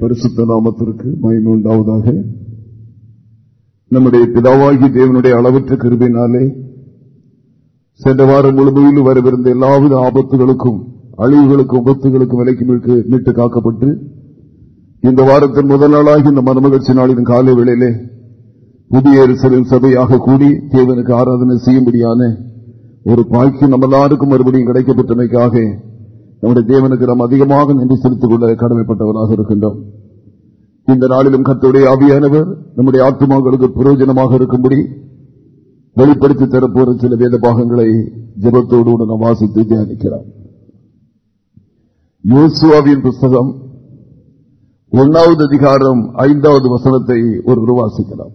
பரிசுத்த நாமத்திற்கு மயம் உண்டாவதாக. நம்முடைய பிதாவாகி தேவனுடைய அளவற்ற கருவினாலே சென்ற வாரம் முழுமையில் வரவிருந்த எல்லாவித ஆபத்துகளுக்கும் அழிவுகளுக்கும் விபத்துகளுக்கும் விலைக்கு மீட்டு காக்கப்பட்டு இந்த வாரத்தின் முதல் நாளாக இந்த மனமகிழ்ச்சி நாளின் காலை வேளையிலே புதிய எரிசலின் சபையாக கூடி தேவனுக்கு ஆராதனை செய்யும்படியான ஒரு பாய்க்கு நம்ம எல்லாருக்கும் மறுபடியும் கிடைக்கப்பட்டமைக்காக நம்முடைய தேவனுக்கு நாம் அதிகமாக நன்றி செலுத்திக் கொள்ள கடமைப்பட்டவராக இருக்கின்றோம். இந்த நாளிலும் கத்துடைய ஆவியானவர் நம்முடைய ஆத்மாக்களுக்கு பிரயோஜனமாக இருக்கும்படி வெளிப்படுத்தி தரப்போற சில வேத பாகங்களை ஜபத்தோடு நாம் வாசித்து தியானிக்கிறோம். யோசுவாவின் புஸ்தகம் ஒன்னாவது அதிகாரம் ஐந்தாவது வசனத்தை ஒரு வாசிக்கலாம்.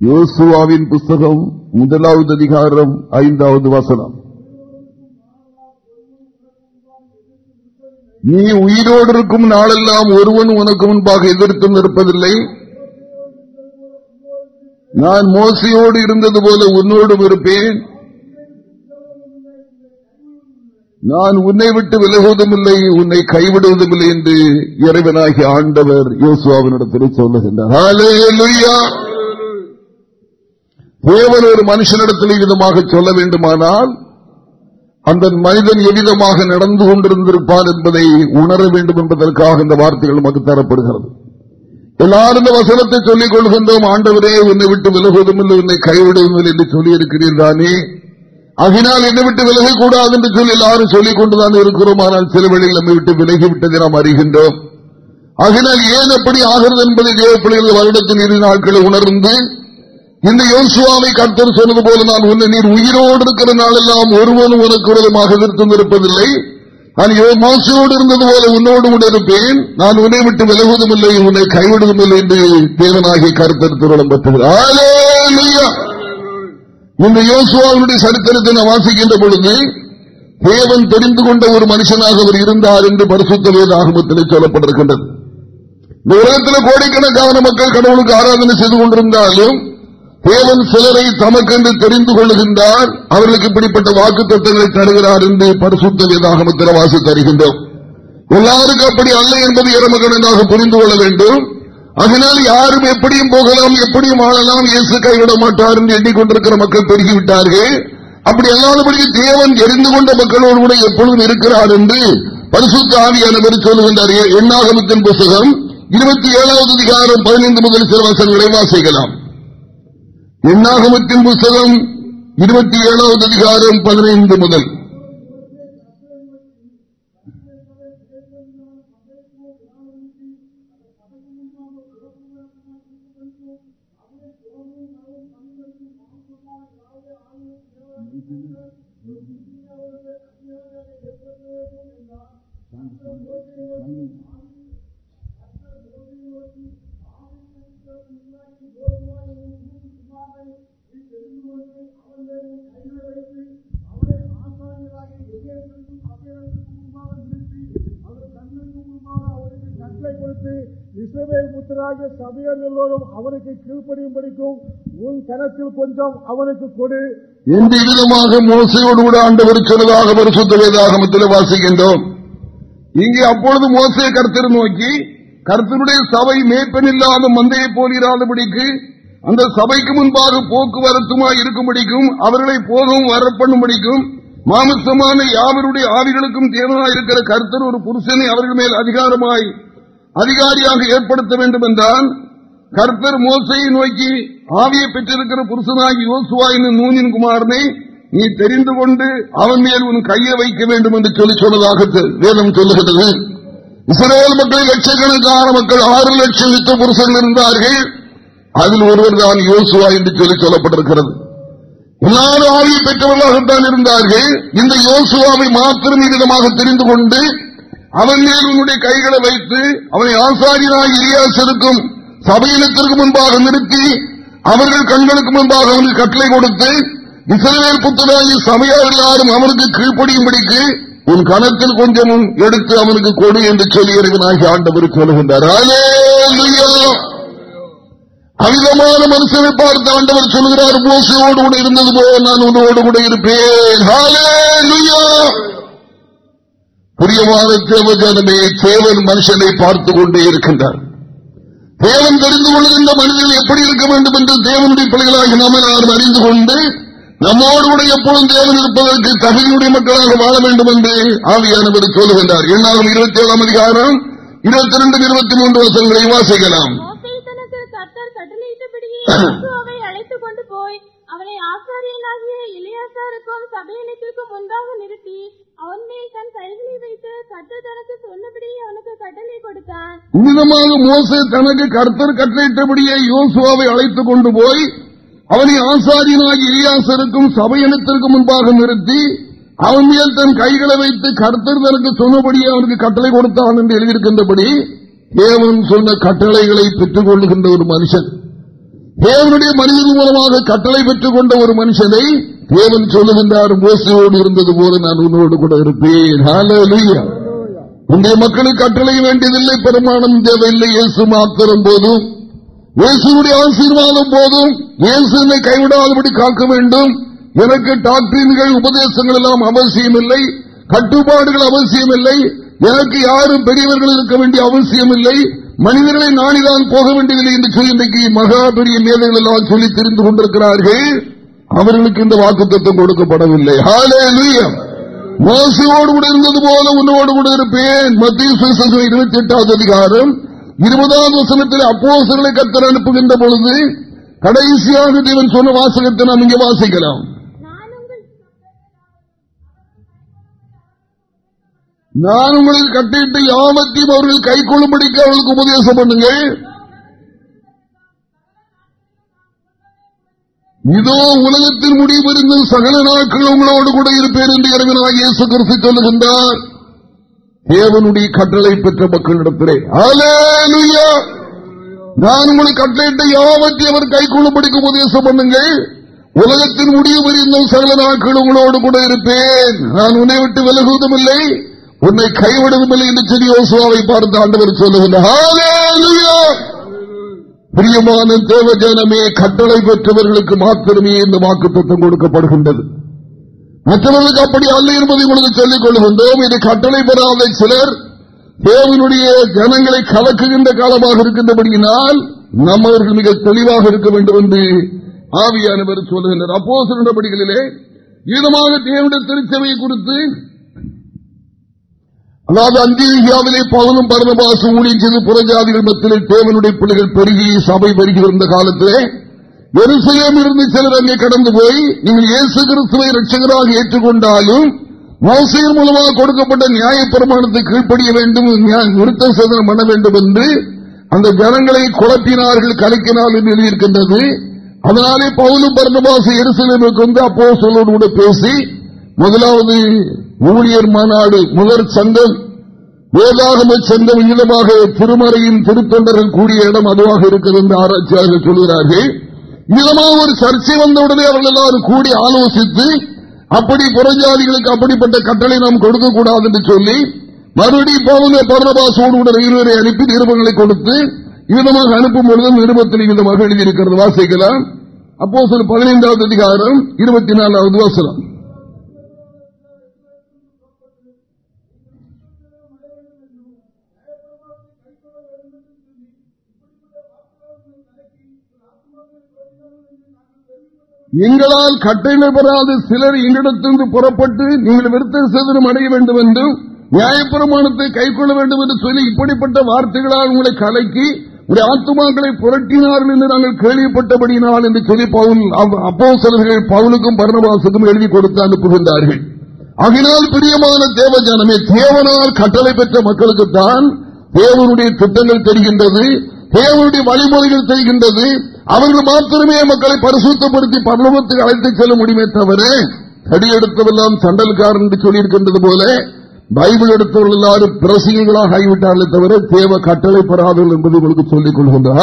யோசுவாவின் புஸ்தகம் முதலாவது அதிகாரம் ஐந்தாவது வசனம். நீ உயிரோடு இருக்கும் நாளெல்லாம் ஒருவன் உனக்கு முன்பாக எதிர்த்து நிற்பதில்லை. நான் மோசையோடு இருந்தது போல உன்னோடும் இருப்பேன். நான் உன்னை விட்டு விலகுவதும் இல்லை உன்னை கைவிடுவதும் இல்லை என்று இறைவனாகி ஆண்டவர் யோசுவாவினிடத்தில் சொல்லுகின்றார். தேவன் ஒரு மனுஷனிடத்தில் விதமாக சொல்ல வேண்டுமானால் அந்த மனிதன் எவ்விதமாக நடந்து கொண்டிருந்திருப்பான் என்பதை உணர வேண்டும் என்பதற்காக இந்த வார்த்தைகள் நமக்கு தரப்படுகிறது. எல்லாரும் இந்த வசனத்தை சொல்லிக் கொள்கின்றோம். ஆண்டவரே உன்னை விட்டு விலகுவதும் இல்லை உன்னை கைவிடுவதும் இல்லை என்று சொல்லி இருக்கிறீர்களானே அதனால் என்னை விட்டு விலகக்கூடாது என்று சொல்லி எல்லாரும் சொல்லிக் கொண்டுதான் இருக்கிறோம். ஆனால் சில வேளையில் நம்மை விட்டு விலகிவிட்டதை நாம் அறிகின்றோம். அதனால் ஏன் எப்படி ஆகிறது என்பதை தேவப்பிள்ளைகள் வருடத்தில் இரு நாட்களை உணர்ந்து இந்த யோசுவாவை கர்த்தர் சொன்னது போல நான் உன்னை நீர் உயிரோடு இருக்கிற நாளெல்லாம் ஒருவனும் உனக்கு விரதமாக எதிர்த்தும் நான் மோசையோடு இருந்தது போல உன்னோடு கூட இருப்பேன். நான் உன்னை விட்டு விலகுவதும் இல்லை உன்னை கைவிடுவதும் இல்லை என்று தேவனாகி கருத்தர் திருவள்ளம் பெற்றுகிறார் இந்த யோசுவாவினுடைய சரித்திரத்தை நான் வாசிக்கின்ற பொழுது தேவன் தெரிந்து கொண்ட ஒரு மனுஷனாக அவர் இருந்தார் என்று பரிசுத்த வேத ஆகமத்தில் சொல்லப்பட்டிருக்கின்றது. இந்த உலகத்தில் கோடிக்கணக்கான மக்கள் கடவுளுக்கு ஆராதனை செய்து கொண்டிருந்தாலும் தேவன் சிலரை தமக்கென்று தெரிந்து கொள்ளுகின்றார். அவர்களுக்கு இப்படிப்பட்ட வாக்கு தத்துவங்களை தருகிறார் என்று பரிசுத்த வேதாகமத்தில் வாசி தருகின்றோம். எல்லாருக்கும் அப்படி அல்ல என்பது இறமகனாக புரிந்து கொள்ள வேண்டும். அதனால் யாரும் எப்படியும் போகலாம் எப்படியும் ஆளலாம் இயேசு கைவிட மாட்டார் என்று எண்ணிக்கொண்டிருக்கிற மக்கள் பெருகிவிட்டார்கள். அப்படி அல்லாதபடி தேவன் எரிந்து கொண்ட மக்களோடு கூட எப்பொழுதும் இருக்கிறார் என்று பரிசுத்த ஆவியானவர் சொல்லுகின்றார். எண்ணாகமத்தின் புத்தகம் இருபத்தி ஏழாவது அதிகாரம் பதினைந்து முதல் சில வசனங்களை வாசிக்கலாம். எண்ணாகமத்தின் புஸ்தகம் இருபத்தி ஏழாவது அதிகாரம் பதினைந்து முதல். இஸ்ரவேல் புத்தராகிய சபையர் எல்லோரும் உன் கணத்தில் கொஞ்சம் அவனுக்கு கொடு. எந்த விதமாக மோசையோடு கூட ஆண்டவர் பரிசுத்த வேதாகமத்தில் வாசிக்கின்றோம். இங்கே அப்பொழுது மோசையை கருத்தர் நோக்கி கருத்தருடைய சபை மேற்பன் இல்லாத மந்தையை போலிராதபடிக்கு அந்த சபைக்கு முன்பாக போக்குவரத்துமாய் இருக்கும்படிக்கும் அவர்களை போகவும் வரப்பண்ணும்படிக்கும் மாமசமான யாவருடைய ஆவிகளுக்கும் தேவனாய் இருக்கிற கருத்தர் ஒரு புருஷனை அவர்கள் மேல் அதிகாரமாய் அதிகாரியாக ஏற்படுத்த வேண்டும் என்றால் கர்த்தர் மோசையை நோக்கி ஆவியை பெற்றிருக்கிற புருஷனாகி யோசுவா என்னும் நூனின் குமாரனை நீ தெரிந்து கொண்டு அவன் மேல் உன் கையை வைக்க வேண்டும் என்று சொல்லி சொன்னதாக வேதம் சொல்லுகிறது. இஸ்ரேல் மக்கள் லட்சக்கணக்கான மக்கள் ஆறு லட்சம் யுத்த புருஷர்கள் இருந்தார்கள். அதில் ஒருவர் தான் யோசுவா என்று சொல்லி சொல்லப்பட்டிருக்கிறது. எல்லாரும் ஆவியை பெற்றவர்களாகத்தான் இருந்தார்கள். இந்த யோசுவாவை மாத்திரம் விதமாக தெரிந்து கொண்டு அவன் மேல் உன்னுடைய கைகளை வைத்து அவனை ஆசாரியனாக இரியாசருக்கும் சபையினத்திற்கு முன்பாக நிறுத்தி அவர்கள் கண்களுக்கு முன்பாக அவனுக்கு கட்டளை கொடுத்து இசைவேல் புத்தராகி சமையல் எல்லாரும் அவனுக்கு கீழ்ப்படியும்படிக்கு உன் கணத்தில் கொஞ்சமும் எடுத்து அவனுக்கு கொடு என்று சொல்லி இறைவனாகி ஆண்டவர் சொல்லுகின்றார். அமிதமான மனுஷனை பார்த்து ஆண்டவர் சொல்கிறார் மோசையோடு கூட இருந்தது போல நான் உன்னோடு கூட இருப்பேன். பிரியமான தேவஜானமே தேவன் மனுஷனை பார்த்துக் கொண்டே இருக்கின்றார். தேவன் தெரிந்து கொள்கின்ற மனிதன் எப்படி இருக்க வேண்டும் என்று தேவனுடைய பிள்ளைகளாக நாம் எல்லாரும் அறிந்து கொண்டு நம்மோடு கூட எப்பொழுதும் தேவன் இருப்பதற்கு தகுதியுடைய மக்களாக வாழ வேண்டும் என்று ஆவியானவர் சொல்லுகின்றார். என்னாலும் இருபத்தி ஏழாம் அதிகாரம் இருபத்தி ரெண்டு இருபத்தி மூன்று வருஷங்களை வாசிக்கலாம். கட்டளையிட்டபடியே யோசுவாவை கொண்டு போய் அவனை ஆசாரியனாகிய இளையாசாருக்கும் சபையினத்திற்கும் முன்பாக நிறுத்தி அவன் மேல் தன் கைகளை வைத்து கர்த்தர் தனக்கு சொன்னபடி அவனுக்கு கட்டளை கொடுத்தான். உன்னதமாக மோசே தனக்கு கர்த்தர் கட்டளையிட்டபடியே யோசுவாவை அழைத்துக் கொண்டு போய் அவனை ஆசாரியனாகி இலியாசருக்கும் சபையனத்திற்கு முன்பாக நிறுத்தி அவன் மேல் தன் கைகளை வைத்து கர்த்தர் தனக்கு சொன்னபடியே அவனுக்கு கட்டளை கொடுத்தான் என்று எழுதியிருக்கின்றபடி தேவன் சொன்ன கட்டளைகளை பெற்றுக் கொள்ளுகின்ற ஒரு மனுஷன். தேவனுடைய மனிதன் மூலமாக கட்டளை பெற்றுக் கொண்ட ஒரு மனுஷனை தேவன் சொல்லுகின்றார் மோசையோடு இருந்தது போல நான் உன்னோடு கூட இருப்பேன். ஹalleluya. மக்களுக்கு கட்டளை வேண்டியதில்லை பெருமானம் தேவையில்லை இயேசு மாத்திரம் போதும். இயேசுடைய ஆசீர்வாதம் போதும். இயேசுனை கைவிடாதபடி காக்க வேண்டும். எனக்கு டாக்டரின்கள் உபதேசங்கள் எல்லாம் அவசியமில்லை. கட்டுப்பாடுகள் அவசியமில்லை. எனக்கு யாரும் பெரியவர்கள் இருக்க வேண்டிய அவசியமில்லை. மனிதர்களை நாடிதான் போக வேண்டியதில்லை என்று சொல்லி இன்றைக்கு மகா பெரிய மேதைகள் எல்லாம் சொல்லி தெரிந்து கொண்டிருக்கிறார்கள். அவர்களுக்கு இந்த வாக்குத்தத்தம் கொடுக்கப்படவில்லை. ஹalleluya. மோசையோடு கூட இருந்தது போல உன்னோடு கூட இருப்பேன். மத்திய சுவிசேஷம் இருபத்தி எட்டாவது அதிகாரம். இருபதாவது வசனத்தில் அப்போசர்களை கத்தர் அனுப்புகின்ற பொழுது கடைசியாக தேவன் சொன்ன வாசகத்தை நாம் இங்கே வாசிக்கலாம். நான் உங்களுக்கு கட்டிட்டு யாமத்தையும் அவர்கள் கை கொள்ளும்படிக்கு அவர்களுக்கு உபதேசம் பண்ணுங்கள். இதோ உலகத்தின் முடிவு சகல நாட்கள் உங்களோடு கூட இருப்பேன் என்று இறைவனாக இயேசு கிறிஸ்து சொல்லுகின்றார். தேவனுடைய கட்டளை பெற்ற மக்களிடத்திலே நான் உங்களுக்கு கட்டளையிட்ட யாவத்தை அவர் கை கொள்ளும்படிக்கு உபதேசம் பண்ணுங்கள். உலகத்தின் முடிவு வரையும் சகல நாட்கள் உங்களோடு கூட இருப்பேன். நான் உன்னை விட்டு விலகுவதும் இல்லை உன்னை கைவிடுவதும் என்று சொல்லி யோசுவாவை பார்த்து ஆண்டவர் சொல்லுகின்றார் ஹalleluya. பிரியமான தேவஜனமே கட்டளை பெற்றவர்களுக்கு மாத்திரமே இந்த வாக்குத்தத்தம் கொடுக்கப்படுகின்றது. மற்றவர்களுக்கு அப்படி அல்ல என்பதை உங்களுக்கு சொல்லிக் கொள்கின்றோம். இது கட்டளை பெறாத சிலர் தேவனுடைய ஜனங்களை கலக்குகின்ற காலமாக இருக்கின்றபடியினால் நம்மவர்கள் மிக தெளிவாக இருக்க வேண்டும் என்று ஆவியானவர் சொல்லுகின்றார். அப்போ நடவடிக்கைகளிலே ஈதமாக தேவனுடைய திருச்சபையை குறித்து அதாவது அந்தியாவிலே பவுனும் பரணபாசும் ஊழியம் செய்து புறஜாதிகள் மத்தியில் தேவனுடைய பிள்ளைகள் பெருகி சபை பெருகி இருந்த காலத்திலே எருசலேம் இருந்து சிலர் அங்கே கடந்து போய் நீங்கள் இயேசு கிறிஸ்துவை ரட்சகராக ஏற்றுக்கொண்டாலும் மோசையின் மூலமாக கொடுக்கப்பட்ட நியாய பிரமாணத்தை கீழ்ப்படிய வேண்டும் நியா- நிறுத்த சேதனம் பண்ண வேண்டும் என்று அந்த ஜனங்களை குழப்பினார்கள் கலைக்கினார்கள் என்று எழுதியிருக்கின்றது. அதனாலே பவுலும் பரணபாசு எருசலேமுக்கு வந்து அப்போ சொல்லோடு கூட பேசி முதலாவது ஊழியர் மாநாடு முதற் சங்கம் வேதாகம சங்கம் ஈழமாக திருமறையின் திருத்தொண்டர்கள் கூடிய இடம் அதுவாக இருக்கிறது என்று ஆராய்ச்சியாளர்கள் சொல்கிறார்கள். விதமாக ஒரு சர்ச்சை வந்தவுடனே அவர்கள் எல்லாரும் கூடி ஆலோசித்து அப்படி புறஞ்சாதிகளுக்கு அப்படிப்பட்ட கட்டளை நாம் கொடுக்க கூடாது என்று சொல்லி மறுபடியும் பவுன பரணபாசோடு கூட இருவரை அனுப்பி நிருபங்களை கொடுத்து விதமாக அனுப்பும் பொழுது நிருபத்தில் விதமாக எழுதியிருக்கிறது. வாசிக்கலாம். அப்போ பதினைந்தாவது அதிகாரம் இருபத்தி நாலாவது வசனம். எங்களால் கட்டளை பெறாத சிலர் எங்களிடத்திலிருந்து புறப்பட்டு நீங்கள் விருத்த சேதனம் அடைய வேண்டும் என்றும் நியாயப்பிரமாணத்தை கைக்கொள்ள வேண்டும் என்று சொல்லி இப்படிப்பட்ட வார்த்தைகளால் உங்களை கலக்கி உடைய ஆத்துமாக்களை புரட்டினார்கள் என்று நாங்கள் கேள்விப்பட்டபடியினால் என்று சொல்லி பவுல் அப்போ சிலர்கள் பவுலுக்கும் பர்ணவாசுக்கும் எழுதி கொடுத்து அனுப்புகின்றார்கள் அகினால் பிரியமான தேவ ஜனமே தேவனால் கட்டளை பெற்ற மக்களுக்குத்தான் தேவனுடைய திட்டங்கள் தெரிகின்றது தேவனுடைய வழிமுறைகள் தெரிகின்றது அவர்கள் மாத்திரமே மக்களை பரிசுத்தப்படுத்தி பரலோகத்துக்கு அழைத்துச் செல்ல முடியுமே தவிர தடி எடுத்தவெல்லாம் சண்டல்காரன் என்று சொல்லியிருக்கின்றது போல பைபிள் எடுத்தவர்கள் எல்லாரும் பிரசங்கங்களாக ஆகிவிட்டார்களே தவிர தேவ கட்டளை பெறாதவர்கள் என்பதை உங்களுக்கு சொல்லிக் கொள்கின்றார்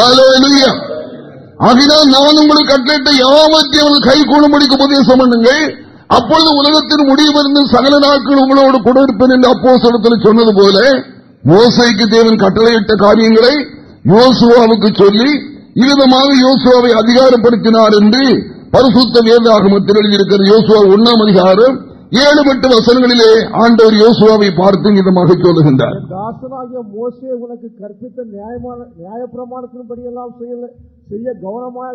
ஆகினால் நான் உங்களுக்கு கட்டளையிட்ட யாவத்தை கை கூடும்படிக்கு உபதேசம் பண்ணுங்கள். அப்பொழுது உலகத்தின் முடிவிருந்து சகல நாட்கள் உங்களோடு கூட இருப்பேன் என்று அப்போ சொன்னது போல மோசைக்கு தேவன் கட்டளையிட்ட காரியங்களை யோசுவாவுக்கு சொல்லி இவ்விதமாக யோசுவாவை அதிகாரப்படுத்தினார் என்று பரிசுத்த வேதாகமத்தில் எழுதியிருக்கிற யோசுவா ஒன்னாம் அதிகாரம் ஏழு எட்டு வசனங்களிலே ஆண்டவர் யோசுவாவை பார்த்து விதமாக சொல்லுகின்றார். தாசனாகிய மோசே உனக்கு கற்பித்த நியாயமான நியாயப்பிரமாணத்தின்படியெல்லாம் செய்ய செய்ய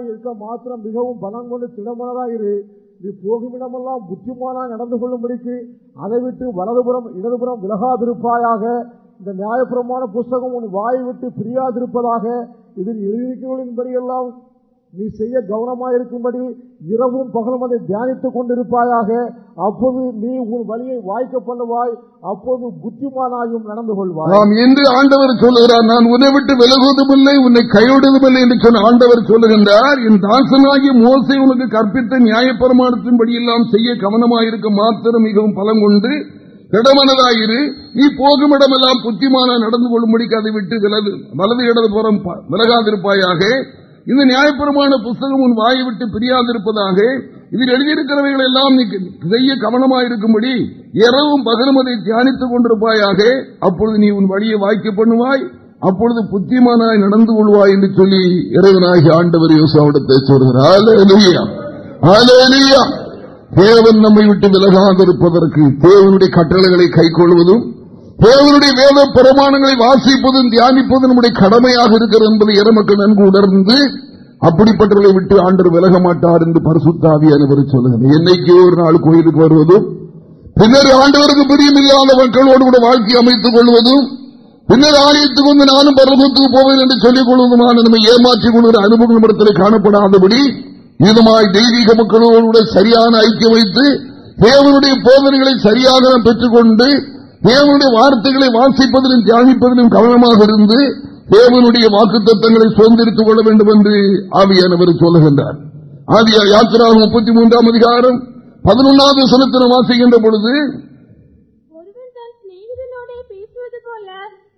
இருக்க மாத்திரம் மிகவும் பலம் கொண்டு திடமனதாக இரு. நீ போகுமிடமெல்லாம் புத்திமானாக நடந்து கொள்ளும்படிக்கு அதை விட்டு வலதுபுறம் இடதுபுறம் விலகாதிருப்பாயாக. இந்த நியாயப்பிரமான புஸ்தகம் உன் வாய் விட்டு பிரியாதிருப்பதாக இதில் எழுதியிருக்கிறபடியெல்லாம் நீ செய்ய கவனமாயிருக்கும்படி இரவும் பகலும் அதை தியானித்துக் கொண்டிருப்பாயாக. அப்போது நீ உன் வழியை வாய்க்க பண்ணுவாய். அப்போது புத்திமானாயும் நடந்து கொள்வாய். நாம் என்று ஆண்டவர் சொல்லுகிறார் நான் உன்னை விட்டு விலகுவதுமில்லை உன்னை கைவிடுவதில்லை என்று சொன்ன ஆண்டவர் சொல்லுகின்றார். என் தாசனாகிய மோசை உனக்கு கற்பித்த நியாயப்பிரமாணத்தின்படி எல்லாம் செய்ய கவனமாயிருக்க மாத்திரம் மிகவும் பலம் கொண்டு திடமனதாயிரு. நீ போகும் இடமெல்லாம் புத்திமான நடந்து கொள்ளும்படிக்கு அதை விட்டு விலகு வலது இடது புறம் ப- விலகாதிருப்பாயாக. இந்த நியாயபுரமான புஸ்தகம் உன் வாயை விட்டு பிரியாதிருப்பதாக. இதில் எழுதியிருக்கிறவைகள் எல்லாம் நீ செய்ய கவனமாயிருக்கும்படி இரவும் பகலும் அதை தியானித்துக் கொண்டிருப்பாயாக. அப்பொழுது நீ உன் வழியை வாய்க்க பண்ணுவாய். அப்பொழுது புத்திமானாய் நடந்து கொள்வாய் என்று சொல்லி இறைவனாகி ஆண்டவர் யோசாவிடத்தை சொல்கிறார். தேவன் நம்மை விட்டு விலகாதிருப்பதற்கு தேவனுடைய கட்டளைகளை கைக்கொள்வதும் தேவனுடைய வேத பிரமாணங்களை வாசிப்பதும் தியானிப்பதும் நம்முடைய கடமையாக இருக்கிறது என்பதை இறமக்கள் நன்கு உணர்ந்து அப்படிப்பட்டவர்களை விட்டு ஆண்டர் விலக மாட்டார் என்று பரிசுத்தாவி அனைவரும் சொல்லுகிறது என்னைக்கு ஒரு நாள் கோயிலுக்கு வருவதும் பின்னர் ஆண்டவருக்கு பிரியமில்லாத மக்களோடு கூட வாழ்க்கை அமைத்துக் கொள்வதும் பின்னர் ஆலயத்துக்கு வந்து நானும் பரலோகத்துக்கு போவேன் என்று சொல்லிக் கொள்வதுமான நம்மை ஏமாற்றிக் கொள்கிற அனுபவம் இடத்தில் காணப்படாதபடி இதுமாய் தெய்வீக மக்களோடு சரியான ஐக்கியம் வைத்து தேவனுடைய போதனைகளை சரியாக நாம் பெற்றுக்கொண்டு தேவனுடைய வார்த்தைகளை வாசிப்பதிலும் தியானிப்பதிலும் கவனமாக இருந்து தேவனுடைய வாக்கு தத்தங்களை சுதந்திரித்துக் கொள்ள வேண்டும் என்று ஆவியானவர் சொல்லுகின்றார். ஆதியா யாத்திரா முப்பத்தி மூன்றாம் அதிகாரம் பதினொன்றாவது சனத்தினம் வாசிக்கின்ற பொழுது ஒருவன் தன் சிநேகிதனோடே பேசுவது போல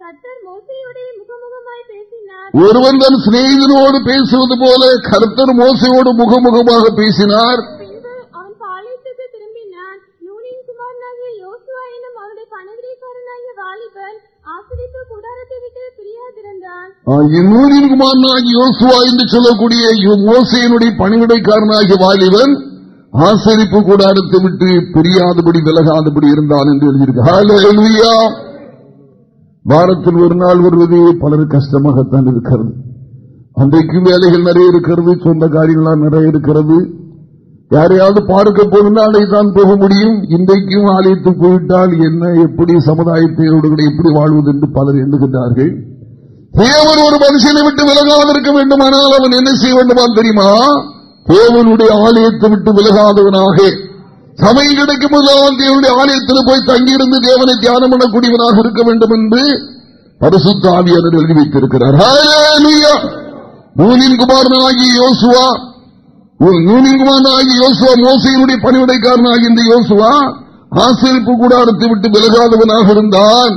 கர்த்தர் மோசையோடே முகமுகமாய் பேசினார் ஒருவன் தன் சிநேகிதனோடு பேசுவது போல கர்த்தர் மோசையோடு முகமுகமாக பேசினார். குமாரனாகிய யோசுவா என்று சொல்லக்கூடிய மோசையினுடைய பணிவிடைக்காரனாகிய வாலிபன் ஆசரிப்பு கூடாரத்தை விட்டு பிரியாதபடி விலகாதபடி இருந்தான் என்று எழுதியிருக்க. வாரத்தில் ஒரு நாள் வருவது பலர் கஷ்டமாகத்தான் இருக்கிறது. அன்றைக்கும் வேலைகள் நிறைய இருக்கிறது சொந்த காரியங்களாம் நிறைய இருக்கிறது. யாரையாவது பார்க்க போகுதுன்னா தான் போக முடியும். இன்றைக்கும் ஆலயத்துக்கு போய்விட்டால் என்ன எப்படி சமுதாயத்தையோடு எப்படி வாழ்வது என்று பலர் எண்ணுகின்றார்கள். தேவன் ஒரு மனுஷனை விட்டு விலகாதிருக்க வேண்டுமானால் அவன் என்ன செய்ய வேண்டுமா தெரியுமா? தேவனுடைய ஆலயத்தை விட்டு விலகாதவனாக சமையல் கிடைக்கும் போதெல்லாம் தேவனுடைய ஆலயத்தில் போய் தங்கியிருந்து தேவனை தியானம் பண்ணக்கூடியவனாக இருக்க வேண்டும் என்று பரிசுத்த ஆவியாளர் எழுதி வைத்திருக்கிறார். ஹalleluya. நூனின் குமாரனாகி யோசுவா நூனின் குமாரனாகி யோசுவா மோசையினுடைய பணிவிடைக்காரனாகி இந்த யோசுவா ஆசிரிப்பு கூடாரத்தை விட்டு விலகாதவனாக இருந்தான்.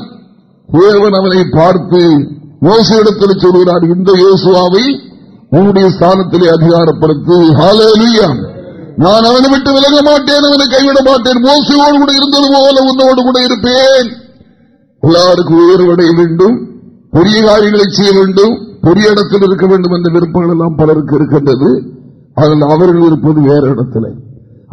தேவன் அவனை பார்த்து மோசையிடத்தில் சொல்கிறார் இந்த யோசுவாவை உன்னுடைய ஸ்தானத்திலே அதிகாரப்படுத்து. ஹாலேலியான் நான் அவனை விட்டு விலக மாட்டேன் அவனை கைவிட மாட்டேன். மோசையோடு கூட இருந்தது போல உன்னோடு கூட இருப்பேன். எல்லாருக்கும் உயர்வடைய வேண்டும். பெரிய காரியங்களை செய்ய வேண்டும். பெரிய இடத்தில் இருக்க வேண்டும் என்ற விருப்பங்கள் எல்லாம் பலருக்கு இருக்கின்றது. அதில் அவர்கள் இருப்பது வேறு இடத்துல.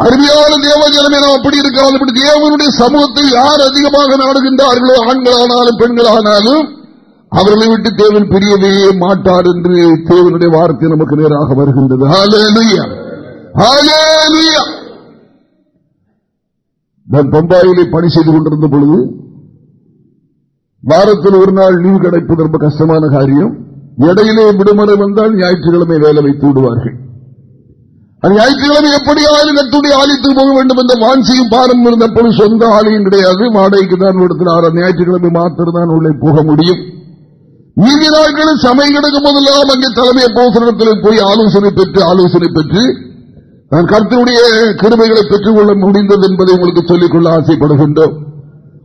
அருமையான தேவஜனமே நாம் அப்படி இருக்காது. இப்படி தேவனுடைய சமூகத்தில் யார் அதிகமாக நாடுகின்றார்களோ ஆண்களானாலும் பெண்களானாலும் அவர்களை விட்டு தேவன் பிரியவே மாட்டார் என்று தேவனுடைய வார்த்தை நமக்கு நேராக வருகின்றது. நான் பம்பாயிலே பணி செய்து கொண்டிருந்த பொழுது வாரத்தில் ஒரு நாள் லீவு கிடைப்பது ரொம்ப கஷ்டமான காரியம். இடையிலே விடுமுறை வந்தால் ஞாயிற்றுக்கிழமை வேலை வைத்து விடுவார்கள். ஞாயிற்றுக்கிழமை எப்படியாவது கட்டுடைய ஆலயத்துக்கு போக வேண்டும் என்ற வாஞ்சியும் பாரம் இருந்தபோது சொந்த ஆலயம் கிடையாது. வாடகைக்கு தான் இடத்தில் ஞாயிற்றுக்கிழமை மாத்திரம் தான் உள்ளே போக முடியும். நீதி நாட்களில் சமயம் கிடைக்கும் போதெல்லாம் அங்கே தலைமை போசனத்தில் போய் ஆலோசனை பெற்று ஆலோசனை பெற்று நான் கருத்துடைய கிருமைகளை பெற்றுக் கொள்ள முடிந்தது என்பதை உங்களுக்கு சொல்லிக்கொள்ள ஆசைப்படுகின்றோம்.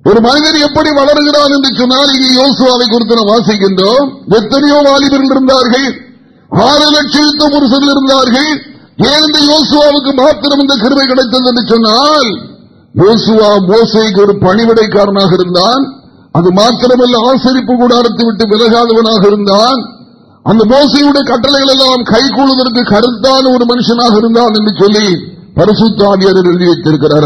ஒரு மனிதன் எப்படி வளர்கிறார் என்று சொன்னால் இங்கே யோசுவாவை குறித்து நாம் வாசிக்கின்றோம். எத்தனையோ வாலிபர்கள் இருந்தார்கள். ஆறு லட்சம் ஒரு சிலர் இருந்தார்கள். ஏன் இந்த யோசுவாவுக்கு மாத்திரம் இந்த கிருமை கிடைத்தது என்று சொன்னால் யோசுவா மோசைக்கு ஒரு பணிவிடைக்காரனாக இருந்தான். அது மாத்திரமல்ல ஆசரிப்பு கூடாரத்தை விட்டு விலகாதவனாக இருந்தான். அந்த மோசையுடைய கட்டளைகள் எல்லாம் கைகூடுவதற்கு கருத்தான ஒரு மனுஷனாக இருந்தான் என்று சொல்லி பரிசுத்தாவியர் எழுதி வைத்திருக்கிறார்.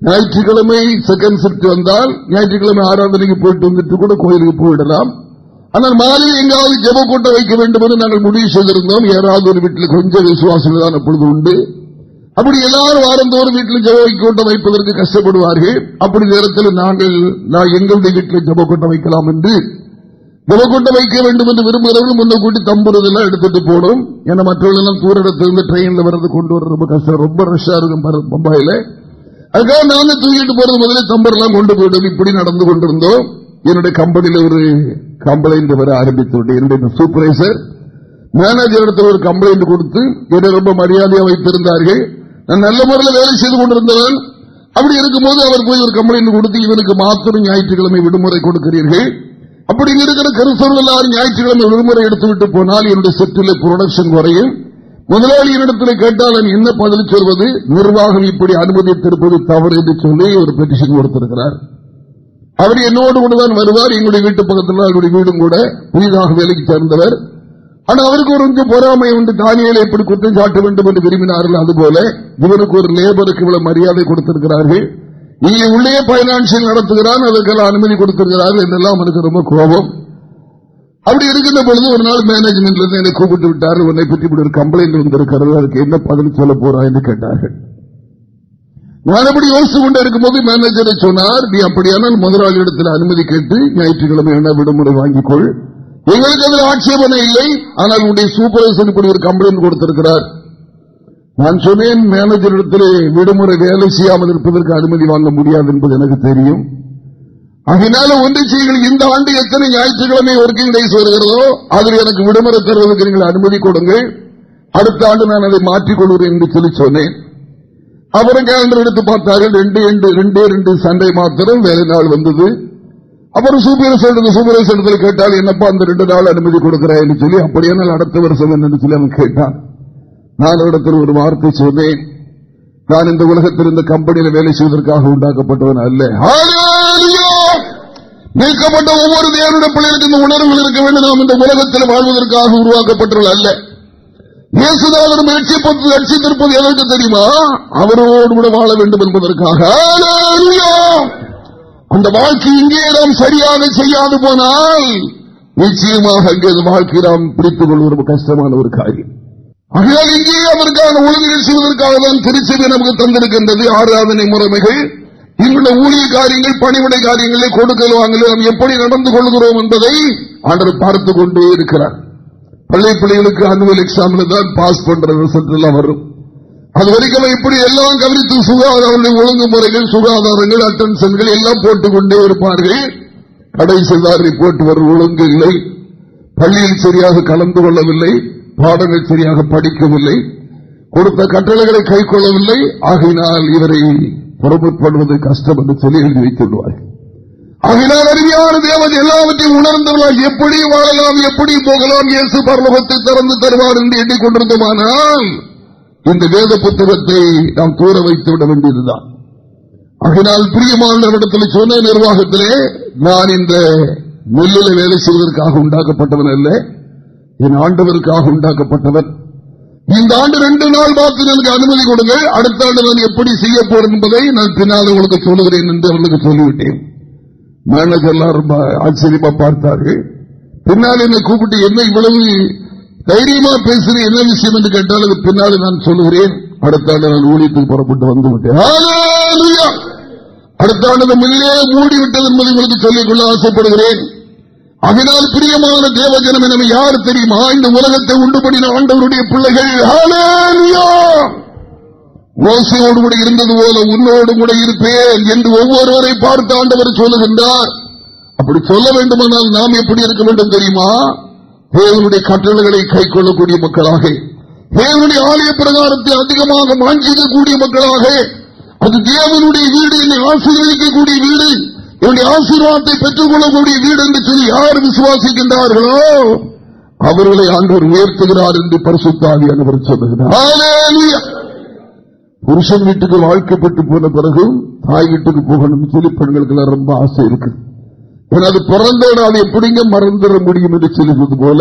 ஞாயிற்றுக்கிழமை செகண்ட் ஷிப்ட் வந்தால் ஞாயிற்றுக்கிழமை ஆராதனைக்கு போயிட்டு வந்துட்டு கூட கோயிலுக்கு போயிடலாம். ஆனால் மாலை எங்காவது ஜெப கூட்டம் வைக்க வேண்டும் என்று நாங்கள் முடிவு செய்திருந்தோம். யாராவது ஒரு வீட்டில் கொஞ்சம் விசுவாசங்கள் தான் அப்பொழுது உண்டு. அப்படி எல்லாரும் வாரந்தோறும் வீட்டில் ஜெப கூட்டம் வைப்பதற்கு கஷ்டப்படுவார்கள். அப்படி நேரத்தில் நாங்கள் நான் எங்களுடைய வீட்டில் ஜெப கூட்டம் வைக்கலாம் என்று ஜெபக்கூட்டம் வைக்க வேண்டும் என்று விரும்புகிறவர்கள் முன்ன கூட்டி தம்புறதெல்லாம் எடுத்துட்டு போடும் ஏன்னா மற்றவர்கள் தூர இடத்திலிருந்து ட்ரெயின்ல வர்றது கொண்டு வர ரொம்ப கஷ்டம். ரொம்ப ரஷ்ஷா இருக்கும் பம்பாயில. அதுக்காக நாங்க தூக்கிட்டு போறது முதல்ல தம்பரெல்லாம் கொண்டு போயிடும் இப்படி நடந்து கொண்டிருந்தோம். என்னுடைய கம்பெனியில ஒரு கம்ப்ளைண்ட் வர ஆரம்பித்து என்னுடைய சூப்பர்வைசர் மேனேஜர் இடத்துல ஒரு கம்ப்ளைண்ட் கொடுத்து என்னை ரொம்ப மரியாதையா வைத்திருந்தார்கள். நான் நல்ல முறையில் வேலை செய்து கொண்டிருந்தவன். அப்படி இருக்கும்போது அவர் போய் ஒரு கம்ப்ளைண்ட் கொடுத்து இவனுக்கு மாத்திரம் ஞாயிற்றுக்கிழமை விடுமுறை கொடுக்கிறீர்கள். அப்படி இருக்கிற கருத்தர்கள் எல்லாரும் ஞாயிற்றுக்கிழமை விடுமுறை எடுத்துவிட்டு போனால் என்னுடைய செட்டில் புரொடக்ஷன் குறையும். முதலாளியினிடத்தில் கேட்டால் என்ன பதில் சொல்வது? நிர்வாகம் இப்படி அனுமதித்திருப்பது தவறு என்று சொல்லி ஒரு பெட்டிஷன் கொடுத்திருக்கிறார். அவர் என்னோடு கொண்டுதான் வருவார். எங்களுடைய வீட்டு பக்கத்தில் அவருடைய வீடும் கூட. புதிதாக வேலைக்கு சேர்ந்தவர். ஆனால் அவருக்கு ஒரு கொஞ்சம் பொறாமை உண்டு. தானியலை எப்படி குற்றம் சாட்ட வேண்டும் என்று விரும்பினார்கள். அதுபோல இவருக்கு ஒரு லேபருக்கு இவ்வளவு மரியாதை கொடுத்திருக்கிறார்கள். இங்கே உள்ளே பைனான்சியல் நடத்துகிறான் அதற்கெல்லாம் அனுமதி கொடுத்திருக்கிறார்கள் என்றெல்லாம் எனக்கு ரொம்ப கோபம். அப்படி இருக்கின்ற பொழுது ஒரு நாள் மேனேஜ்மெண்ட்ல இருந்து என்னை கூப்பிட்டு விட்டார். உன்னை பற்றி இப்படி ஒரு கம்ப்ளைண்ட் வந்திருக்கிறது. அதுக்கு என்ன பதில் சொல்ல போறா என்று கேட்டார்கள். நான் அப்படி யோசித்து கொண்டே இருக்கும்போது மேனேஜரை சொன்னார் நீ அப்படியானால் முதலாளியிடத்தில் அனுமதி கேட்டு ஞாயிற்றுக்கிழமை என்ன விடுமுறை வாங்கிக்கொள். எங்களுக்கு அதில் ஆட்சேபனை இல்லை. ஆனால் உன்னுடைய சூப்பர்வைசர் இப்படி ஒரு கம்ப்ளைண்ட் கொடுத்திருக்கிறார். நான் சொன்னேன் மேனேஜரிடத்திலே விடுமுறை வேலை செய்யாமல் இருப்பதற்கு அனுமதி வாங்க முடியாது என்பது எனக்கு தெரியும். அதனால ஒன்று செய்யுங்கள். இந்த ஆண்டு எத்தனை ஞாயிற்றுக்கிழமை ஒர்க்கிங் டேஸ் வருகிறதோ அதில் எனக்கு விடுமுறை தருவதற்கு நீங்கள் அனுமதி கொடுங்கள். அடுத்த ஆண்டு நான் அதை மாற்றிக் கொள்கிறேன் என்று சொல்லி சொன்னேன். அப்புறம் கேலண்டர் எடுத்து பார்த்தார்கள். ரெண்டு ரெண்டே ரெண்டு சண்டை மாத்திரம் வேலை நாள் வந்தது. அப்புறம் சூப்பர்வைசர் சூப்பர்வைசர் கேட்டால் என்னப்பா அந்த ரெண்டு நாள் அனுமதி கொடுக்கிறேன் சொல்லி அப்படியே அடுத்த வருஷம் என்னன்னு சொல்லி அவன் கேட்டான். நான் இடத்தில் ஒரு வார்த்தை சொன்னேன். நான் இந்த உலகத்தில் இந்த கம்பெனியில் வேலை செய்வதற்காக உண்டாக்கப்பட்டவன் அல்ல. நீக்கப்பட்ட ஒவ்வொரு தேவனுடைய பிள்ளைகளுக்கு இந்த உணர்வுகள் இருக்க வேண்டும். நாம் இந்த உலகத்தில் வாழ்வதற்காக உருவாக்கப்பட்டவர்கள் அல்ல. இயேசுதாவர் லட்சியப்பட்டு லட்சித்திருப்பது எதற்கு தெரியுமா? அவரோடு கூட வாழ வேண்டும் என்பதற்காக. அந்த வாழ்க்கை இங்கே நாம் சரியாக செய்யாது போனால் நிச்சயமாக அங்கே வாழ்க்கை நாம் பிடித்துக் கொள்வது கஷ்டமான ஒரு காரியம். ஆகையால் இங்கே அவருக்கான ஊழியர்கள் செய்வதற்காக தான் திருச்சபை நமக்கு தந்திருக்கின்றது. ஆராதனை முறைமைகள். இங்குள்ள ஊழிய காரியங்கள் பணிவிடை காரியங்களை கொடுக்கல் வாங்கல நாம் எப்படி நடந்து கொள்கிறோம் என்பதை ஆண்டர் பார்த்துக் கொண்டே இருக்கிறார். பள்ளி பிள்ளைகளுக்கு அனுவல் எக்ஸாம்ல தான் பாஸ் பண்ற ரிசல்ட் எல்லாம் வரும். அது வரைக்கும் இப்படி எல்லாம் கவனித்து சுகாதார ஒழுங்குமுறைகள் சுகாதாரங்கள் அட்டன்ஷன்கள் எல்லாம் போட்டுக் கொண்டே இருப்பார்கள். கடைசி தான் ரிப்போர்ட் வரும் ஒழுங்கு இல்லை. பள்ளியில் சரியாக கலந்து கொள்ளவில்லை. பாடங்கள் சரியாக படிக்கவில்லை கொடுத்த கட்டளைகளை கை கொள்ளவில்லை ஆகினால் இவரை புறப்படுவது கஷ்டம் என்று சொல்லி எழுதி வைத்துள்ளார்கள் ஆகினால் அருமையான தேவன் எல்லாவற்றையும் உணர்ந்தவர்களால் எப்படி வாழலாம் எப்படி போகலாம் இயேசு பரலோகத்தை திறந்து தருவார் என்று எண்ணிக்கொண்டிருந்தோமானால் இந்த வேத புத்தகத்தை நாம் தூர வைத்து விட வேண்டியதுதான். ஆகினால் பிரியமானவரிடத்தில் சொன்ன நிர்வாகத்திலே நான் இந்த நெல்லில வேலை செய்வதற்காக உண்டாக்கப்பட்டவன் அல்ல. என் ஆண்டவருக்காக உண்டாக்கப்பட்டவர். இந்த ஆண்டு ரெண்டு நாள் பார்த்து எனக்கு அனுமதி கொடுங்கள் அடுத்த ஆண்டு நான் எப்படி செய்ய போறேன் என்பதை நான் பின்னால் உங்களுக்கு சொல்லுகிறேன் என்று அவர்களுக்கு சொல்லிவிட்டேன். மேனேஜர்லாம் ரொம்ப ஆச்சரியமா பார்த்தார்கள். பின்னால் என்னை கூப்பிட்டு என்ன இவ்வளவு தைரியமா பேசுறது என்ன விஷயம்? என்று கேட்டால் அது பின்னால் நான் சொல்லுகிறேன். அடுத்த ஆண்டு நான் ஊழியத்துக்கு புறப்பட்டு வந்து விட்டேன். அடுத்த ஆண்டு மில்லே மூடிவிட்டது என்பதை உங்களுக்கு சொல்லிக்கொள்ள ஆசைப்படுகிறேன். அதனால் பிரியமான தேவஜனம் எனவே யார் தெரியுமா? இந்த உலகத்தை உண்டுபடின ஆண்டவருடைய பிள்ளைகள். ஓசையோடு கூட இருந்தது போல உன்னோடு கூட இருப்பேன் என்று ஒவ்வொருவரை பார்த்து ஆண்டவர் சொல்லுகின்றார். அப்படி சொல்ல வேண்டுமானால் நாம் எப்படி இருக்க வேண்டும் தெரியுமா? தேவனுடைய கட்டளைகளை கை கொள்ளக்கூடிய மக்களாக தேவனுடைய ஆலய பிரகாரத்தை அதிகமாக மாஞ்சிக்கக்கூடிய மக்களாக அது தேவனுடைய வீடு என்னை ஆசீர்வதிக்கக்கூடிய வீடு. என்னுடைய ஆசீர்வாதத்தை பெற்றுக் கொள்ளக்கூடிய வீடு என்று சொல்லி யார் விசுவாசிக்கின்றார்களோ அவர்களை ஆண்டவர் உயர்த்துகிறார் என்று பரிசுத்தாவியானவர் சொல்லுகிறார். புருஷன் வீட்டுக்கு வாழ்க்கைப்பட்டு போன பிறகு தாய் வீட்டுக்கு போகணும் சொல்லி பெண்களுக்கு ரொம்ப ஆசை இருக்கு. அது பிறந்த நாள் எப்படிங்க மறந்துட முடியும் என்று சொல்லுவது போல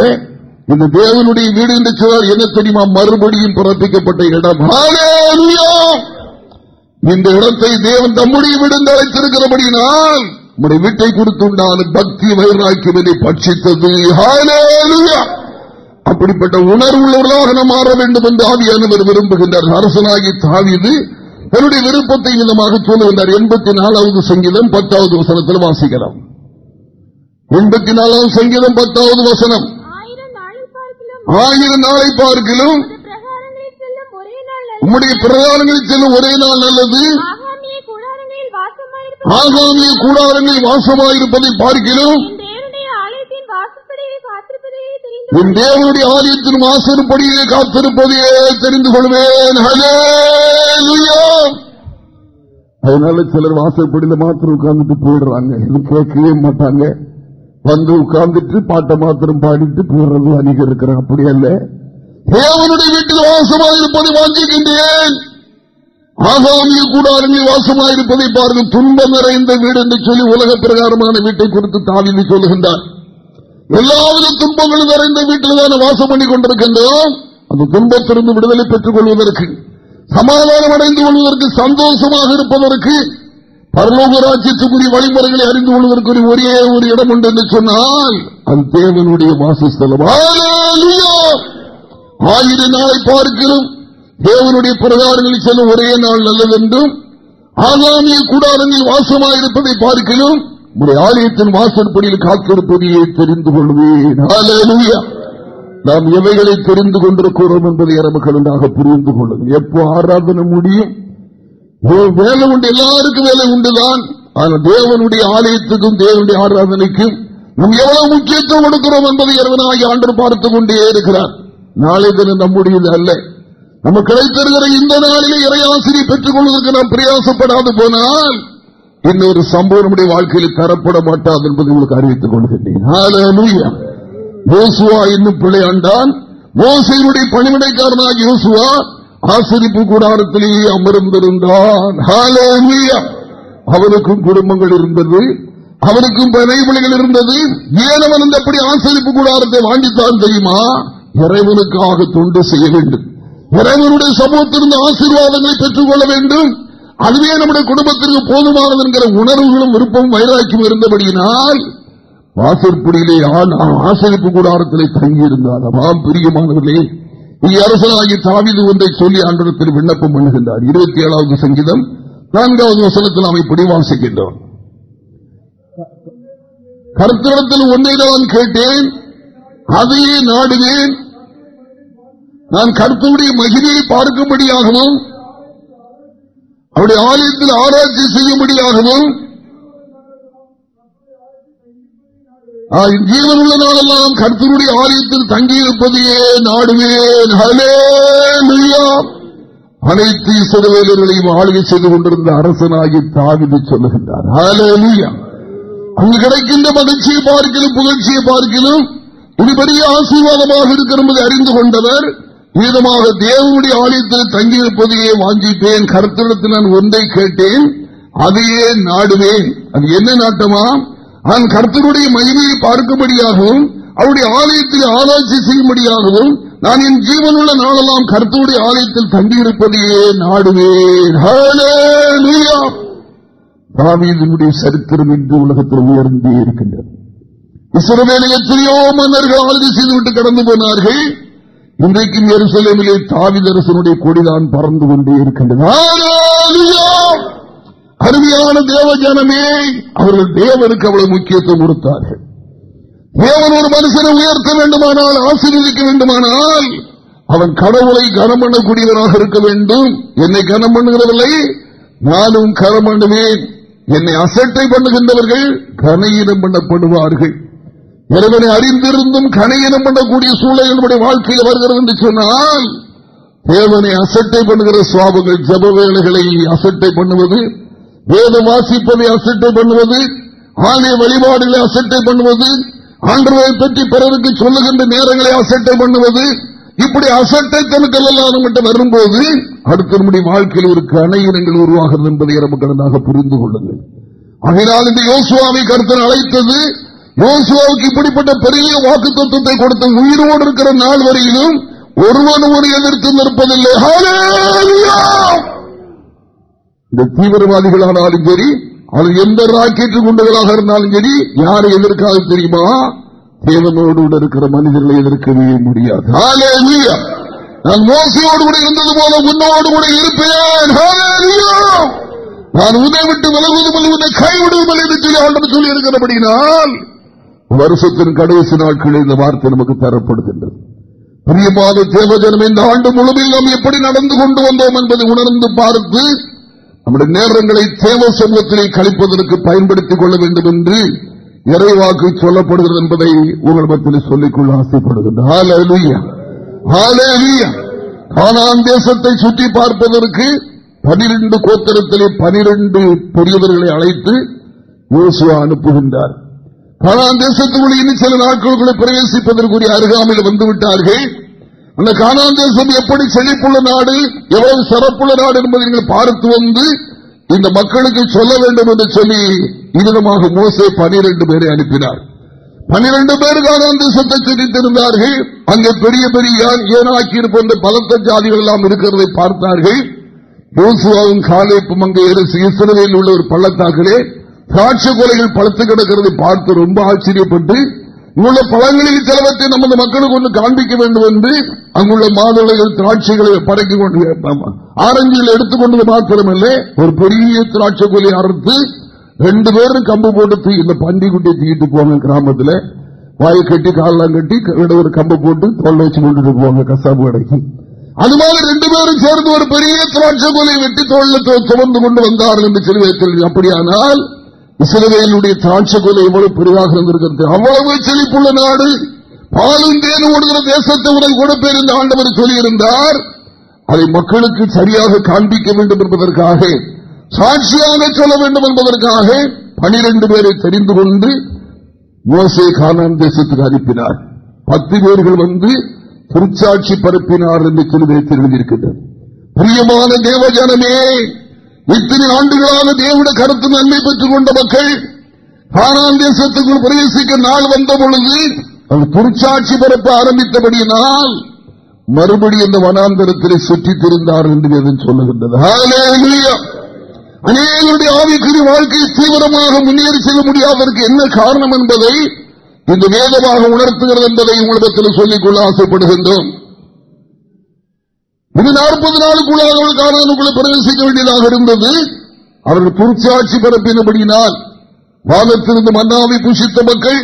இந்த தேவனுடைய வீடு என்று சொன்னால் என்ன தெரியுமா? மறுபடியும் பிறப்பிக்கப்பட்ட இடம். இந்த இடத்தை தேவன் தம்முடைய விடுந்து அழைத்திருக்கிறபடியினால் நம்முடைய வீட்டை கொடுத்துண்டான பக்தி வைராக்கியமனை பட்சித்தது. அப்படிப்பட்ட உணர்வுள்ளவர்களாக நாம் மாற வேண்டும் என்று ஆவியானவர் விரும்புகின்றார். அரசனாகி தாவிது தன்னுடைய விருப்பத்தை விதமாக சொல்லுகின்றார். எண்பத்தி நாலாவது சங்கீதம் பத்தாவது வசனத்தில் வாசிக்கலாம். எண்பத்தி நாலாவது சங்கீதம் பத்தாவது வசனம். ஆயிரம் நாளை பார்க்கலும் உம்முடைய பிரதானங்களில் செல்லும் ஒரே நாள் நல்லது. ஆகாமிய கூடாரங்களில் வாசமாயிருப்பதை பார்க்கிறோம். என் தேவனுடைய ஆலயத்தின் வாசற்படியே காத்திருப்பதையே தெரிந்து கொள்வேன். அதனால சிலர் வாசற்படியில மாத்திரம் உட்கார்ந்துட்டு போயிடுறாங்க. இது கேட்கவே மாட்டாங்க. வந்து உட்கார்ந்துட்டு பாட்டை மாத்திரம் பாடிட்டு போடுறது அணிக இருக்கிறேன் அப்படி அல்ல. தேவனுடைய வீட்டில் வாசமாயிருப்பதை வாங்கிக்கின்றேன் ஆகாமிய கூடாரங்களில் வாசமாயிருப்பதை பாருங்கள் துன்பம் நிறைந்த வீடு என்று சொல்லி உலக பிரகாரமான வீட்டை குறித்து தாவிந்து சொல்லுகின்றார். எல்லாவித துன்பங்களும் நிறைந்த வீட்டில் தான் வாசம் பண்ணி கொண்டிருக்கின்றோம். அந்த துன்பத்திலிருந்து விடுதலை பெற்றுக் கொள்வதற்கு சமாதானம் அடைந்து கொள்வதற்கு சந்தோஷமாக இருப்பதற்கு பரலோக ராஜ்யத்துக்குரிய வழிமுறைகளை அறிந்து கொள்வதற்கு ஒரே ஒரு இடம் உண்டு என்று சொன்னால் அது தேவனுடைய வாசஸ்தலம். ஆயிரம் நாளை பார்க்கிறோம். தேவனுடைய பிரகாரங்களில் செல்ல ஒரே நாள் நல்லதென்றும் ஆகாமிய கூடாரங்களில் வாசமாயிருப்பதை பார்க்கிறோம். உங்களுடைய ஆலயத்தின் வாசற்படியில் காத்திருப்பதையே தெரிந்து கொள்வேன். நாம் எவைகளை தெரிந்து கொண்டிருக்கிறோம் என்பதை நமக்கு புரிந்து கொள்ளும் எப்போ ஆராதனை முடியும்? வேலை உண்டு எல்லாருக்கும் வேலை உண்டுதான். ஆனால் தேவனுடைய ஆலயத்துக்கும் தேவனுடைய ஆராதனைக்கும் நாம் எவ்வளவு முக்கியத்துவம் கொடுக்கிறோம் என்பதை இரவனாகி ஆண்டு பார்த்துக் கொண்டே இருக்கிறார். நாளை தினம் நம்முடையது அல்ல. நம்ம கிடைத்திருக்கிற இந்த நாளிலே இறையாசிரியை பெற்றுக் கொள்வதற்கு நாம் பிரயாசப்படாது போனால் இன்னொரு சம்பவம் நம்முடைய வாழ்க்கையில் தரப்பட மாட்டாது என்பதை உங்களுக்கு அறிவித்துக் கொள்கின்றேன். யோசுவா இன்னும் பிள்ளையாண்டான் மோசையினுடைய பணிமனைக்காரனாக யோசுவா ஆசிரிப்பு கூடாரத்திலேயே அமர்ந்திருந்தான். அவருக்கும் குடும்பங்கள் இருந்தது. அவருக்கும் பனைபிள்ளைகள் இருந்தது. ஏனவன் அப்படி ஆசிரிப்பு கூடாரத்தை வாங்கித்தான் தெரியுமா? இறைவனுக்காக தொண்டு செய்ய வேண்டும். இறைவனுடைய சமூகத்திலிருந்து ஆசீர்வாதங்களை பெற்றுக் கொள்ள வேண்டும். அதுவே நம்முடைய குடும்பத்திற்கு போதுமானது என்கிற உணர்வுகளும் விருப்பம் வைராக்கியம் இருந்தபடியினால் வாசற்படியிலே ஆசிரிப்பு கூடாரத்திலே தங்கியிருந்தார். அவாம் பிரியமானவர்களே அரசனாகி தாவிது ஒன்றை சொல்லி ஆண்டத்தில் விண்ணப்பம் பண்ணுகின்றார். இருபத்தி ஏழாவது சங்கீதம் நான்காவது வசனத்தில் அவை வாசிக்கின்றோம். கருத்திடத்தில் ஒன்றை நான் கேட்டேன் அதையே நாடுவேன் நான் கருத்துடைய மகிமையை பார்க்கும்படியாகவும் அவருடைய ஆலயத்தில் ஆராய்ச்சி செய்யும்படியாகவும் ஜீவன் உள்ள நாளெல்லாம் கருத்தருடைய ஆலயத்தில் தங்கியிருப்பதையே நாடுவேன்? அனைத்து இசைவேலர்களையும் ஆளுகை செய்து கொண்டிருந்த அரசனாகி தாவிது சொல்லுகின்றார். அங்கு கிடைக்கின்ற மகிழ்ச்சியை பார்க்கலும் புகழ்ச்சியை பார்க்கலும் இது பெரிய ஆசீர்வாதமாக இருக்கிறது அறிந்து கொண்டவர் விதமாக தேவனுடைய ஆலயத்தில் தங்கியிருப்பதையே வாங்கிட்டேன் கருத்திடத்தில் நான் ஒன்றை கேட்டேன் அதையே நாடுவேன். அது என்ன நாட்டமா? நான் கருத்தருடைய மகிமையை பார்க்கும்படியாகவும் அவருடைய ஆலயத்தில் ஆராய்ச்சி செய்யும்படியாகவும் நான் என் ஜீவனுள்ள நாளெல்லாம் கருத்துடைய ஆலயத்தில் தங்கியிருப்பதையே நாடுவேன். தாவீதனுடைய சரித்திரம் இன்று உலகத்தில் உயர்ந்தே இருக்கின்றது. இஸ்ரவேலை எத்தனையோ மன்னர்கள் ஆளுகை செய்துவிட்டு கடந்து போனார்கள். இன்றைக்கும் எருசலேமிலே தாவிதரசனுடைய கொடிதான் பறந்து கொண்டே இருக்கின்றது. அருமையான தேவ ஜனமே அவர்கள் தேவனுக்கு அவ்வளவு முக்கியத்துவம் கொடுத்தார்கள். தேவன் ஒரு மனுஷனை உயர்த்த வேண்டுமானால் ஆசீர்வதிக்க வேண்டுமானால் அவன் கடவுளை கனம் பண்ணக்கூடியவராக இருக்க வேண்டும். என்னை கனம் பண்ணுகிறதில்லை நானும் கனம் பண்ணுவேன். என்னை அசட்டை பண்ணுகின்றவர்கள் கனையினம் பண்ணப்படுவார்கள். இறைவனை அறிந்திருந்தும் கனையினம் பண்ணக்கூடிய சூழல் நம்முடைய வாழ்க்கையில் வருகிறது என்று சொன்னால் தேவனை அசட்டை பண்ணுகிற சுவாபங்கள் ஜப வேலைகளை அசட்டை பண்ணுவது வேதம் வாசிப்பதை அசட்டை பண்ணுவது ஆலய வழிபாடுகளை அசட்டை பண்ணுவது ஆண்டவரை பற்றி பிறருக்கு சொல்லுகின்ற நேரங்களை அசட்டை பண்ணுவது இப்படி அசட்டைத்தனத்தில் எல்லாம் வரும்போது அடுத்த நம்முடைய வாழ்க்கையில் ஒரு கணையினங்கள் உருவாகிறது என்பதை நமக்கு புரிந்து கொள்ளுங்கள். அதனால் இந்த யோசுவாமி கருத்தில் அழைத்தது மோசுவாவுக்கு இப்படிப்பட்ட பெரிய வாக்கு தத்துவத்தை கொடுத்த உயிரோடு இருக்கிற நாள் வரையிலும் ஒருவன் ஒரு எதிர்த்து நிற்பதில்லை. இந்த தீவிரவாதிகளானாலும் சரி அது எந்த ராக்கெட்டு குண்டுகளாக இருந்தாலும் சரி யாரை எதிர்க்காது தெரியுமா? தேவனோடு இருக்கிற மனிதர்களை எதிர்க்கவே முடியாது. நான் மோசையோடு கூட இருந்தது போல உன்னோடு கூட இருப்பேன். நான் உதை விட்டு விலகுவதும் உன்னை கைவிடுவதில்லை என்று சொல்லி ஆண்டு சொல்லி இருக்கிறபடினால் வருஷத்தின் கடைசி நாட்களில் இந்த வார்த்தை நமக்கு தரப்படுகின்றது. பிரியமான தேவஜனம் இந்த ஆண்டு முழுமையில் நாம் எப்படி நடந்து கொண்டு வந்தோம் என்பதை உணர்ந்து பார்த்து நம்முடைய நேரங்களை தேவ சமூகத்திலே கழிப்பதற்கு பயன்படுத்திக் கொள்ள வேண்டும் என்று இறைவாக்கு சொல்லப்படுகிறது என்பதை உங்கள் மத்தியில் சொல்லிக்கொள்ள ஆசைப்படுகின்றன. தேசத்தை சுற்றி பார்ப்பதற்கு பனிரெண்டு கோத்திரத்திலே பனிரெண்டு பெரியவர்களை அழைத்து யோசுவா அனுப்புகின்றார். காணான் தேசத்துக்குள் இனி சில நாட்களுக்குள்ளே பிரவேசிப்பதற்குரிய அருகாமையில் வந்துவிட்டார்கள். அந்த காணான் தேசம் எப்படி செழிப்புள்ள நாடு எவ்வளவு சிறப்புள்ள நாடு என்பதை நீங்கள் பார்த்து வந்து இந்த மக்களுக்கு சொல்ல வேண்டும் என்று சொல்லி இதனமாக மோசே பனிரெண்டு பேரை அனுப்பினார். பனிரெண்டு பேர் காணான் தேசத்தை சிரித்திருந்தார்கள் அங்கே பெரிய பெரிய ஏனாக்கி இருப்ப பலத்த ஜாதிகள் எல்லாம் இருக்கிறதை பார்த்தார்கள். யோசுவாவும் காலேப்பும் அங்கே இஸ்ரவேலில் உள்ள ஒரு பள்ளத்தாக்களே திராட்சை கொலைகள் பழுத்து கிடக்கிறது பார்த்து ரொம்ப ஆச்சரியப்பட்டு இங்குள்ள பழங்களில் சிலவற்றை நமது மக்களுக்கு ஒன்று காண்பிக்க வேண்டும் என்று அங்குள்ள மாதுளைகள் திராட்சைகளை படைக்க கொண்டு ஆரஞ்சில் எடுத்துக்கொண்டது மாத்திரமல்ல ஒரு பெரிய திராட்சை கொலை அறுத்து ரெண்டு பேரும் கம்பு போட்டு இந்த பண்டிகுட்டியை தூக்கிட்டு போவாங்க கிராமத்தில். வாயை கட்டி காலெல்லாம் கட்டி ஒரு கம்பு போட்டு தொல்லை வச்சு கொண்டுட்டு போவாங்க கசாப்பு கடைக்கு. அது மாதிரி ரெண்டு பேரும் சேர்ந்து ஒரு பெரிய திராட்சை கொலையை வெட்டி தோல்ல சுமந்து கொண்டு வந்தார்கள் என்று சொல்லி அப்படியானால் இஸ்ரவேலுடைய திராட்சை கொலை எவ்வளவு பெரிதாக இருந்திருக்கிறது? அவ்வளவு செழிப்புள்ள நாடு. பாலும் தேனும் ஓடுகிற தேசத்தை உடல் கொடுப்பேன் என்று ஆண்டவர் சொல்லியிருந்தார். அதை மக்களுக்கு சரியாக காண்பிக்க வேண்டும் என்பதற்காக சாட்சியாக சொல்ல வேண்டும் என்பதற்காக பனிரெண்டு பேரை தெரிந்து கொண்டு மோசை கானான் தேசத்துக்கு அனுப்பினார். பத்து பேர்கள் வந்து திருச்சாட்சி பரப்பினார் என்று சொல்லி தெரிந்திருக்கின்றனர் பிரியமான தேவஜனமே இத்தனை ஆண்டுகளாக தேவட கருத்து நன்மை பெற்றுக் கொண்ட மக்கள் காணான் தேசத்துக்குள் பிரவேசிக்க நாள் வந்த பொழுது அவர் துருச்சாட்சி பரப்ப ஆரம்பித்தபடியினால் மறுபடி இந்த வனாந்தரத்தில் சுற்றி திரிந்தார் என்று சொல்லுகின்றது. அநேகருடைய ஆவிக்குரிய வாழ்க்கை தீவிரமாக முன்னேறி செல்ல முடியாததற்கு என்ன காரணம் என்பதை இந்த வேதமாக உணர்த்துகிறது என்பதை உங்களிடத்தில் சொல்லிக்கொள்ள ஆசைப்படுகின்றோம். இது நாற்பது நாளுக்குள்ளாக அவர்கள் காணானுக்குள்ள பிரவேசிக்க வேண்டியதாக இருந்தது. அவர்கள் புரிச்சாட்சி பரப்பினபடியினால் வானத்திலிருந்து மன்னாவை புஷித்த மக்கள்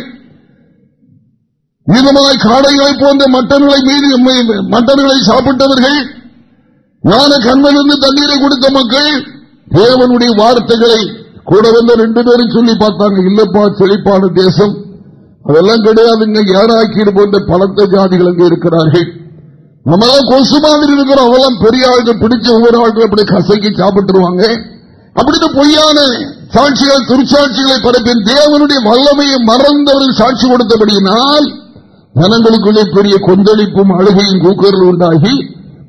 மீதமாய் காடைகளை போன்ற மட்டன்களை மீது மட்டன்களை சாப்பிட்டவர்கள் ஞான கண்ணிலிருந்து தண்ணீரை கொடுத்த மக்கள் தேவனுடைய வார்த்தைகளை கூட வந்த ரெண்டு பேரும் சொல்லி பார்த்தாங்க. இல்லப்பா செழிப்பான தேசம். அதெல்லாம் கிடையாதுங்க ஏராக்கீடு போன்ற பலத்த ஜாதிகள் அங்கே இருக்கிறார்கள். நம்மளாம் கொசு மாதிரி இருக்கிறோம் அவெல்லாம் பெரிய ஆளுகள் பிடிச்ச ஒவ்வொரு ஆளுகள் அப்படி கசக்கி சாப்பிட்டுருவாங்க. அப்படின்னு பொய்யான சாட்சிகள் திருச்சாட்சிகளை பரப்பின் தேவனுடைய வல்லமையை மறந்தவர்கள் சாட்சி கொடுத்தபடியினால் ஜனங்களுக்குள்ளே பெரிய கொந்தளிப்பும் அழுகையும் கூக்கர்கள் உண்டாகி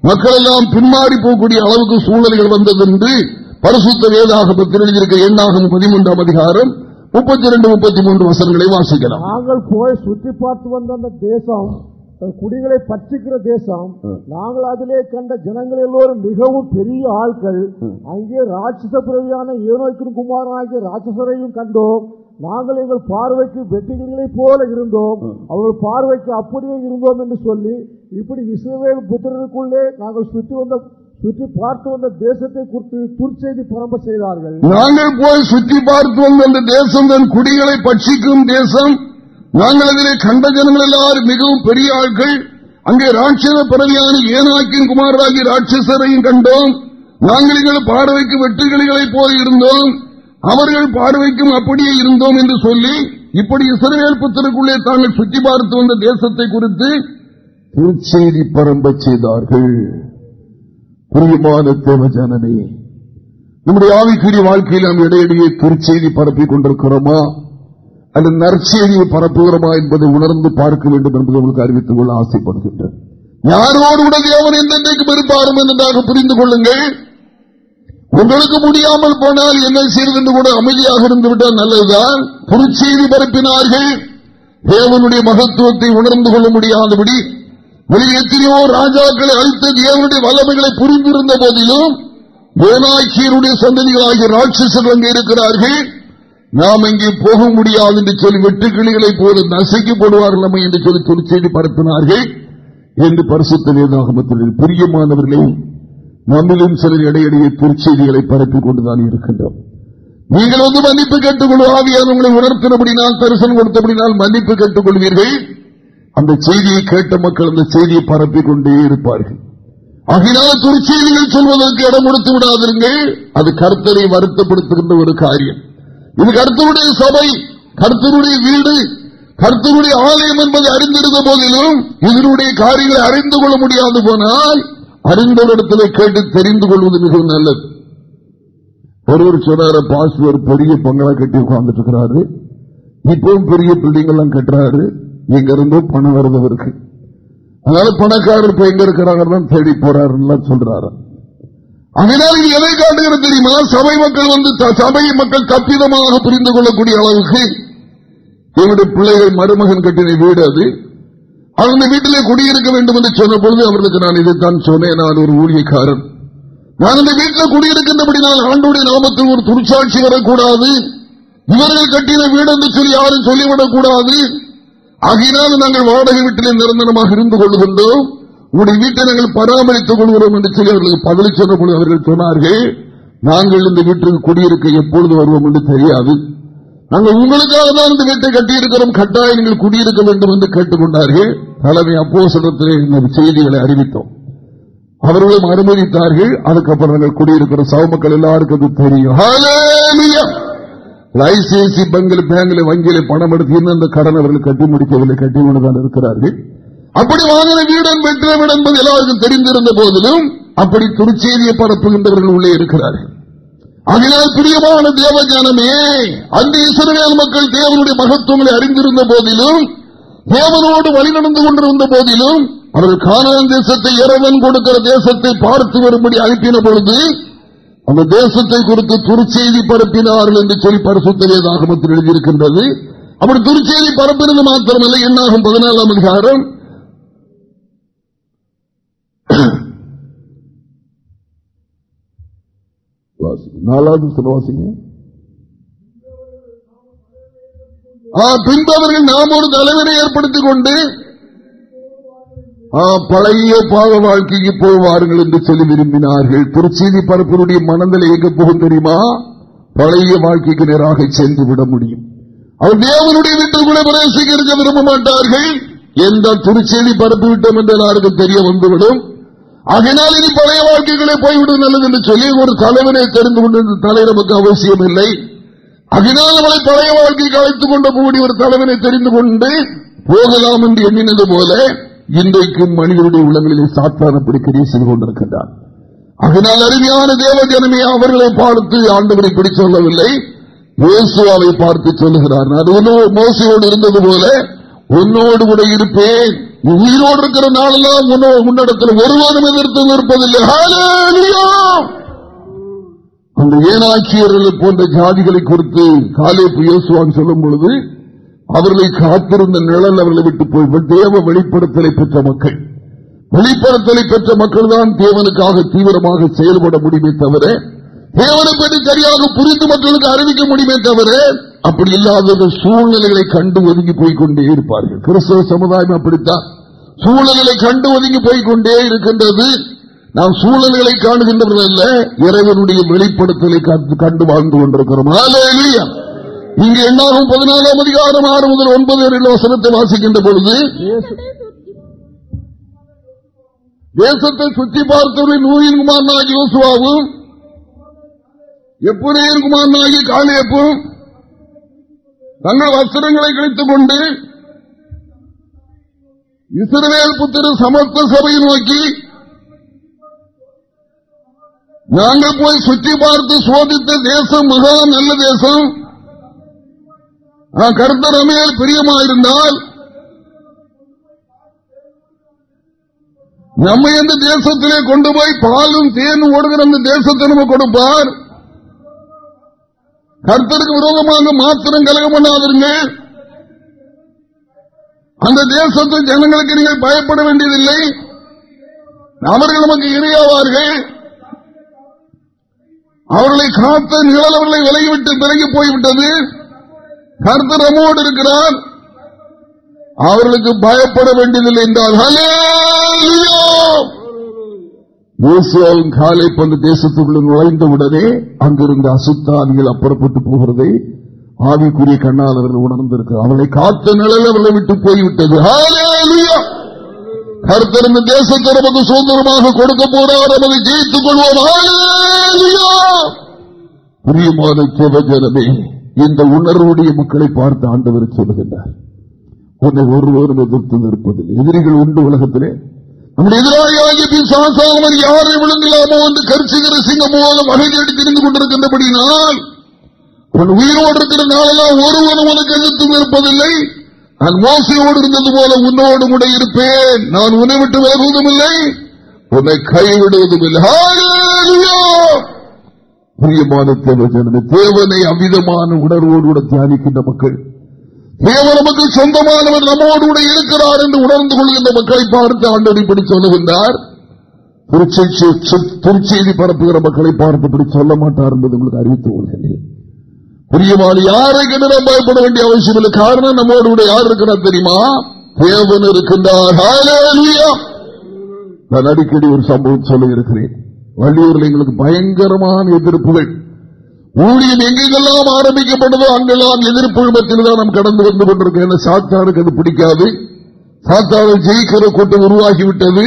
மக்கள் எல்லாம் பின்மாறி போகக்கூடிய அளவுக்கு சூழல்கள் வந்தது என்று பரிசுத்த வேதாக எழுதியிருக்க எண்ணாகும் பதிமூன்றாம் அதிகாரம் முப்பத்தி ரெண்டு முப்பத்தி மூன்று வசனங்களை வாசிக்கலாம். நாங்கள் போய் சுற்றி பார்த்து வந்த அந்த தேசம் குடிகளை பற்றிக்கிற தேசம் நாங்கள் அதிலே கண்ட ஜனங்கள் எல்லோரும் மிகவும் பெரிய ஆட்கள் அங்கே ராட்சச பிறவியான ஏனோய்க்கும் குமாரனாகிய ராட்சசரையும் கண்டோம். நாங்கள் எங்கள் பார்வைக்கு வெற்றிகளைப் போல இருந்தோம். அவர்கள் பார்வைக்கு அப்படியே இருந்தோம் என்று சொல்லி இப்படி இஸ்ரேல் புத்திரருக்குள்ளே நாங்கள் சுற்றி வந்த சுற்றி பார்த்து வந்த தேசத்தை குறித்து துர்ச்செய்தி பரம்ப செய்தார்கள். நாங்கள் போய் சுற்றி பார்த்து வந்த அந்த தேசம் குடிகளை பட்சிக்கும் தேசம். நாங்கள் அதிலே கண்ட ஜனங்கள் எல்லாரும் மிகவும் பெரிய ஆட்கள் அங்கே ராட்சத பறவையான ஏனாக்கின் குமாரராகி ராட்சசரையும் கண்டோம். நாங்கள் எங்கள் பார்வைக்கு வெட்டுகளிகளைப் போல இருந்தோம். அவர்கள் பார்வைக்கும் அப்படியே இருந்தோம் என்று சொல்லி இப்படி இசைவேல் புத்தருக்குள்ளே தாங்கள் சுற்றி பார்த்து வந்த தேசத்தை குறித்து திருச்செய்தி பரம்ப செய்தார்கள். புரியமான தேவஜானனே நம்முடைய ஆவிக்குரிய வாழ்க்கையில் நாம் இடையிடையே திருச்செய்தி பரப்பிக் கொண்டிருக்கிறோமா? அந்த நற்செய்தியை பரப்புகிறோமா என்பதை உணர்ந்து பார்க்க வேண்டும் என்பதை உங்களுக்கு அறிவித்துக் கொள்ள ஆசைப்படுகின்றேன். யாரோடு கூட தேவன் எந்தெந்தைக்கும் இருப்பாரும் என்பதாக புரிந்து கொள்ளுங்கள். உங்களுக்கு முடியாமல் போனால் என்ன செய்வது என்று கூட அமைதியாக இருந்து விட்டால் நல்லதுதான். புதுச்செய்தி பரப்பினார்கள். தேவனுடைய மகத்துவத்தை உணர்ந்து கொள்ள முடியாதபடி எத்தனையோ ராஜாக்களை அழித்து தேவனுடைய வல்லமைகளை புரிந்திருந்த போதிலும் வேலாக்கியருடைய சந்ததிகளாகிய ராட்சசர்கள் அங்கே இருக்கிறார்கள். நாம் இங்கே போக முடியாது என்று சொல்லி வெட்டுக்கிளிகளை போல நசைக்கப்படுவார்கள் நம்ம என்று சொல்லி துணிச்செய்தி பரப்பினார்கள் என்று பரிசுத்த வேதாகமத்தில் பிரியமானவர்களையும் நம்மிலும் சிலர் இடையிடையே திருச்செய்திகளை பரப்பிக் கொண்டுதான் இருக்கின்றோம். நீங்கள் வந்து மன்னிப்பு கேட்டுக்கொள்ளும் ஆவியான உங்களை உணர்த்தினபடினால் தரிசனம் கொடுத்தபடினால் மன்னிப்பு கேட்டுக்கொள்வீர்கள். அந்த செய்தியை கேட்ட மக்கள் அந்த செய்தியை பரப்பிக் கொண்டே இருப்பார்கள். ஆகினால துருச்செய்திகள் சொல்வதற்கு இடம் கொடுத்து விடாதீர்கள் அது கருத்தரை வருத்தப்படுத்துகின்ற ஒரு காரியம். இது கருத்தருடைய சபை கருத்தருடைய வீடு கருத்தருடைய ஆலயம் என்பதை அறிந்திருந்த போதிலும் இதனுடைய காரியங்களை அறிந்து கொள்ள முடியாது போனால் அறிந்தவரிடத்தில் கேட்டு தெரிந்து கொள்வது மிகவும் நல்லது. ஒருவர் சொன்னார பாஸ் ஒரு பெரிய பங்களா கட்டி உட்கார்ந்துட்டு இருக்கிறாரு. இப்பவும் பெரிய பில்டிங் எல்லாம் கட்டுறாரு. எங்க இருந்தோ பணம் வருதவருக்கு அதனால பணக்காரர் இப்ப எங்க இருக்கிறாங்க தேடி போறாருன்னு சொல்றாரு அதனால் இது எதை காட்டுகிறது தெரியுமா? சபை மக்கள் வந்து சபை மக்கள் கப்பிதமாக புரிந்து கொள்ளக்கூடிய அளவுக்கு என்னுடைய பிள்ளைகள் மருமகன் கட்டின வீடு அது. அந்த வீட்டிலே குடியிருக்க வேண்டும் என்று சொன்ன பொழுது அவர்களுக்கு நான் இதைத்தான் சொன்னேன். நான் ஒரு ஊழியக்காரன். நான் இந்த வீட்டில் குடியிருக்கின்றபடினால் ஆண்டோடைய நாமத்தில் ஒரு துணிச்சாட்சி வரக்கூடாது. இவர்கள் கட்டின வீடு என்று சொல்லி யாரும் சொல்லிவிடக்கூடாது. கூடாது நாங்கள் வாடகை வீட்டிலே நிரந்தரமாக இருந்து கொள்கின்றோம் உங்களுடைய வீட்டை நாங்கள் பராமரித்துக் கொள்கிறோம் என்று சொல்லி அவர்களுக்கு பதில் சொன்ன அவர்கள் சொன்னார்கள் நாங்கள் இந்த வீட்டுக்கு குடியிருக்க எப்பொழுது வருவோம் என்று தெரியாது. நாங்கள் உங்களுக்காக தான் இந்த வீட்டை கட்டியிருக்கிறோம் கட்டாயம் நீங்கள் குடியிருக்க வேண்டும் என்று கேட்டுக்கொண்டார்கள். தலைமை அப்போ இந்த செய்திகளை அறிவித்தோம். அவர்களும் அனுமதித்தார்கள். அதுக்கப்புறம் நாங்கள் குடியிருக்கிற சவமக்கள் எல்லாருக்கும் அது தெரியும். ஐசிஐசி பங்கில் பேங்கில் வங்கியில பணம் எடுத்து இன்னும் அந்த கடன் அவர்கள் கட்டி முடிக்கவில்லை கட்டி கொண்டுதான் இருக்கிறார்கள். அப்படி வாங்கின வீடன் பெற்ற என்பது எல்லாருக்கும் தெரிந்திருந்த போதிலும் அப்படி துருச்செய்தியை பரப்புகின்றவர்கள் உள்ளே இருக்கிறார்கள். அதனால் பிரியமான தேவஜானமே அந்த இஸ்ரேல் மக்கள் தேவனுடைய மகத்துவங்களை அறிந்திருந்த போதிலும் தேவனோடு வழிநடந்து கொண்டிருந்த போதிலும் அவர்கள் காணான் தேசத்தை இறைவன் கொடுக்கிற தேசத்தை பார்த்து வரும்படி அனுப்பின பொழுது அந்த தேசத்தை குறித்து துருச்செய்தி பரப்பினார்கள் என்று சொல்லி பரிசுத்தவேதாகமத்தில் எழுதியிருக்கின்றது. அப்படி துருச்செய்தி பரப்பினது மாத்திரமல்ல என்னாகும் பதினாலாம் அதிகாரம்? நாலாவது சொல்லுவாசிங்க பின்பவர்கள் நாம் ஒரு தலைவரை ஏற்படுத்திக் கொண்டு பழைய பாவ வாழ்க்கைக்கு போவார்கள் என்று சொல்லி விரும்பினார்கள். திருச்செய்தி பரப்பினுடைய மனதில் எங்க போகும் தெரியுமா? பழைய வாழ்க்கைக்கு நேராக சென்று விட முடியும். அவர் தேவனுடைய வீட்டுக்குள்ளே பிரவேசிக்க விரும்ப மாட்டார்கள். எந்த திருச்செய்தி பரப்பிவிட்டோம் என்று எல்லாருக்கும் தெரிய வந்துவிடும். ஆகினால் இனி பழைய வாழ்க்கைகளே போய்விடும் நல்லது என்று சொல்லி ஒரு தலைவனை தெரிந்து கொண்டு தலை நமக்கு அவசியம் இல்லை. அகினால் அவளை பழைய வாழ்க்கைக்கு அழைத்துக் கொண்ட கூடிய ஒரு தலைவனை தெரிந்து கொண்டு போகலாம் என்று எண்ணினது போல இன்றைக்கும் மனிதனுடைய உள்ளங்களிலே சாத்தான அப்படி செய்து கொண்டிருக்கின்றார் அதனால் அருமையான தேவ ஜனமே அவர்களை பார்த்து ஆண்டவரை இப்படி சொல்லவில்லை. இயேசுவாவை பார்த்து சொல்லுகிறார். அது மோசையோடு இருந்தது போல உன்னோடு கூட இருப்பேன். உயிரோடு இருக்கிற நாளெல்லாம் முன்னடத்தில் ஒருவரும் எதிர்த்து இருப்பதில்லை அந்த ஏனாட்சியர்கள் போன்ற ஜாதிகளை குறித்து காலே புயசுவான் சொல்லும் பொழுது அவர்களை காத்திருந்த நிழல் அவர்களை விட்டு போய் தேவ வெளிப்படுத்தலை பெற்ற மக்கள். வெளிப்படுத்தலை பெற்ற மக்கள் தான் தேவனுக்காக தீவிரமாக செயல்பட முடியுமே தவிர தேவனை பற்றி சரியாக புரிந்து மக்களுக்கு அறிவிக்க முடியுமே தவிர அப்படி இல்லாத சூழ்நிலைகளை கண்டு ஒதுங்கி போய்கொண்டே இருப்பார்கள். கிறிஸ்தவ சமுதாயம் அப்படித்தான். சூழல்களை கண்டு ஒதுங்கி போய்கொண்டே இருக்கின்றது. நாம் சூழல்களை காணுகின்றவர்கள் அல்ல இறைவனுடைய வெளிப்படுத்தலை கண்டு வாழ்ந்து கொண்டிருக்கிறோம். இங்கு என்னாகும்? பதினாலாம் அதிகாரம் ஆறு முதல் ஒன்பது வரையில் வசனத்தை வாசிக்கின்ற பொழுது தேசத்தை சுற்றி பார்த்தவரை நூயின் குமார் நாகி யோசுவாவும் எப்படியும் குமார் நாகி காளியப்பும் தங்கள் வஸ்திரங்களை கழித்துக் கொண்டு இஸ்ரவேல் புத்திர சமஸ்த சபையை நோக்கி நாங்கள் போய் சுற்றி பார்த்து சோதித்த தேசம் மிக நல்ல தேசம். கருத்தர் அமையால் பிரியமாயிருந்தால் நம்ம எந்த தேசத்திலே கொண்டு போய் பாலும் தேனும் ஓடுகிற அந்த தேசத்தை நம்ம கொடுப்பார். கர்த்தருக்கு விரோதமாக மாத்திரம் கலகம் பண்ணாதிருங்க அந்த தேசத்து ஜனங்களுக்கு நீங்கள் பயப்பட வேண்டியதில்லை. அவர்கள் நமக்கு இணையாவார்கள் அவர்களை காத்த நிழல் அவர்களை விலகிவிட்டு பிறகு போய்விட்டது. கருத்து நம்மோடு இருக்கிறார். அவர்களுக்கு பயப்பட வேண்டியதில்லை என்றால் யோசியாவின் காலை பந்து தேசத்துக்குள்ள நுழைந்தவுடனே அங்கிருந்த அசுத்தானிகள் அப்புறப்பட்டு போகிறதை. ஆவிக்குரிய கண்ணால் அவர்கள் உணர்ந்திருக்கிறார் அவளை காத்த நிலையில் அவர்களை விட்டு போய்விட்டது. கருத்தர் இந்த தேசத்தை நமக்கு சுதந்திரமாக கொடுக்க போறார் நமக்கு ஜெயித்துக் கொள்வோம். புரியுமான சிவஜனமே இந்த உணர்வுடைய மக்களை பார்த்து ஆண்டவர் சொல்லுகின்றார். உன்னை ஒருவரும் எதிர்த்து நிற்பதில்லை. எதிரிகள் உண்டு உலகத்திலே. நம்முடைய எதிராளியாகிய பிசாசாமல் யாரை விழுங்கலாமோ என்று கரிசுகிற சிங்கம் போல வகை தேடி தெரிந்து கொண்டிருக்கின்றபடினால் உன் உயிரோடு இருக்கிற நாளெல்லாம் ஒருவரும் உனக்கு எதிர்த்து இருப்பதில்லை. நான் மோசையோடு இருந்தது போல உன்னோடு கூட இருப்பேன். நான் உன்னை விட்டு விலகுவதும் இல்லை உன்னை கைவிடுவதும் இல்லை பிரியமான தேவனை அமிதமான உணர்வோடு கூட தியானிக்கின்ற மக்கள். தேவன் நமக்கு சொந்தமானவர் நம்மோடு கூட இருக்கிறார் என்று உணர்ந்து கொள்கின்ற மக்களை பார்த்து ஆண்டு இப்படி சொல்லுகின்றார். திருச்செய்தி பரப்புகிற மக்களை பார்த்து இப்படி சொல்ல மாட்டார் என்பது உங்களுக்கு அறிவித்துக் கொள்கிறேன். பிரியமான யாரை கண்டு நாம் பயப்பட வேண்டிய அவசியம் இல்லை. காரணம் நம்மோடு கூட யார் இருக்கிறார் தெரியுமா? தேவன் இருக்கின்றார். நான் அடிக்கடி ஒரு சம்பவம் சொல்ல இருக்கிறேன். வள்ளியூரில் எங்களுக்கு பயங்கரமான எதிர்ப்புகள். ஊழியம் எங்கெங்கெல்லாம் ஆரம்பிக்கப்பட்டதோ அங்கெல்லாம் எதிர்ப்பு மத்தியில் தான் நாம் கடந்து வந்து கொண்டிருக்கோம் சாத்தானுக்கு அது பிடிக்காது. சாத்தாவை ஜெயிக்கிற கூட்டம் உருவாகிவிட்டது.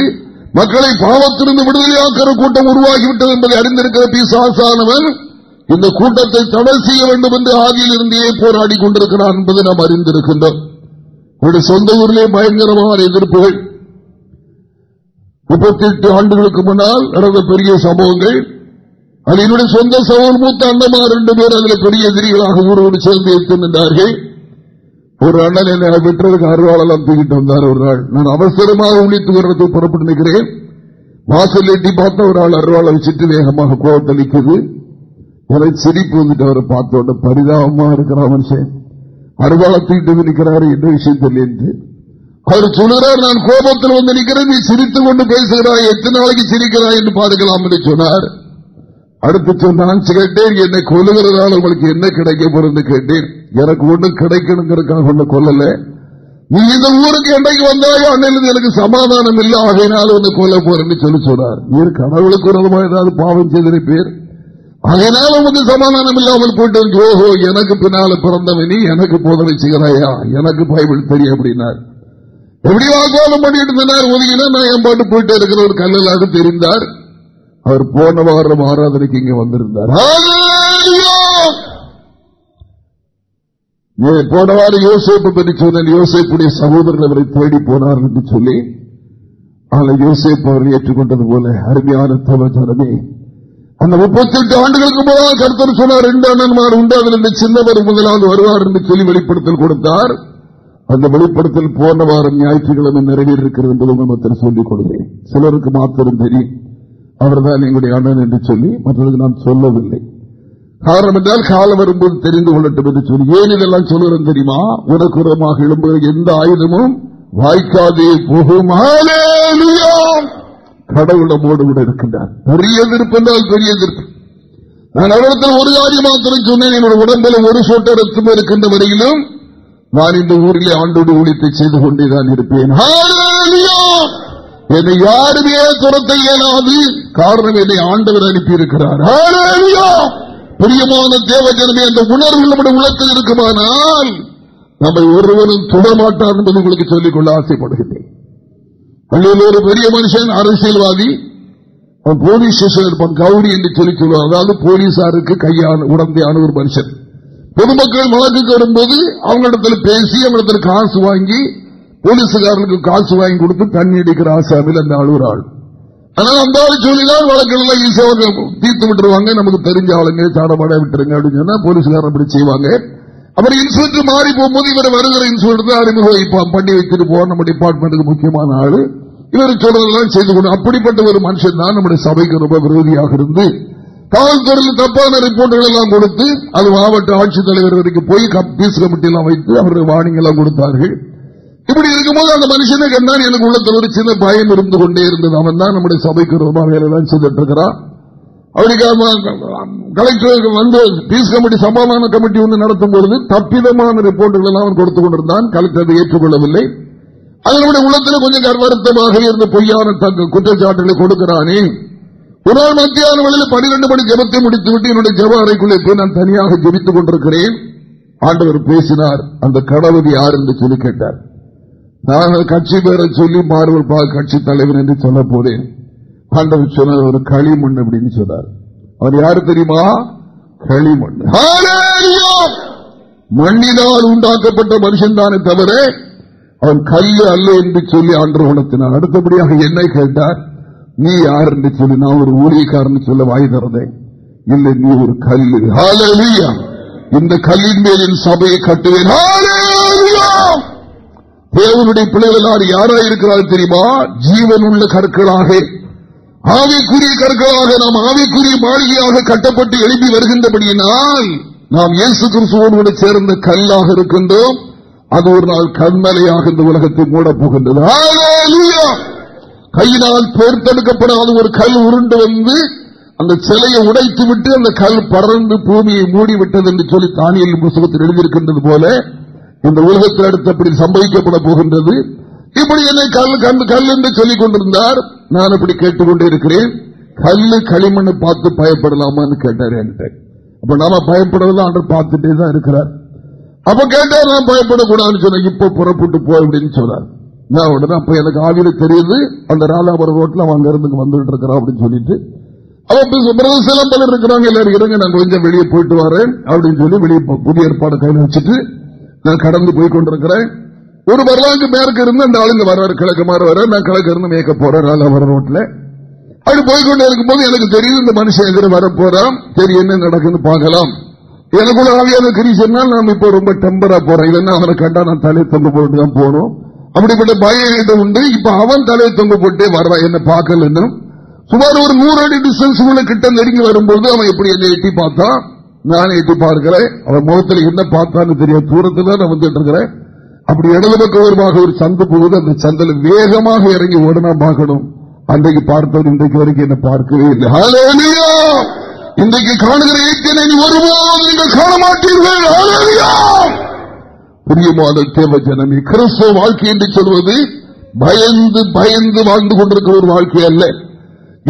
மக்களை பாவத்திலிருந்து விடுதலையாக்கிற கூட்டம் உருவாகிவிட்டது என்பதை அறிந்திருக்கிற பி. சாசானவன் இந்த கூட்டத்தை தடை செய்ய வேண்டும் என்று ஆதியில் இருந்தே போராடி கொண்டிருக்கிறார் என்பதை நாம் அறிந்திருக்கின்றோம். சொந்த ஊரிலே பயங்கரமான எதிர்ப்புகள். முப்பத்தி எட்டு ஆண்டுகளுக்கு முன்னால் நடந்த பெரிய சம்பவங்கள். அது என்னுடைய சொந்த சகோதர மூத்த அண்ணமா ரெண்டு பேர் அதில் பெரிய எதிரிகளாக ஊரோடு சேர்ந்து நின்றார்கள். ஒரு அண்ணன் என்னை பெற்றதுக்கு அருவாளெல்லாம் தூக்கிட்டு வந்தார் ஒரு நாள். நான் அவசரமாக உழைத்து வர்றதை புறப்பட்டு நிற்கிறேன். வாசல் எட்டி பார்த்த ஒரு ஆள் அருவாளை வச்சுட்டு வேகமாக கோவத்தளிக்குது எனக்கு சிரிப்பு வந்துட்டு அவரை பார்த்தோட பரிதாபமா இருக்கிற மனுஷன். அருவாளத்திட்டு தூக்கிட்டு நிற்கிறாரு என்ன விஷயம் தெரியல அவர் சொல்கிறார் நான் கோபத்தில் வந்து நிற்கிறேன் நீ சிரித்துக் கொண்டு பேசுகிறாய் எத்தனை நாளைக்கு சிரிக்கிறாய் என்று பார்க்கலாம் என்று சொன்னார். அடுத்து சொன்னான் கேட்டேன் என்னை கொல்லுகிறதால உங்களுக்கு என்ன கிடைக்க போறது கேட்டேன். எனக்கு ஒன்றும் கிடைக்கணுங்கிறதுக்காக ஒண்ணு கொல்லல. நீ இந்த ஊருக்கு என்னைக்கு வந்தாயோ அன்னையிலிருந்து எனக்கு சமாதானம் இல்லை. ஆகையினால வந்து கொல்ல போறேன்னு சொல்லி சொன்னார். நீர் கடவுளுக்கு உரமா ஏதாவது பாவம் செய்திருப்பேன் பேர் அதனால உனக்கு சமாதானம் இல்லாமல் போயிட்டு ஓஹோ எனக்கு பின்னால பிறந்தவனி எனக்கு போதனை செய்கிறாயா? எனக்கு பைபிள் தெரியும் அப்படின்னார். எப்படி வாக்குவாதம் பண்ணிட்டு இருந்தார். ஒதுங்கினா நான் என் பாட்டு போயிட்டே இருக்கிற ஒரு கல்லலாக தெரிந்தார். அவர் போன வாரம் ஆராதனைக்கு இங்க வந்திருந்தார். போன வாரம் யோசிப்பு பற்றி சொன்ன யோசிப்புடைய சகோதரர் அவரை தேடி போனார் என்று சொல்லி ஆனால் யோசிப்பு அவர் ஏற்றுக்கொண்டது போல அருமையான தவச்சனமே அந்த முப்பத்தி எட்டு ஆண்டுகளுக்கு முதலாக கருத்தர் சொன்னார் ரெண்டு அண்ணன்மார் உண்டு அதில் சின்னவர் முதலாவது வருவார் என்று சொல்லி வெளிப்படுத்தல் கொடுத்தார். அந்த வெளிப்படுத்தல் போன வாரம் ஞாயிற்றுக்கிழமை நிறைவேறிருக்கிறது என்பது உங்கள் மத்தியில் சொல்லிக் கொடுத்தேன் சிலருக்கு மாத்திரம் தெரியும். அவர்தான் எங்களுடைய அண்ணன் என்று சொல்லி மற்றவர்கள் நான் சொல்லவில்லை. காரணம் என்றால் காலம் வரும்போது தெரிந்து கொள்ளட்டும் என்று சொல்லி. ஏன் இதெல்லாம் சொல்லுறேன் தெரியுமா? உனக்குரமாக எழும்புகிற எந்த ஆயுதமும் வாய்க்காதே போகும். கடவுள் நம்மோடு கூட இருக்கின்றார். பெரிய எதிர்ப்பு என்றால் பெரிய எதிர்ப்பு. நான் அவரிடத்தில் ஒரு காரியம் மாத்திரம் சொன்னேன். என்னுடைய உடம்பில் ஒரு சொட்ட ரத்தம் இருக்கின்ற வரையிலும் நான் இந்த ஊரிலே ஆண்டோடு ஊழியத்தை செய்து கொண்டேதான் இருப்பேன். என்னை யாருமே துரத்த இயலாது? காரணம் என்னை ஆண்டவர் அனுப்பியிருக்கிறார். பிரியமான தேவஜனமே அந்த உணர்வு நம்முடைய உள்ளத்தில் இருக்குமானால் நம்மை ஒருவரும் தொடமாட்டார் என்பது உங்களுக்கு சொல்லிக்கொள்ள ஆசைப்படுகிறேன். ஒரு பெரிய மனுஷன் அரசியல்வாதி போலீஸ் ஸ்டேஷன் இருப்பான். கவுடி என்று சொல்லி சொல்லுவார் அதாவது போலீசாருக்கு கையான உடந்தையான ஒரு மனுஷன். பொதுமக்கள் வழக்குக்கு வரும்போது அவங்களிடத்தில் பேசி அவங்களிடத்தில் காசு வாங்கி போலீஸுக்காரனுக்கு காசு வாங்கி கொடுத்து தண்ணி அடிக்கிற ஆசாமில் அந்த ஆள் ஒரு ஆள். ஆனால் அந்த ஆள் சொல்லினால் வழக்கெல்லாம் ஈஸியாக தீர்த்து விட்டுருவாங்க. நமக்கு தெரிஞ்ச ஆளுங்க சாடமாட விட்டுருங்க அப்படின்னு சொன்னா போலீஸ்காரன் அப்படி செய்வாங்க. அவர் இன்சூரன்ஸ் மாறி போகும்போது இவர் வருகிற இன்ஸ்பெக்டர் அறிமுகம் பண்ணி வைத்துட்டு போவார். நம்ம டிபார்ட்மெண்ட்டுக்கு முக்கியமான ஆளு. இவர் சொல்றதெல்லாம் செய்து கொண்டு அப்படிப்பட்ட ஒரு மனுஷன் தான் நம்முடைய சபைக்கு ரொம்ப விரோதியாக இருந்து காவல்துறையில் தப்பான ரிப்போர்ட்டுகள் எல்லாம் கொடுத்து அது மாவட்ட ஆட்சித்தலைவர் வரைக்கும் போய் பீஸ் கமிட்டி எல்லாம் வைத்து அவருடைய வார்னிங் எல்லாம் கொடுத்தார்கள். இப்படி இருக்கும்போது அந்த மனுஷனுக்கு என்ன எனக்கு உள்ளத்தில் ஒரு சின்ன பயம் இருந்து கொண்டே இருந்தது. அவன் தான் நம்முடைய சபைக்கு ரொம்ப வேலை தான் செய்துட்டு இருக்கிறான். கலெக்டர் வந்து பீஸ் கமிட்டி சமாதான கமிட்டி ஒன்று நடத்தும் பொழுது தப்பிதமான ரிப்போர்ட்டுகள் எல்லாம் அவன் கொடுத்துக் கொண்டிருந்தான் கலெக்டர் அதை ஏற்றுக்கொள்ளவில்லை. அதனுடைய உள்ளத்தில் கொஞ்சம் கர்வருத்தமாக இருந்த பொய்யான குற்றச்சாட்டுகளை கொடுக்கிறானே. ஒரு நாள் மத்தியான வழியில் பனிரெண்டு மணி ஜபத்தை முடித்துவிட்டு என்னுடைய ஜப அறைக்குள்ளே போய் நான் தனியாக ஜபித்துக் கொண்டிருக்கிறேன். ஆண்டவர் பேசினார். அந்த கடவுள் யார் என்று சொல்லி கேட்டார். நான் கட்சி பேரை சொல்லி மாறுவல் கட்சி தலைவர் என்று சொல்ல போறேன் ஆண்டவர் சொன்னார் ஒரு களிமண் அப்படின்னு சொன்னார். அவர் யாரு தெரியுமா? களிமண். மண்ணினால் உண்டாக்கப்பட்ட மனுஷன் தானே தவிர அவன் கல்லு அல்ல என்று சொல்லி ஆண்டு உணர்த்தினார். அடுத்தபடியாக என்னை கேட்டார் நீ யார் என்று சொல்லி நான் ஒரு ஊழியக்காரன் சொல்ல வாய் தரதேன் இல்லை நீ ஒரு கல்லு. இந்த கல்லின் மேலின் சபையை கட்டுவேன். தேவனுடைய பிள்ளைகள் யாரா இருக்கிறார் தெரியுமா? ஜீவன் உள்ள கற்களாக. ஆவிக்குரிய கற்களாக நாம் ஆவிக்குரிய மாளிகையாக கட்டப்பட்டு எழுப்பி வருகின்றபடியினால் நாம் இயேசு கிறிஸ்துவோடு சேர்ந்த கல்லாக இருக்கின்றோம். அது ஒரு நாள் கண்மலையாக இந்த உலகத்தை மூடப் போகின்றது கையினால் பேர்த்தெடுக்கப்படாத ஒரு கல் உருண்டு வந்து அந்த சிலையை உடைத்து விட்டு அந்த கல் பறந்து பூமியை மூடிவிட்டது என்று சொல்லி தானியல் புத்தகத்தில் எழுதியிருக்கின்றது போல இந்த உலகத்தில் அடுத்தபடி சம்பவிக்கப்பட போகின்றது. இப்படி என்னை கல் கல் என்று சொல்லிக் கொண்டிருந்தார். நான் அப்படி கேட்டுக்கொண்டே இருக்கிறேன். கல்லு களிமண் பார்த்து பயப்படலாமான்னு கேட்டார் என்கிட்ட அப்ப நாம பயப்படுறதா அன்று பார்த்துட்டே தான் இருக்கிறார். அப்ப கேட்டா நான் பயப்படக்கூடாதுன்னு சொன்ன இப்ப புறப்பட்டு போய் அப்படின்னு சொன்னார். நான் உடனே அப்ப எனக்கு ஆவியில தெரியுது அந்த ராதாபுரம் ரோட்ல அவன் அங்கிருந்து வந்துட்டு இருக்கிறான் அப்படின்னு சொல்லிட்டு. அவன் சிலம் பலர் இருக்கிறாங்க. எல்லாரும் இருங்க நான் கொஞ்சம் வெளியே போயிட்டு வரேன் அப்படின்னு சொல்லி வெளியே புதிய ஏற்பாடு கையில் வச்சுட்டு நான் கடந்து போய் கொண்டிருக்கிறேன். ஒரு வரலாற்று மேற்கு இருந்து அந்த ஆளுங்க வர்றாரு கிழக்கு மாற வர நான் கிழக்கு இருந்து மேய்க்க போறேன் ராதாபுரம் ரோட்ல அப்படி போய்கொண்டே இருக்கும்போது எனக்கு தெரியும் இந்த மனுஷன் எதிர வரப்போறான் சரி என்ன நடக்குன்னு பார்க்கலாம். எனக்குள்ள ஆவியான சொன்னால் நம்ம இப்போ ரொம்ப டெம்பரா போறேன். இல்லைன்னா அவனை கண்டா நான் தலையை தொங்க போட்டு தான் போகணும். அப்படிப்பட்ட பயம் உண்டு. இப்ப அவன் தலையை தொங்க போட்டே வர்றான் என்ன பார்க்கல சுமார் ஒரு நூறு அடி டிஸ்டன்ஸ் உள்ள கிட்ட நெருங்கி வரும்போது அவன் எப்படி என்ன எட்டி பார்த்தான்? நானே எட்டி பார்க்கிறேன். அவன் முகத்தில் என்ன பார்த்தான்னு தெரியும் தூரத்துல நான் வந்துட்டு இருக்கிறேன். அப்படி இடது பக்கமாக ஒரு சந்து போகுது அந்த சந்தில வேகமாக இறங்கி ஓடனா பார்க்கணும். அன்றைக்கு பார்த்தவர் இன்றைக்கு வரைக்கும் என்ன பார்க்கவே இல்லை. இன்றைக்கு காணுகிற ஏற்கனவே நீ ஒருபோதும் நீங்கள் காண மாட்டீர்கள் பிரியமான தேவ ஜனமே கிறிஸ்தவ வாழ்க்கை என்று சொல்வது பயந்து பயந்து வாழ்ந்து கொண்டிருக்கிற ஒரு வாழ்க்கை அல்ல.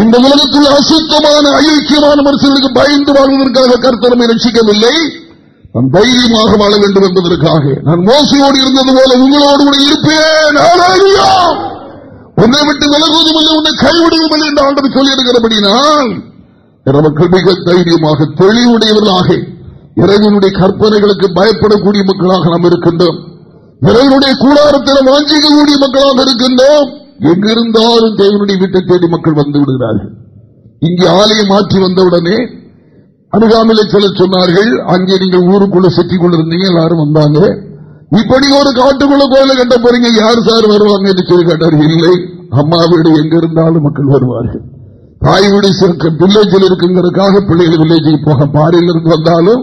இந்த உலகத்தில் அசுத்தமான ஐக்கியமான மனுஷர்களுக்கு பயந்து வாழ்வதற்காக கருத்தரமை ரட்சிக்கவில்லை நான் தைரியமாக வாழ வேண்டும் என்பதற்காக நான் மோசையோடு இருந்தது போல உங்களோடு கூட இருப்பேன். உன்னை விட்டு விலகுவதும் இல்லை உன்னை கைவிடுவதும் இல்லை என்று ஆண்டவர் சொல்லியிருக்கிறபடினால் மக்கள் மிக தைரியமாக தெளிவுடையவர்களாக இறைவனுடைய கற்பனைகளுக்கு பயப்படக்கூடிய மக்களாக நாம் இருக்கின்றோம். இறைவனுடைய கூடாரத்தில் வாஞ்சிக்கக்கூடிய மக்களாக இருக்கின்றோம். எங்கிருந்தாலும் தேவனுடைய வீட்டை தேடி மக்கள் வந்து விடுகிறார்கள். இங்கே ஆலயம் மாற்றி வந்தவுடனே அருகாமையில சொல்ல சொன்னார்கள் அங்கே நீங்கள் ஊருக்குள்ள சுற்றிக் கொண்டிருந்தீங்க எல்லாரும் வந்தாங்க. இப்படி ஒரு காட்டுக்குள்ள கோயில கட்ட போறீங்க யார் சார் வருவாங்க என்று சொல்லி கேட்டார்கள். இல்லை அம்மா வீடு எங்க இருந்தாலும் மக்கள் வருவார்கள். தாய் வீடு வில்லேஜில் இருக்குங்கிறதுக்காக பிள்ளைகள் வில்லேஜுக்கு போக பாரியில் இருந்து வந்தாலும்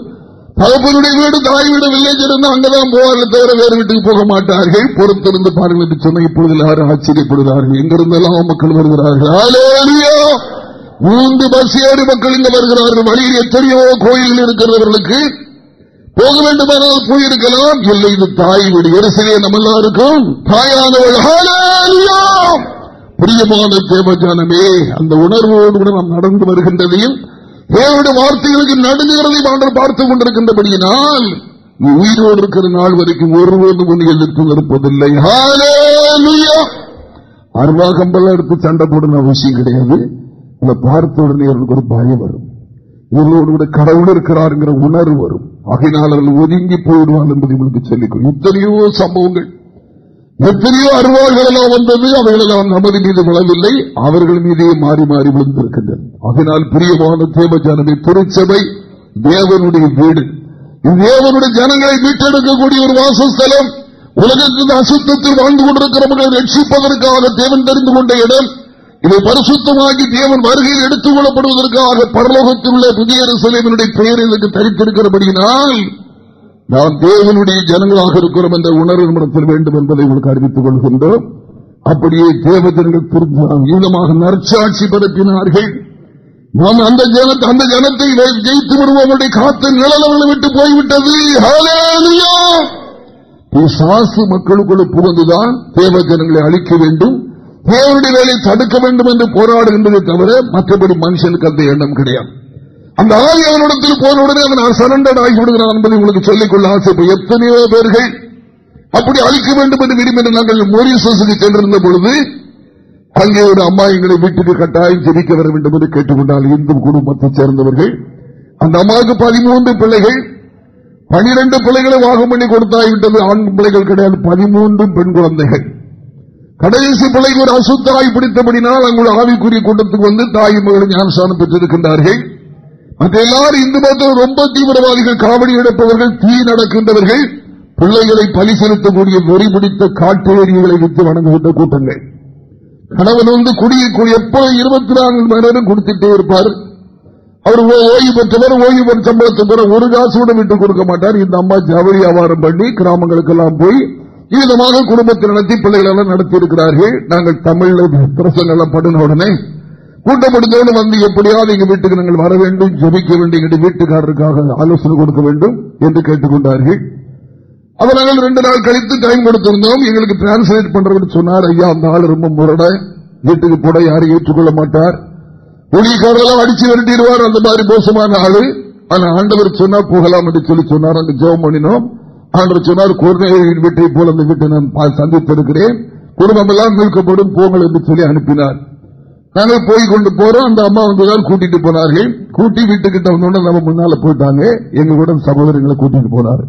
தகப்பனுடைய வீடு தாய் வீடு வில்லேஜ் இருந்து அங்கதான் போவார்கள் தவிர வேறு வீட்டுக்கு போக மாட்டார்கள். பொறுத்திருந்து பாருங்கள் என்று சொன்ன இப்பொழுது எல்லாரும் ஆச்சரியப்படுகிறார்கள். எங்கிருந்தெல்லாம் மக்கள் வருகிறார்கள்? மூன்று பஸ் ஏறி மக்கள் இங்கு வருகிறார்கள். வழியில் எத்தனையோ கோயில்கள் இருக்கிறவர்களுக்கு போக வேண்டுமானால் போயிருக்கலாம். இல்லை இது தாய் வீடு. எரிசலே நம்ம எல்லாருக்கும் தாயானவள். பிரியமான தேவஜானமே அந்த உணர்வோடு கூட நாம் நடந்து வருகின்றதையும் தேவனுடைய வார்த்தைகளுக்கு நடுங்குகிறதையும் ஆண்டர் பார்த்துக் கொண்டிருக்கின்றபடியினால் உயிரோடு இருக்கிற நாள் வரைக்கும் ஒருவரும் ஒன்று எதிர்த்து இருப்பதில்லை அருவாகம்பெல்லாம் எடுத்து சண்டை போடணும் அவசியம் கிடையாது. அதை பார்த்த உடனே அவர்களுக்கு ஒரு பயம் வரும். இவர்களோடு கூட கடவுள் இருக்கிறாருங்கிற உணர்வு வரும். ஆகையினால் அவர்கள் ஒதுங்கி போயிடுவார் என்பதை உங்களுக்கு சொல்லிக்கொள்ளும் எத்தனையோ சம்பவங்கள் எத்தனையோ அருவாள்கள் எல்லாம் வந்தது அவைகளெல்லாம் நமது மீது விழவில்லை அவர்கள் மீதே மாறி மாறி விழுந்திருக்கின்றன. அதனால் பிரியமான தேவஜானமே திருச்சபை தேவனுடைய வீடு. தேவனுடைய ஜனங்களை மீட்டெடுக்கக்கூடிய ஒரு வாசஸ்தலம். உலகத்தின் அசுத்தத்தில் வாழ்ந்து கொண்டிருக்கிறவர்களை ரட்சிப்பதற்காக தேவன் தெரிந்து கொண்ட இடம். இதை பரிசுத்தமாகி தேவன் வருகையில் எடுத்துக் கொள்ளப்படுவதற்காக பரலோகத்தில் உள்ள புதிய சிலைவனுடைய பெயர் எனக்கு தரித்திருக்கிறபடியினால் நாம் தேவனுடைய ஜனங்களாக இருக்கிறோம் என்ற உணர்வு நடத்தல் வேண்டும் என்பதை உங்களுக்கு அறிவித்துக் கொள்கின்றோம். அப்படியே தேவ ஜனங்கள் திருந்தாம் ஈழமாக நற்சாட்சி பரப்பினார்கள். நாம் அந்த ஜனத்தை அந்த ஜனத்தை ஜெயித்து விடுவோம். காத்து நிழலவர்களை விட்டு போய்விட்டது. சாசு மக்களுக்குள்ள புகுந்துதான் தேவ ஜனங்களை அழிக்க வேண்டும். தேவனுடைய வேலையை தடுக்க வேண்டும் என்று போராடுகின்றதை தவிர மற்றபடி மனுஷனுக்கு அந்த எண்ணம் கிடையாது. அந்த ஆவி அவனிடத்தில் போன உடனே அவன் சரண்டர் ஆகிவிடுகிறான் என்பதை உங்களுக்கு சொல்லிக்கொள்ள ஆசை எத்தனையோ பேர்கள் அப்படி அழிக்க வேண்டும் என்று விரும்பின நாங்கள் மோரிசஸுக்கு சென்றிருந்த பொழுது அங்கே ஒரு அம்மா எங்களை வீட்டுக்கு கட்டாயம் ஜெபிக்க வர வேண்டும் என்று கேட்டுக்கொண்டால் இந்து குடும்பத்தைச் சேர்ந்தவர்கள். அந்த அம்மாவுக்கு பதிமூன்று பிள்ளைகள். பனிரெண்டு பிள்ளைகளை வாகம் பண்ணி கொடுத்தாய்விட்டது ஆண் பிள்ளைகள் கிடையாது. பதிமூன்று பெண் குழந்தைகள். கடைசி பிள்ளைக்கு ஒரு அசுத்தராய் பிடித்தபடினால் அங்குள்ள ஆவிக்குரிய கூட்டத்துக்கு வந்து தாய் மகளும் ஞானசானம் பெற்றிருக்கின்றார்கள். மற்ற எல்லாரும் இந்து மதத்தில் ரொம்ப தீவிரவாதிகள் காவடி எடுப்பவர்கள் தீ நடக்கின்றவர்கள். பிள்ளைகளை பலி செலுத்தக்கூடிய வெறி பிடித்த காட்டு வித்து வணங்குகின்ற கூட்டங்கள். கணவன் வந்து குடி எப்போ இருபத்தி நான்கு மணி நேரம் கொடுத்துட்டே இருப்பார். அவர் ஓய்வு பெற்றவர் ஓய்வு பெற்ற சம்பளத்தை ஒரு காசு கூட விட்டு கொடுக்க மாட்டார். இந்த அம்மா ஜவுளி வியாபாரம் பண்ணி கிராமங்களுக்கு எல்லாம் போய் விதமாக குடும்பத்தை நடத்தி பிள்ளைகளெல்லாம் நடத்தி இருக்கிறார்கள் நாங்கள் தமிழ்ல பிரசங்கெல்லாம் பண்ணின உடனே கூட்டம் முடிந்தோடு வந்து எப்படியாவது எங்க வீட்டுக்கு நாங்கள் வர வேண்டும் ஜபிக்க வேண்டும் எங்களுடைய வீட்டுக்காரருக்காக ஆலோசனை கொடுக்க வேண்டும் என்று கேட்டுக்கொண்டார்கள். அதை நாங்கள் ரெண்டு நாள் கழித்து டைம் கொடுத்திருந்தோம் எங்களுக்கு டிரான்ஸ்லேட் பண்றது சொன்னார் ஐயா அந்த ஆள் ரொம்ப முரட வீட்டுக்கு போட யாரும் ஏற்றுக்கொள்ள மாட்டார். ஊழியக்காரெல்லாம் அடிச்சு விரட்டிடுவார் அந்த மாதிரி மோசமான ஆளு. ஆனா ஆண்டவர் சொன்னா போகலாம் என்று சொல்லி சொன்னார். அங்கு ஜெபம் பண்ணினோம். ஆண்டவர் சொன்னார் வீட்டை போல அந்த வீட்டை நான் சந்தித்திருக்கிறேன். குடும்பம் எல்லாம் மீட்கப்படும் போங்கள் என்று சொல்லி அனுப்பினார். நாங்கள் போய் கொண்டு போறோம். அந்த அம்மா வந்துதான் கூட்டிட்டு போனார்கள். கூட்டி வீட்டுக்கிட்ட வந்தோட நம்ம முன்னால போயிட்டாங்க. எங்க கூட சகோதரங்களை கூட்டிட்டு போனார்.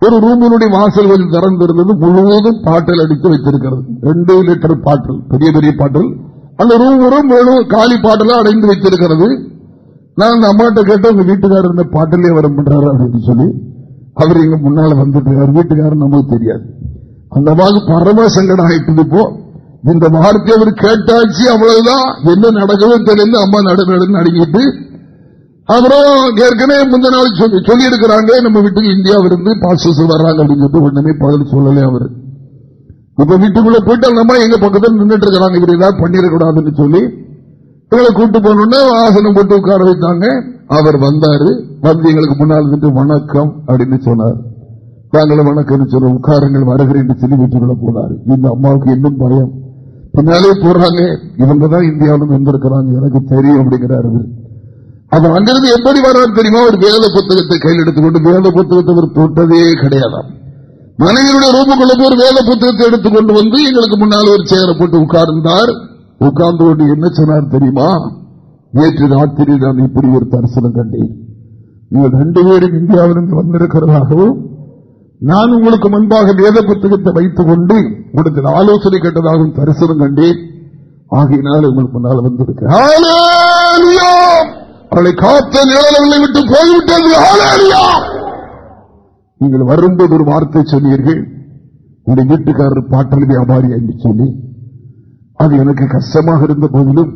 ஒரு ரூமினுடைய வாசல் கொஞ்சம் திறந்திருந்தது. முழுவதும் பாட்டல் அடித்து வைத்திருக்கிறது. ரெண்டு லிட்டர் பாட்டல் பெரிய பெரிய பாட்டல். அந்த ரூம் ஒரு காலி பாட்டலா அடைந்து வைத்திருக்கிறது. நான் அந்த அம்மாட்ட கேட்ட உங்க வீட்டுக்காரர் இந்த பாட்டிலே வர பண்றாரு? அப்படின்னு சொல்லி. அவர் எங்க முன்னால வந்துட்டு வீட்டுக்காரர் நமக்கு தெரியாது. அந்த மாதிரி பரம சங்கடம் ஆயிட்டு இப்போ. இந்த வார்த்தை அவர் கேட்டாச்சு அவ்வளவுதான். என்ன நடக்கவும் தெரியல அம்மா நடு நடு அப்புறம் ஏற்கனவே முந்த நாள் சொல்லி இருக்கிறாங்க நம்ம வீட்டுக்கு இந்தியாவிலிருந்து பாசஸ் வர்றாங்க அப்படின்னு சொல்லிட்டு ஒண்ணுமே பதில் சொல்லல அவரு. இப்ப வீட்டுக்குள்ள போயிட்டு அந்த அம்மா எங்க பக்கத்தில் நின்றுட்டு இருக்கிறாங்க இவர் ஏதாவது பண்ணிடக்கூடாதுன்னு சொல்லி எங்களை கூட்டு போனோடனே ஆசனம் போட்டு உட்கார வைத்தாங்க. அவர் வந்தாரு. வந்து எங்களுக்கு முன்னால் நின்று வணக்கம் அப்படின்னு சொன்னார். நாங்களும் வணக்கம் சொல்ல உட்காரங்கள் வருகிறேன் சொல்லி வீட்டுக்குள்ள போனாரு. இந்த அம்மாவுக்கு இன்னும் பயம். பின்னாலே போடுறாங்க இவங்க தான் இந்தியாவிலும் வந்திருக்கிறாங்க. எனக்கு தெரியும் அப்படிங்கிறாரு அவர் அங்கிருந்து எப்படி வர்றார் தெரியுமா? ஒரு வேத புத்தகத்தை கையில் எடுத்துக்கொண்டு வேத புத்தகத்தை அவர் தொட்டதே கிடையாதாம். மனைவியுடைய ரூபுக்குள்ள ஒரு வேத புத்தகத்தை எடுத்துக்கொண்டு வந்து எங்களுக்கு முன்னால் ஒரு சேரை போட்டு உட்கார்ந்தார். உட்கார்ந்து கொண்டு என்ன சொன்னார் தெரியுமா? நேற்று ராத்திரி நான் இப்படி ஒரு தரிசனம் கண்டேன். நீங்கள் ரெண்டு பேரும் இந்தியாவிலிருந்து வந்திருக்கிறதாகவும் நான் உங்களுக்கு முன்பாக வேத புத்தகத்தை வைத்துக் கொண்டு உங்களுக்கு ஆலோசனை கேட்டதாகவும் தரிசனம் கண்டேன். ஆகையினால் உங்களுக்கு முன்னால் வந்திருக்கிறேன். அவளை காத்த நிழல்களை விட்டு போய்விட்டது. நீங்கள் வரும்போது ஒரு வார்த்தை சொன்னீர்கள். உங்களுடைய வீட்டுக்காரர் பாட்டல் வியாபாரி என்று சொல்லி அது எனக்கு கஷ்டமாக இருந்த போதிலும்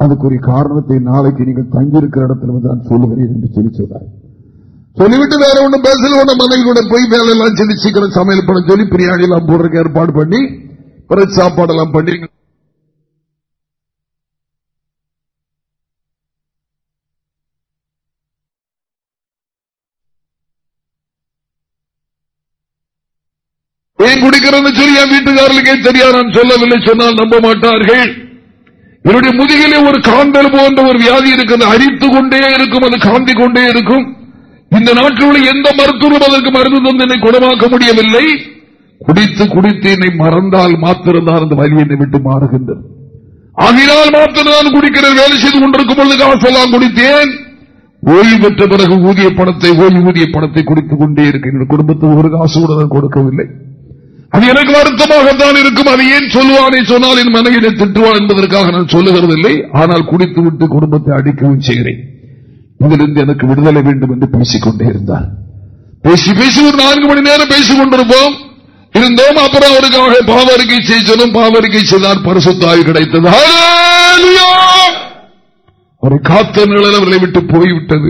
அதுக்குரிய காரணத்தை நாளைக்கு நீங்கள் தங்கியிருக்கிற இடத்துல வந்து நான் சொல்லுகிறேன் என்று சொல்லி சொன்னார். சொல்லிவிட்டு வேற ஒன்றும் பேசல ஒன்றும் மனைவி கூட போய் வேலை எல்லாம் சொல்லி சீக்கிரம் சமையல் பண்ண சொல்லி பிரியாணி எல்லாம் போடுறதுக்கு ஏற்பாடு பண்ணி பிறகு சாப்பாடு எல்லாம் பண்ணி ஏன் குடிக்கிறேன்னு சொல்லி என் வீட்டுக்காரர்களுக்கே தெரியா நான் சொல்லவில்லை சொன்னால் நம்ப மாட்டார்கள். என்னுடைய முதுகிலே ஒரு காந்தல் போன்ற ஒரு வியாதி இருக்கிறது அரித்து கொண்டே இருக்கும் அது காந்தி கொண்டே இருக்கும். இந்த நாட்டில் எந்த மருத்துவம் அதற்கு மருந்து தந்து என்னை குணமாக்க முடியவில்லை. குடித்து குடித்து என்னை மறந்தால் மாத்திருந்தான் அந்த வலி என்னை விட்டு மாறுகின்றது. ஆகினால் மாத்திரம்தான் குடிக்கிற வேலை செய்து கொண்டிருக்கும் பொழுது காசெல்லாம் குடித்தேன். ஓய்வு பெற்ற பிறகு ஊதிய பணத்தை ஓய்வூதிய பணத்தை குடித்துக் கொண்டே இருக்கேன். குடும்பத்துக்கு ஒரு காசு கூட கொடுக்கவில்லை. அது எனக்கு வருத்தமாகத்தான் இருக்கும். அது ஏன் சொல்லுவானே சொன்னால் என் மனைவியை திட்டுவான் என்பதற்காக நான் சொல்லுகிறதில்லை. ஆனால் குடித்து விட்டு குடும்பத்தை அடிக்கவும் செய்கிறேன். இதிலிருந்து எனக்கு விடுதலை வேண்டும் என்று பேசிக் கொண்டே இருந்தார் பேசி பேசி ஒரு நான்கு மணி நேரம் பேசிக் கொண்டிருப்போம் இருந்தோம். அப்புறம் அவருக்காக பாவரிக்கை செய்ததும் பாவரிக்கை செய்தார் பரிசுத்தாய் கிடைத்தது. அவரை காத்த நிழல் விட்டு போய்விட்டது.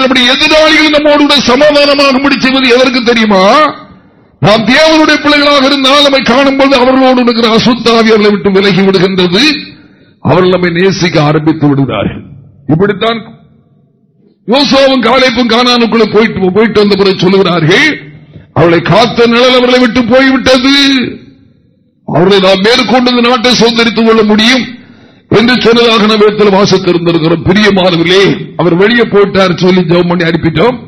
நம்முடைய எதிராளிகள் நம்மோடு சமாதானமாக முடிச்சுவது எதற்கு தெரியுமா? நாம் தேவனுடைய பிள்ளைகளாக இருந்தால் நம்மை காணும்போது அவர்களோடு இருக்கிற அசுத்தாவி அவர்களை விட்டு விலகி விடுகின்றது. அவர்கள் நம்மை நேசிக்க ஆரம்பித்து விடுகிறார்கள். இப்படித்தான் யோசோவும் காலைப்பும் காணானுக்குள்ள போயிட்டு போயிட்டு வந்த பிறகு சொல்லுகிறார்கள் அவளை காத்த நிழல் அவர்களை விட்டு போய்விட்டது. அவர்களை நாம் மேற்கொண்டு இந்த நாட்டை சுதந்திரித்துக் கொள்ள முடியும் என்று சொன்னதாக நம்ம இடத்தில் வாசத்திருந்திருக்கிறோம் பிரியமானவர்களே அவர் வெளியே போயிட்டார் சொல்லி ஜெவம் பண்ணி அனுப்பிட்டோம்.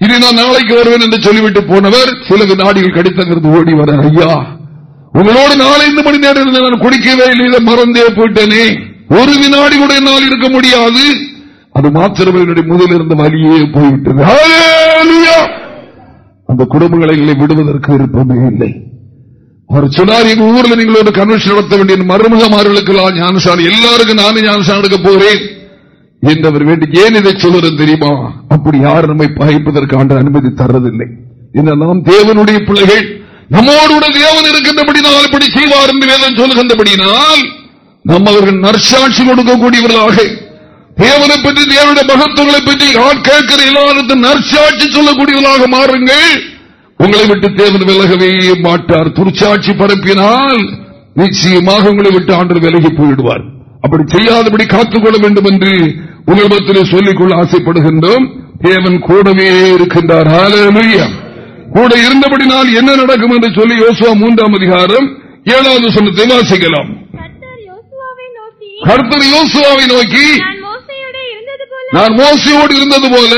இனி நான் நாளைக்கு வருவேன் என்று சொல்லிவிட்டு போனவர் சில வினாடிகள் கடித்தங்கிறது ஓடி வர ஐயா உங்களோடு நாலஞ்சு மணி நேரம் நான் குடிக்கவே இல்லை மறந்தே போயிட்டேனே. ஒரு வினாடி கூட என்னால் இருக்க முடியாது. அது மாத்திரமே என்னுடைய முதலில் முதலிருந்த வழியே போய்விட்டது. அந்த குடும்பங்களை விடுவதற்கு விருப்பமே இல்லை. அவர் சொன்னார் எங்க ஊர்ல நீங்கள் ஒரு கன்வென்ஷன் நடத்த வேண்டிய மருமகமார்களுக்கெல்லாம் ஞானசாரம் எல்லாருக்கும் நானும் ஞானசாரம் எடுக்க போகிறேன். என்று அவர் ஏன் இதை சொல்லுறது தெரியுமா? அப்படி யார் நம்மை பகைப்பதற்கு ஆண்டு அனுமதி தர்றதில்லை. என்ன நாம் தேவனுடைய பிள்ளைகள் நம்மோடு தேவன் இருக்கின்றபடினால் இப்படி செய்வார் என்று வேதம் சொல்லுகின்றபடினால் நம்ம அவர்கள் நற்சாட்சி கொடுக்கக்கூடியவர்களாக. தேவனை பற்றி தேவனுடைய மகத்துவங்களை பற்றி யார் கேட்கிற எல்லாருக்கும் நற்சாட்சி சொல்லக்கூடியவர்களாக மாறுங்கள். உங்களை விட்டு தேவன் விலகவே மாட்டார். துர்ச்சாட்சி பரப்பினால் நிச்சயமாக உங்களை விட்டு ஆண்டு விலகி போயிடுவார். அப்படி செய்யாதபடி காத்துக்கொள்ள வேண்டும் என்று உங்கள் மத்தியில் சொல்லிக்கொள்ள ஆசைப்படுகின்றோம். தேவன் கூடவே இருக்கின்றார். கூட இருந்தபடினால் என்ன நடக்கும் என்று சொல்லி யோசுவா மூன்றாம் அதிகாரம் ஏழாவது சொன்னத்தை வாசிக்கலாம். கர்த்தர் யோசுவாவை நோக்கி நான் மோசையோடு இருந்தது போல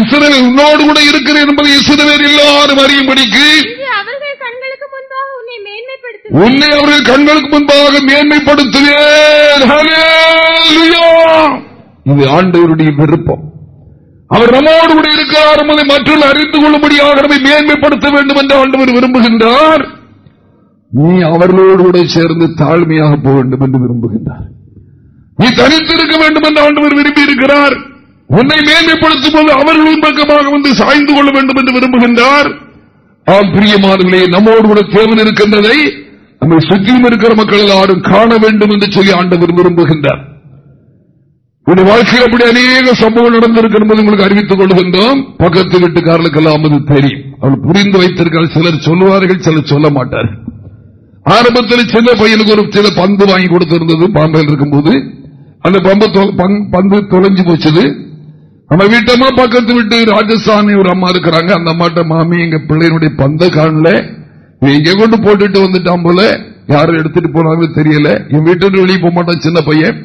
இஸ்ரவேல் உன்னோடு கூட இருக்கிறேன் என்பதை இஸ்ரவேல் எல்லாரும் அறியும்படிக்கு உன்னை அவர்கள் கண்களுக்கு முன்பாக மேன்மைப்படுத்துவேன். இது ஆண்டவருடைய விருப்பம். அவர் நம்மோடு கூட இருக்கிறார் என்பதை மற்றொரு அறிந்து கொள்ளும்படியாக நம்மை மேன்மைப்படுத்த வேண்டும் என்று ஆண்டவர் விரும்புகின்றார். நீ அவர்களோடு கூட சேர்ந்து தாழ்மையாக போக வேண்டும் என்று விரும்புகின்றார். நீ தனித்திருக்க வேண்டும் என்று ஆண்டவர் விரும்பி இருக்கிறார் உன்னை மேன்மைப்படுத்தும் போது அவர்களின் பக்கமாக வந்து சாய்ந்து கொள்ள வேண்டும் என்று விரும்புகின்றார். ஆம் பிரியமானவர்களே நம்மோடு கூட தேவன் இருக்கின்றதை நம்மை சுற்றியும் இருக்கிற மக்கள் எல்லாரும் காண வேண்டும் என்று சொல்லி ஆண்டவர் விரும்புகின்றார். உடைய வாழ்க்கையில் அப்படி அநேக சம்பவம் நடந்திருக்கு என்பது உங்களுக்கு அறிவித்துக் கொள்கின்றோம். பக்கத்து வீட்டுக்காரர்களுக்கெல்லாம் அது தெரியும். அவள் புரிந்து வைத்திருக்கிறார் சிலர் சொல்லுவார்கள் சிலர் சொல்ல மாட்டார்கள். ஆரம்பத்தில் சின்ன பையனுக்கு ஒரு சில பந்து வாங்கி கொடுத்திருந்தது. பாம்பையில் இருக்கும்போது அந்த பம்பு பந்து தொலைஞ்சு போச்சது. நம்ம வீட்டம்மா பக்கத்து விட்டு ராஜஸ்தானி ஒரு அம்மா இருக்கிறாங்க. அந்த அம்மாட்ட மாமி எங்க பிள்ளையினுடைய பந்த காணல. எங்க கொண்டு போட்டுட்டு வந்துட்டான் போல. யாரும் எடுத்துட்டு போனாங்க தெரியல. என் வீட்டு வெளியே போக மாட்டான் சின்ன பையன்.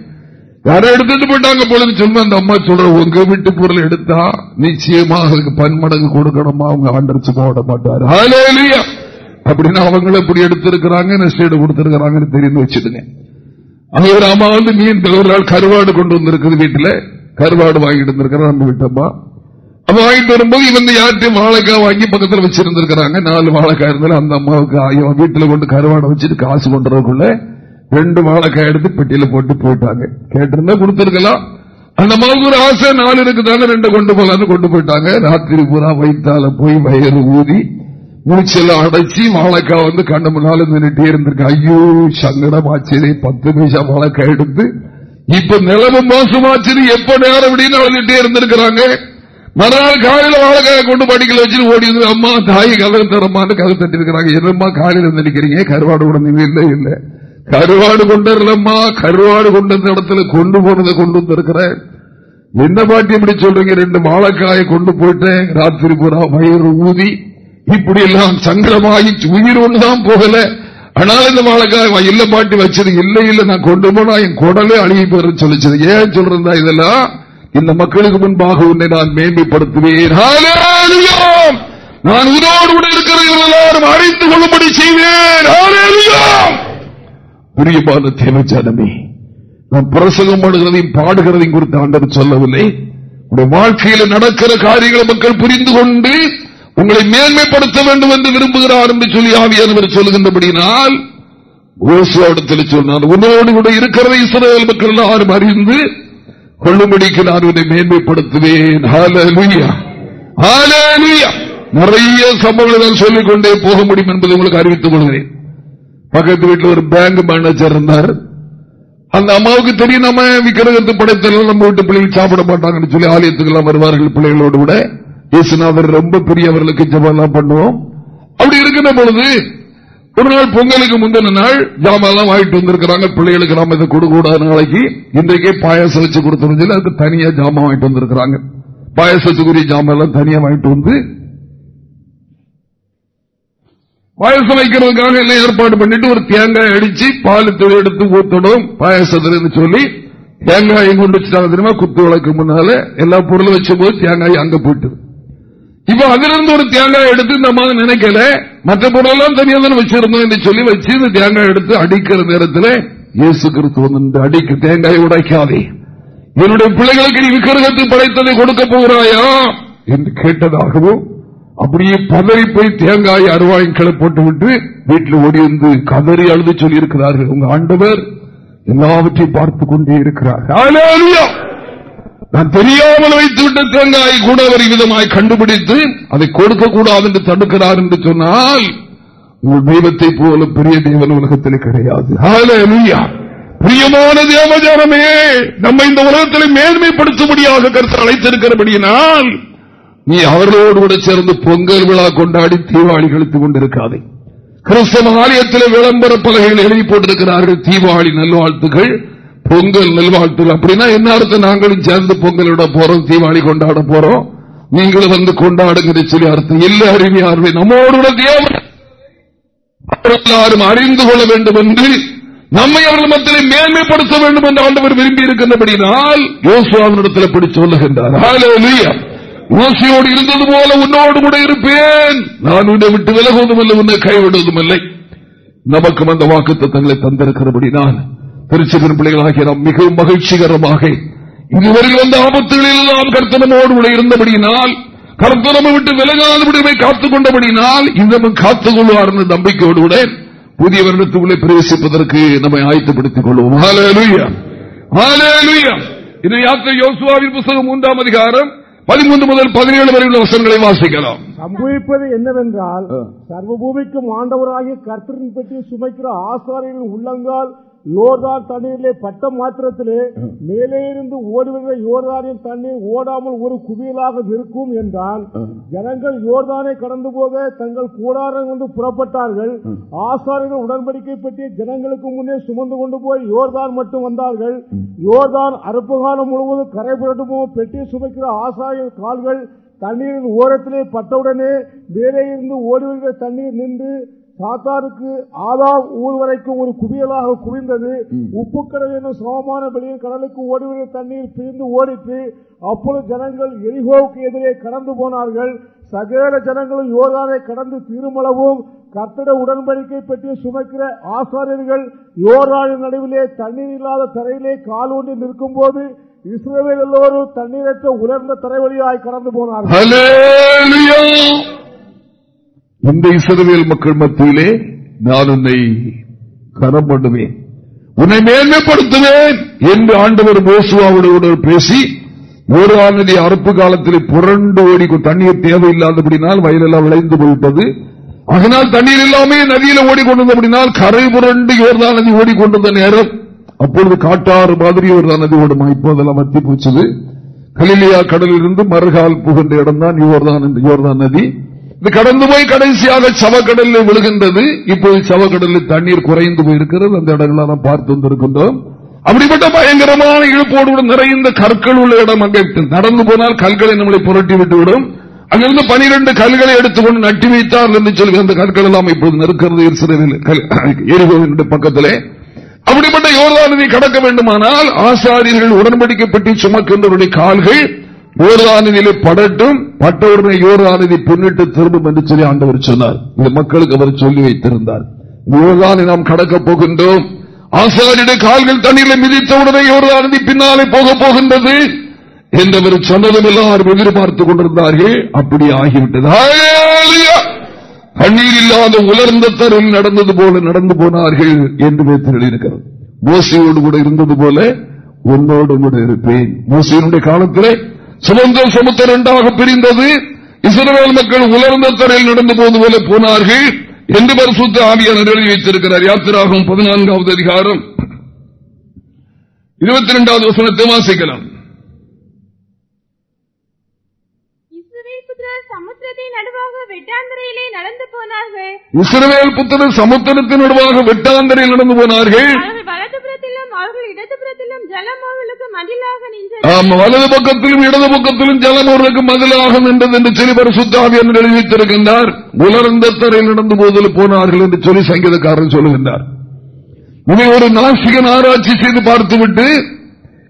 யாரும் எடுத்துட்டு போயிட்டாங்க போல சொல்லுங்க. அந்த அம்மா சொல்ற உங்க வீட்டு பொருள் எடுத்தா நிச்சயமாக அதுக்கு பன்மடங்கு கொடுக்கணுமா? அவங்க ஆண்டரிச்சு போட மாட்டாரு. அப்படின்னா அவங்கள இப்படி எடுத்திருக்கிறாங்க நெஸ்டேடு கொடுத்திருக்கிறாங்கன்னு தெரிந்து வச்சுடுங்க அங்க ஒரு அம்மா வந்து மீன் ஒரு நாள் கருவாடு கொண்டு வந்திருக்குது வீட்டுல. கருவாடு வாங்கிட்டு இருந்திருக்கிற நம்ம விட்டம்மா. அப்ப வாங்கிட்டு வரும்போது இவங்க யார்ட்டையும் வாழைக்காய் வாங்கி பக்கத்தில் வச்சிருந்திருக்கிறாங்க. நாலு வாழைக்காய் இருந்தாலும் அந்த அம்மாவுக்கு வீட்டுல கொண்டு கருவாடை வச்சுட்டு காசு கொண்டுறதுக்குள்ள ரெண்டு வாழைக்காய் எடுத்து பெட்டியில போட்டு போயிட்டாங்க. கேட்டிருந்தா கொடுத்துருக்கலாம். அந்த அம்மாவுக்கு ஒரு ஆசை நாலு இருக்குதாங்க ரெண்டு கொண்டு போலான்னு கொண்டு போயிட்டாங்க. ராத்திரி பூரா வயிற்றால போய் வயது ஊதி முடிச்செல்லாம் அடைச்சி வாழைக்காய் வந்து கண்ணு முன்னால நின்றுட்டே இருந்திருக்கு. ஐயோ சங்கடமாச்சு பத்து நிமிஷம் வாழைக்காய் எடுத்து இப்ப நிலவும் மோசமாச்சு எப்ப நேரம் அப்படின்னு அழுதுட்டே இருந்திருக்கிறாங்க. மறுநாள் காலையில வாழைக்காய கொண்டு படிக்கல வச்சு ஓடி அம்மா தாய் கதவு தரமான்னு கதை தட்டி இருக்கிறாங்க என்னம்மா காலையில இருந்து நிக்கிறீங்க? கருவாடு கொண்டு இல்ல இல்ல. கருவாடு கொண்டு வரலம்மா. கருவாடு கொண்டு வந்த இடத்துல கொண்டு போனதை கொண்டு வந்திருக்கிறேன். என்ன பாட்டி இப்படி சொல்றீங்க? ரெண்டு வாழைக்காயை கொண்டு போயிட்டேன். ராத்திரி பூரா வயிறு ஊதி இப்படி எல்லாம் சங்கடமாகி உயிர் ஒண்ணுதான் போகல. ஆனால் இந்த வாழைக்காய் இல்ல பாட்டி வச்சது இல்லை இல்ல நான் கொண்டு போனா என் குடலே அழுகி போயிரு சொல்லிச்சது. ஏன் சொல்றா இதெல்லாம் இந்த மக்களுக்கு முன்பாக உன்னை நான் மேன்மைப்படுத்துவேன். நான் உதவோடு கூட இருக்கிற எல்லாரும் அழைத்துக் கொள்ளும்படி செய்வேன். புரியமான தேவஜானமே நான் பிரசங்கம் பண்ணுகிறதையும் பாடுகிறதையும் குறித்து ஆண்டவர் சொல்லவில்லை. உடைய வாழ்க்கையில் நடக்கிற காரியங்களை மக்கள் புரிந்து கொண்டு உங்களை மேன்மைப்படுத்த வேண்டும் என்று விரும்புகிறார் என்று சொல்லி ஆவியானவர் சொல்லுகின்றபடினால் ஓசுவாடத்தில் சொன்னார் உன்னோடு கூட இருக்கிறத இஸ்ரேல் மக்கள் எல்லாரும் அறிந்து கொள்ளும்படிக்கு நான் உன்னை மேன்மைப்படுத்துவேன். நிறைய சம்பவங்களை நான் சொல்லிக்கொண்டே போக முடியும் என்பதை உங்களுக்கு அறிவித்துக் கொள்கிறேன். பக்கத்து வீட்டில் ஒரு பேங்க் மேனேஜர் இருந்தார். அந்த அம்மாவுக்கு தெரியும் நம்ம விக்கிரகத்து படைத்தல நம்ம வீட்டு பிள்ளைகள் சாப்பிட மாட்டாங்கன்னு சொல்லி ஆலயத்துக்கு எல்லாம் வருவார்கள் பிள்ளைகளோடு கூட. இயேசுநாதர் ரொம்ப பெரியவர்களுக்கு ஜபம் பண்ணுவோம். அப்படி இருக்கிற பொழுது ஒரு நாள் பொங்கலுக்கு முந்தின நாள் ஜாமெல்லாம் வாங்கிட்டு வந்திருக்கிறாங்க. பிள்ளைகளுக்கு நாம இதை கொடுக்கூடாது நாளைக்கு இன்றைக்கே பாயாசம் வச்சு கொடுத்துருச்சு அதுக்கு தனியா ஜாமான் வாங்கிட்டு வந்திருக்கிறாங்க. பாயசத்துக்குரிய ஜாமெல்லாம் தனியா வாங்கிட்டு வந்து பாயசம் வைக்கிறதுக்காக எல்லாம் ஏற்பாடு பண்ணிட்டு ஒரு தேங்காய் அடிச்சு பால் எடுத்து ஊத்தணும் பாயசத்துல சொல்லி தேங்காயை கொண்டு வச்சுட்டாங்க தெரியுமா? குத்து விளக்கு முன்னால எல்லா பொருளும் வச்சும் போது தேங்காய் அங்க போயிட்டு இப்ப அதிலிருந்து ஒரு தேங்காய் எடுத்து இந்த மாதிரி நினைக்கல. மற்ற பொருளெல்லாம் தனியா தானே வச்சிருந்தோம் என்று சொல்லி வச்சு இந்த தேங்காய் எடுத்து அடிக்கிற நேரத்தில் இயேசு கிறிஸ்து வந்து அடிக்கு தேங்காய் உடைக்காதே. என்னுடைய பிள்ளைகளுக்கு நீ விக்கிரகத்தை படைத்ததை கொடுக்க போகிறாயா? என்று கேட்டதாகவும் அப்படியே பதறி போய் தேங்காய் அருவாய்களை போட்டு விட்டு வீட்டில் ஓடி வந்து கதறி அழுது சொல்லி இருக்கிறார்கள் உங்க ஆண்டவர் எல்லாவற்றையும் பார்த்துக் கொண்டே இருக்கிறார். நான் தெரியாமல் வைத்துவிட்ட தேங்காயை கூட அவர் விதமாய் கண்டுபிடித்து அதை கொடுக்க கூடாது என்று தடுக்கிறார் என்று சொன்னால் உங்கள் தெய்வத்தை போல பெரிய தேவன் உலகத்தில் கிடையாது. பிரியமான தேவஜானமே நம்ம இந்த உலகத்தில் மேன்மைப்படுத்தும்படியாக கருத்து அழைத்திருக்கிறபடியினால் நீ அவர்களோடு கூட சேர்ந்து பொங்கல் விழா கொண்டாடி தீபாவளி கழித்துக் கொண்டிருக்காதே. கிறிஸ்தவ ஆலயத்தில் விளம்பர பலகைகள் எழுதி போட்டிருக்கிறார்கள் தீபாவளி நல்வாழ்த்துகள் பொங்கல் நல்வாழ்த்துகள் அப்படின்னா என்ன அர்த்தம்? நாங்களும் சேர்ந்து பொங்கல் விட போறோம் தீபாவளி கொண்டாட போறோம். நீங்களும் வந்து கொண்டாடுங்க சொல்லி அர்த்தம். இல்ல அறிவியார்கள் நம்மோடு எல்லாரும் அறிந்து கொள்ள வேண்டும் என்று நம்மை அவர்கள் மத்தியில் மேன்மைப்படுத்த வேண்டும் என்று ஆண்டவர் விரும்பி இருக்கின்றபடினால் யோசுவாவினிடத்தில் படி சொல்லுகின்றார். ஊசியோடு இருந்தது போல உன்னோடு கூட இருப்பேன். நான் உன்னை விட்டு விலகுவதும் இல்லை உன்னை கைவிடுவதும் இல்லை. நமக்கும் அந்த வாக்கு தங்களை தந்திருக்கிறபடி நான் திருச்சிகன் பிள்ளைகளாகிய நாம் மிகவும் மகிழ்ச்சிகரமாக இதுவரையில் வந்த ஆபத்துகளில் எல்லாம் கர்த்தனமோடு இருந்தபடியினால் கர்த்தனமை விட்டு விலகாதபடி காத்துக் கொண்டபடியினால் இன்னமும் காத்துக் கொள்வார் என்ற நம்பிக்கையோடு கூட புதிய வருடத்துக்குள்ளே பிரவேசிப்பதற்கு நம்மை ஆயத்தப்படுத்திக் கொள்வோம். இது யாத்திரை யோசுவாவின் புத்தகம் மூன்றாம் அதிகாரம் பதிமூன்று முதல் பதினேழு வரை உள்ள வசனங்களை வாசிக்கலாம். சம்பவிப்பது என்னவென்றால் சர்வபூமிக்கும் ஆண்டவராகிய கர்த்தரின் பற்றி சுமைக்கிற ஆசாரியின் உள்ளங்கால் யோர்தான் தண்ணீரிலே பட்ட மாத்திரத்திலே மேலே இருந்து ஓடுகிற யோர்தானின் தண்ணீர் ஓடாமல் ஒரு குவியலாக இருக்கும் என்றால் ஜனங்கள் யோர்தானை கடந்து போக தங்கள் கூடாரம் கொண்டு புறப்பட்டார்கள். ஆசாரியர்கள் உடன்படிக்கை பற்றி ஜனங்களுக்கு முன்னே சுமந்து கொண்டு போய் யோர்தான் மட்டும் வந்தார்கள். யோர்தான் அறுப்பு காலம் முழுவதும் கரை புரட்டுமோ பெட்டி சுமைக்கிற ஆசாரியர் கால்கள் தண்ணீரின் ஓரத்திலே பட்டவுடனே மேலே இருந்து ஓடுகிற தண்ணீர் நின்று சாத்தாருக்கு ஆதாம் ஊர் வரைக்கும் ஒரு குவியலாக குவிந்தது. உப்புக்கடல் என்னும் சமமான வெளியில் கடலுக்கு ஓடிவிட தண்ணீர் பிரிந்து ஓடித்து அப்பொழுது ஜனங்கள் எரிகோவுக்கு எதிரே கடந்து போனார்கள். சகல ஜனங்களும் யோதானை கடந்து திருமளவும் கட்டட உடன்படிக்கை பற்றி சுமக்கிற ஆசாரியர்கள் யோரானின் நடுவிலே தண்ணீர் இல்லாத தரையிலே கால் ஒன்றி நிற்கும் போது இஸ்ரேல் எல்லோரும் தண்ணீரற்ற உலர்ந்த தரைவழியாய் கடந்து போனார்கள். இந்த இசைவேல் மக்கள் மத்தியிலே நான் உன்னை கரம் பண்ணுவேன். உன்னை மேன்மைப்படுத்துவேன் என்று ஆண்டவர் மோசுவாவோடு பேசி ஒரு ஆண்டு அறுப்பு காலத்தில் புரண்டு ஓடி தண்ணீர் தேவையில்லாதபடினால் வயலெல்லாம் விளைந்து போயிட்டது அதனால் தண்ணீர் இல்லாமே நதியில ஓடிக்கொண்டிருந்தபடினால் கரை புரண்டு யோர்தான் நதி ஓடிக்கொண்டிருந்த நேரம் அப்பொழுது காட்டாறு மாதிரி யோர்தான் நதி ஓடுமா. இப்போதெல்லாம் மத்தி போச்சது. கலிலியா கடலிலிருந்து மறுகால் புகின்ற இடம் தான் யோர்தான் யோர்தான் நதி. இது கடந்து போய் கடைசியாக சவக்கடலில் விழுகின்றது. இப்போது சவக்கடலில் தண்ணீர் குறைந்து போயிருக்கிறது. அந்த இடங்களை நாம் பார்த்து வந்திருக்கின்றோம். அப்படிப்பட்ட பயங்கரமான இழுப்போடு நிறைந்த கற்கள் உள்ள இடம் அங்கே நடந்து போனால் கல்களை நம்மளை புரட்டி விட்டுவிடும். அங்கிருந்து பனிரெண்டு கல்களை எடுத்துக்கொண்டு நட்டி வைத்தார் என்று சொல்லி அந்த கற்கள் எல்லாம் இப்போது நெருக்கிறது. பக்கத்திலே. அப்படிப்பட்ட யோர்தானதை கடக்க வேண்டுமானால் ஆசாரியர்கள் உடன்படிக்கப்பட்டு சுமக்கின்றவருடைய கால்கள் யோர்தானிலே படட்டும் பட்டவுடனே யோர்தானதை பின்னிட்டு திரும்பும் என்று சொல்லி ஆண்டவர் சொன்னார். இந்த மக்களுக்கு அவர் சொல்லி வைத்திருந்தார். யோர்தானை நாம் கடக்கப் போகின்றோம். ஆசாரியுடைய கால்கள் தண்ணீரில் மிதித்தவுடனே யோர்தானதி பின்னாலே போக போகின்றது என்றவர் சொன்னதும் எல்லாரும் எதிர்பார்த்துக் கொண்டிருந்தார்கள். அப்படி ஆகிவிட்டது. கண்ணீர் இல்லாத உலர்ந்த தரும் நடந்தது போல நடந்து போனார்கள் என்று பேத்தில் மோசியோடு கூட இருந்தது போல உன்னோடு கூட இருப்பேன். மோசியனுடைய காலத்திலே சுமந்த சமுத்திர இரண்டாக பிரிந்தது. இஸ்ரேல் மக்கள் உலர்ந்த தரையில் நடந்து போது போல போனார்கள். என்று பரிசுத்த ஆவியான எழுதி வைத்திருக்கிறார். யாத்திராகும் பதினான்காவது அதிகாரம். இருபத்தி இரண்டாவது வசனத்தை வாசிக்கலாம். இஸ்ரவேல் புத்திரர் சமுத்திரத்தின் நடுவாக வெட்டாந்தரையில் நடந்து போனார்கள். அவர்கள் இடதுபுறத்திலும் ஜலம் அவர்களுக்கு மதிலாக நின்றது வலது பக்கத்திலும் இடது பக்கத்திலும் ஜலம் அவர்களுக்கு மதிலாக நின்றது என்று சொல்லி பரிசுத்தாவி என்று எழுதித்திருக்கின்றார் உலர்ந்த தரையில் நடந்து போதில் போனார்கள் என்று சொல்லி சங்கீதக்காரன் சொல்லுகின்றார். இதை ஒரு நாசிகன் ஆராய்ச்சி செய்து பார்த்துவிட்டு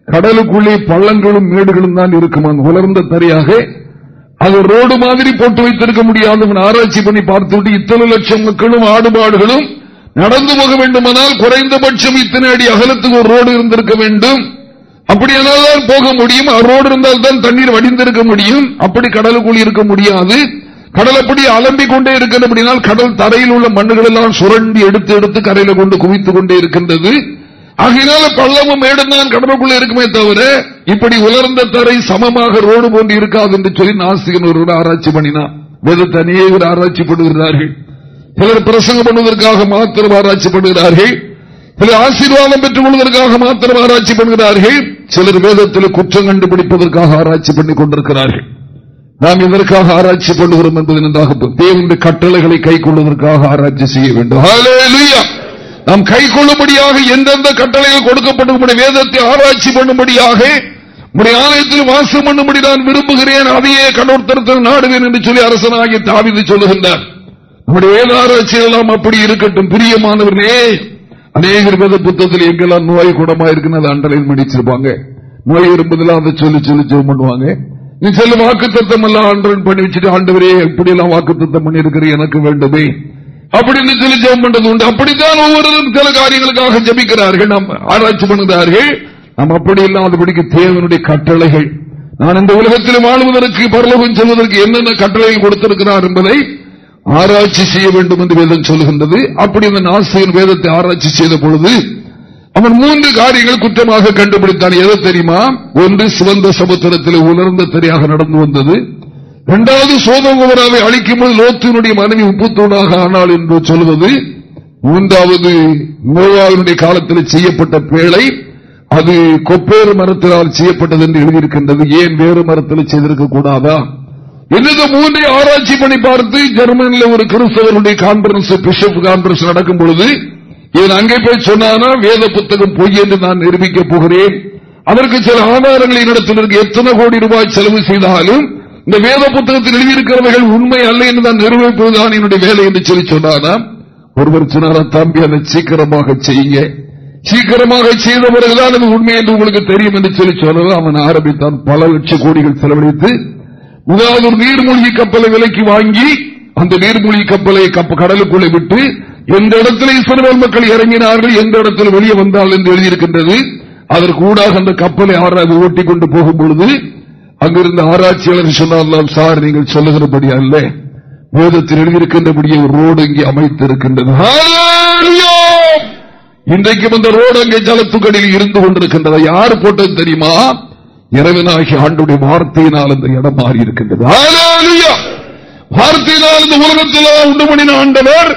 கடலுக்குள்ளே பள்ளங்களும் மேடுகளும் தான் இருக்குமா உலர்ந்த தரையாக அது ரோடு மாதிரி போட்டு வைத்திருக்க முடியாது ஆராய்ச்சி பண்ணி பார்த்துவிட்டு இத்தனை லட்சம் மக்களும் ஆடுபாடுகளும் நடந்து போக வேண்டுமானால் குறைந்தபட்சம் இத்தனை அடி அகலத்துக்கு ஒரு ரோடு இருந்திருக்க வேண்டும். அப்படியானால் தான் போக முடியும். ரோடு இருந்தால் தான் தண்ணீர் வடிந்திருக்க முடியும். அப்படி கடலுக்குள் இருக்க முடியாது. கடல் அப்படி அலம்பிக் கொண்டே இருக்கிறது அப்படினால் கடல் தரையில் உள்ள மண்ணுகள் எல்லாம் சுரண்டி எடுத்து எடுத்து கரையில கொண்டு குவித்துக் கொண்டே இருக்கின்றது. ஆகையினால பள்ளமும் மேடும் தான் கடலுக்குள்ள இருக்குமே தவிர இப்படி உலர்ந்த தரை சமமாக ரோடு போன்று இருக்காது என்று சொல்லி நாசிகன் ஒருவர் ஆராய்ச்சி பண்ணினான். வேதத்தை அநேகர் ஆராய்ச்சி பண்ணுகிறார்கள் சிலர் பிரசங்கம் பண்ணுவதற்காக மாத்திரம் ஆராய்ச்சி பண்ணுகிறார்கள். சிலர் ஆசீர்வாதம் பெற்றுக் கொள்வதற்காக மாத்திரம் ஆராய்ச்சி பண்ணுகிறார்கள். சிலர் வேதத்தில் குற்றம் கண்டுபிடிப்பதற்காக ஆராய்ச்சி பண்ணிக் கொண்டிருக்கிறார்கள். நாம் எதற்காக ஆராய்ச்சி பண்ணுகிறோம் என்பது நன்றாக தேவனுடைய கட்டளைகளை கை கொள்வதற்காக ஆராய்ச்சி செய்ய வேண்டும். நாம் கை கொள்ளும்படியாக எந்தெந்த கட்டளைகள் கொடுக்கப்படும் வேதத்தை ஆராய்ச்சி பண்ணும்படியாக உடைய ஆலயத்தில் வாசம் பண்ணும்படி நான் விரும்புகிறேன் அதையே கடற்தரத்தில் நாடுவேன் என்று சொல்லி அரசனாகி தாவிது சொல்லுகின்றார். நம்முடைய வேத எல்லாம் அப்படி இருக்கட்டும். பிரியமானவர்களே அநேகர் வேத புத்தகத்தில் எங்கெல்லாம் நோய் குடமா இருக்குன்னு அதை அண்டலைன் பண்ணிச்சிருப்பாங்க நோய் இருப்பதெல்லாம் அதை சொல்லி சொல்லி ஜெயம் பண்ணுவாங்க. நீ செல்ல வாக்கு தத்தம் எல்லாம் அன்றன் பண்ணி வச்சுட்டு ஆண்டவரே இப்படி எல்லாம் வாக்கு தத்தம் பண்ணி இருக்கிற எனக்கு வேண்டுமே. அப்படின்னு சொல்லி ஜெபம் பண்றது உண்டு. அப்படித்தான் ஒவ்வொருவரும் சில காரியங்களுக்காக ஜபிக்கிறார்கள். நாம் ஆராய்ச்சி பண்ணுகிறார்கள். நாம் அப்படி இல்லாதபடிக்கு தேவனுடைய கட்டளைகள். நான் இந்த உலகத்தில் வாழ்வதற்கு பரலோகம் செல்வதற்கு என்னென்ன கட்டளைகள் கொடுத்திருக்கிறார் என்பதை ஆராய்ச்சி செய்ய வேண்டும் என்று வேதம் சொல்லுகின்றது. அப்படி அந்த நாசியின் வேதத்தை ஆராய்ச்சி செய்த பொழுது அவன் மூன்று காரியங்கள் குற்றமாக கண்டுபிடித்தான். எதை தெரியுமா? ஒன்று சிவந்த சமுத்திரத்தில் உலர்ந்த தெரியாக நடந்து வந்தது. இரண்டாவது சோதகுமராவை அழிக்கும்போது லோத்தினுடைய மனைவி உப்புத்தூணாக ஆனாள் என்று சொல்வது. மூன்றாவது நோயாவினுடைய காலத்தில் செய்யப்பட்ட பேழை. அது கொப்பேறு மரத்தினால் செய்யப்பட்டது என்று எழுதியிருக்கின்றது. ஏன் வேறு மரத்தில் செய்திருக்க கூடாதா இந்த மூன்றை ஆராய்ச்சி பண்ணி பார்த்து ஜெர்மனியில் ஒரு கிறிஸ்தவருடைய கான்பரன்ஸ் பிஷப் கான்பரன்ஸ் நடக்கும் பொழுது இவன் அங்கே போய் சொன்னானா வேத புத்தகம் பொய் என்று நான் நிரூபிக்கப் போகிறேன். அதற்கு சில ஆதாரங்களை நடத்தினருக்கு எத்தனை கோடி ரூபாய் செலவு செய்தாலும் இந்த வேத புத்தகத்தில் எழுதியிருக்கிறவர்கள் உண்மை அல்ல என்று நான் நிரூபிப்பதுதான் என்னுடைய வேலை என்று சொல்லி சொன்னானா ஒருவர் சொன்னாரா தம்பி அதை சீக்கிரமாக செய்யுங்க. சீக்கிரமாக செய்த பிறகுதான் அது உண்மை என்று உங்களுக்கு தெரியும் என்று சொல்லி சொன்னது அவன் ஆரம்பித்தான் பல லட்சம் கோடிகள் செலவழித்து முதலாவது ஒரு நீர்மூழ்கி கப்பலை விலைக்கு வாங்கி அந்த நீர்மூழ்கி கப்பலை கடலுக்குள்ளே விட்டு எந்த இடத்துல இஸ்ரேல் மக்கள் இறங்கினார்கள் எந்த இடத்துல வெளியே வந்தால் என்று எழுதியிருக்கின்றது. அதற்கு ஊடாக அந்த கப்பலை ஆராய்ந்து ஓட்டி கொண்டு போகும் பொழுது அங்கிருந்த ஆராய்ச்சியாளர் சொன்னார் சார் நீங்கள் சொல்லுகிறபடி அல்ல. வேதத்தில் எழுதியிருக்கின்றபடியே ஒரு ரோடு இங்கே அமைத்திருக்கின்றது. இன்றைக்கும் அந்த ரோடு அங்கே ஜலத்துக்கடியில் இருந்து கொண்டிருக்கின்றதா. யார் போட்டது தெரியுமா? இறைவனாகி ஆண்டுடைய வார்த்தையினால் அந்த இடம் மாறி இருக்கின்றது வார்த்தையினால் இந்த உலகத்தில் உண்டு பண்ணின ஆண்டவர்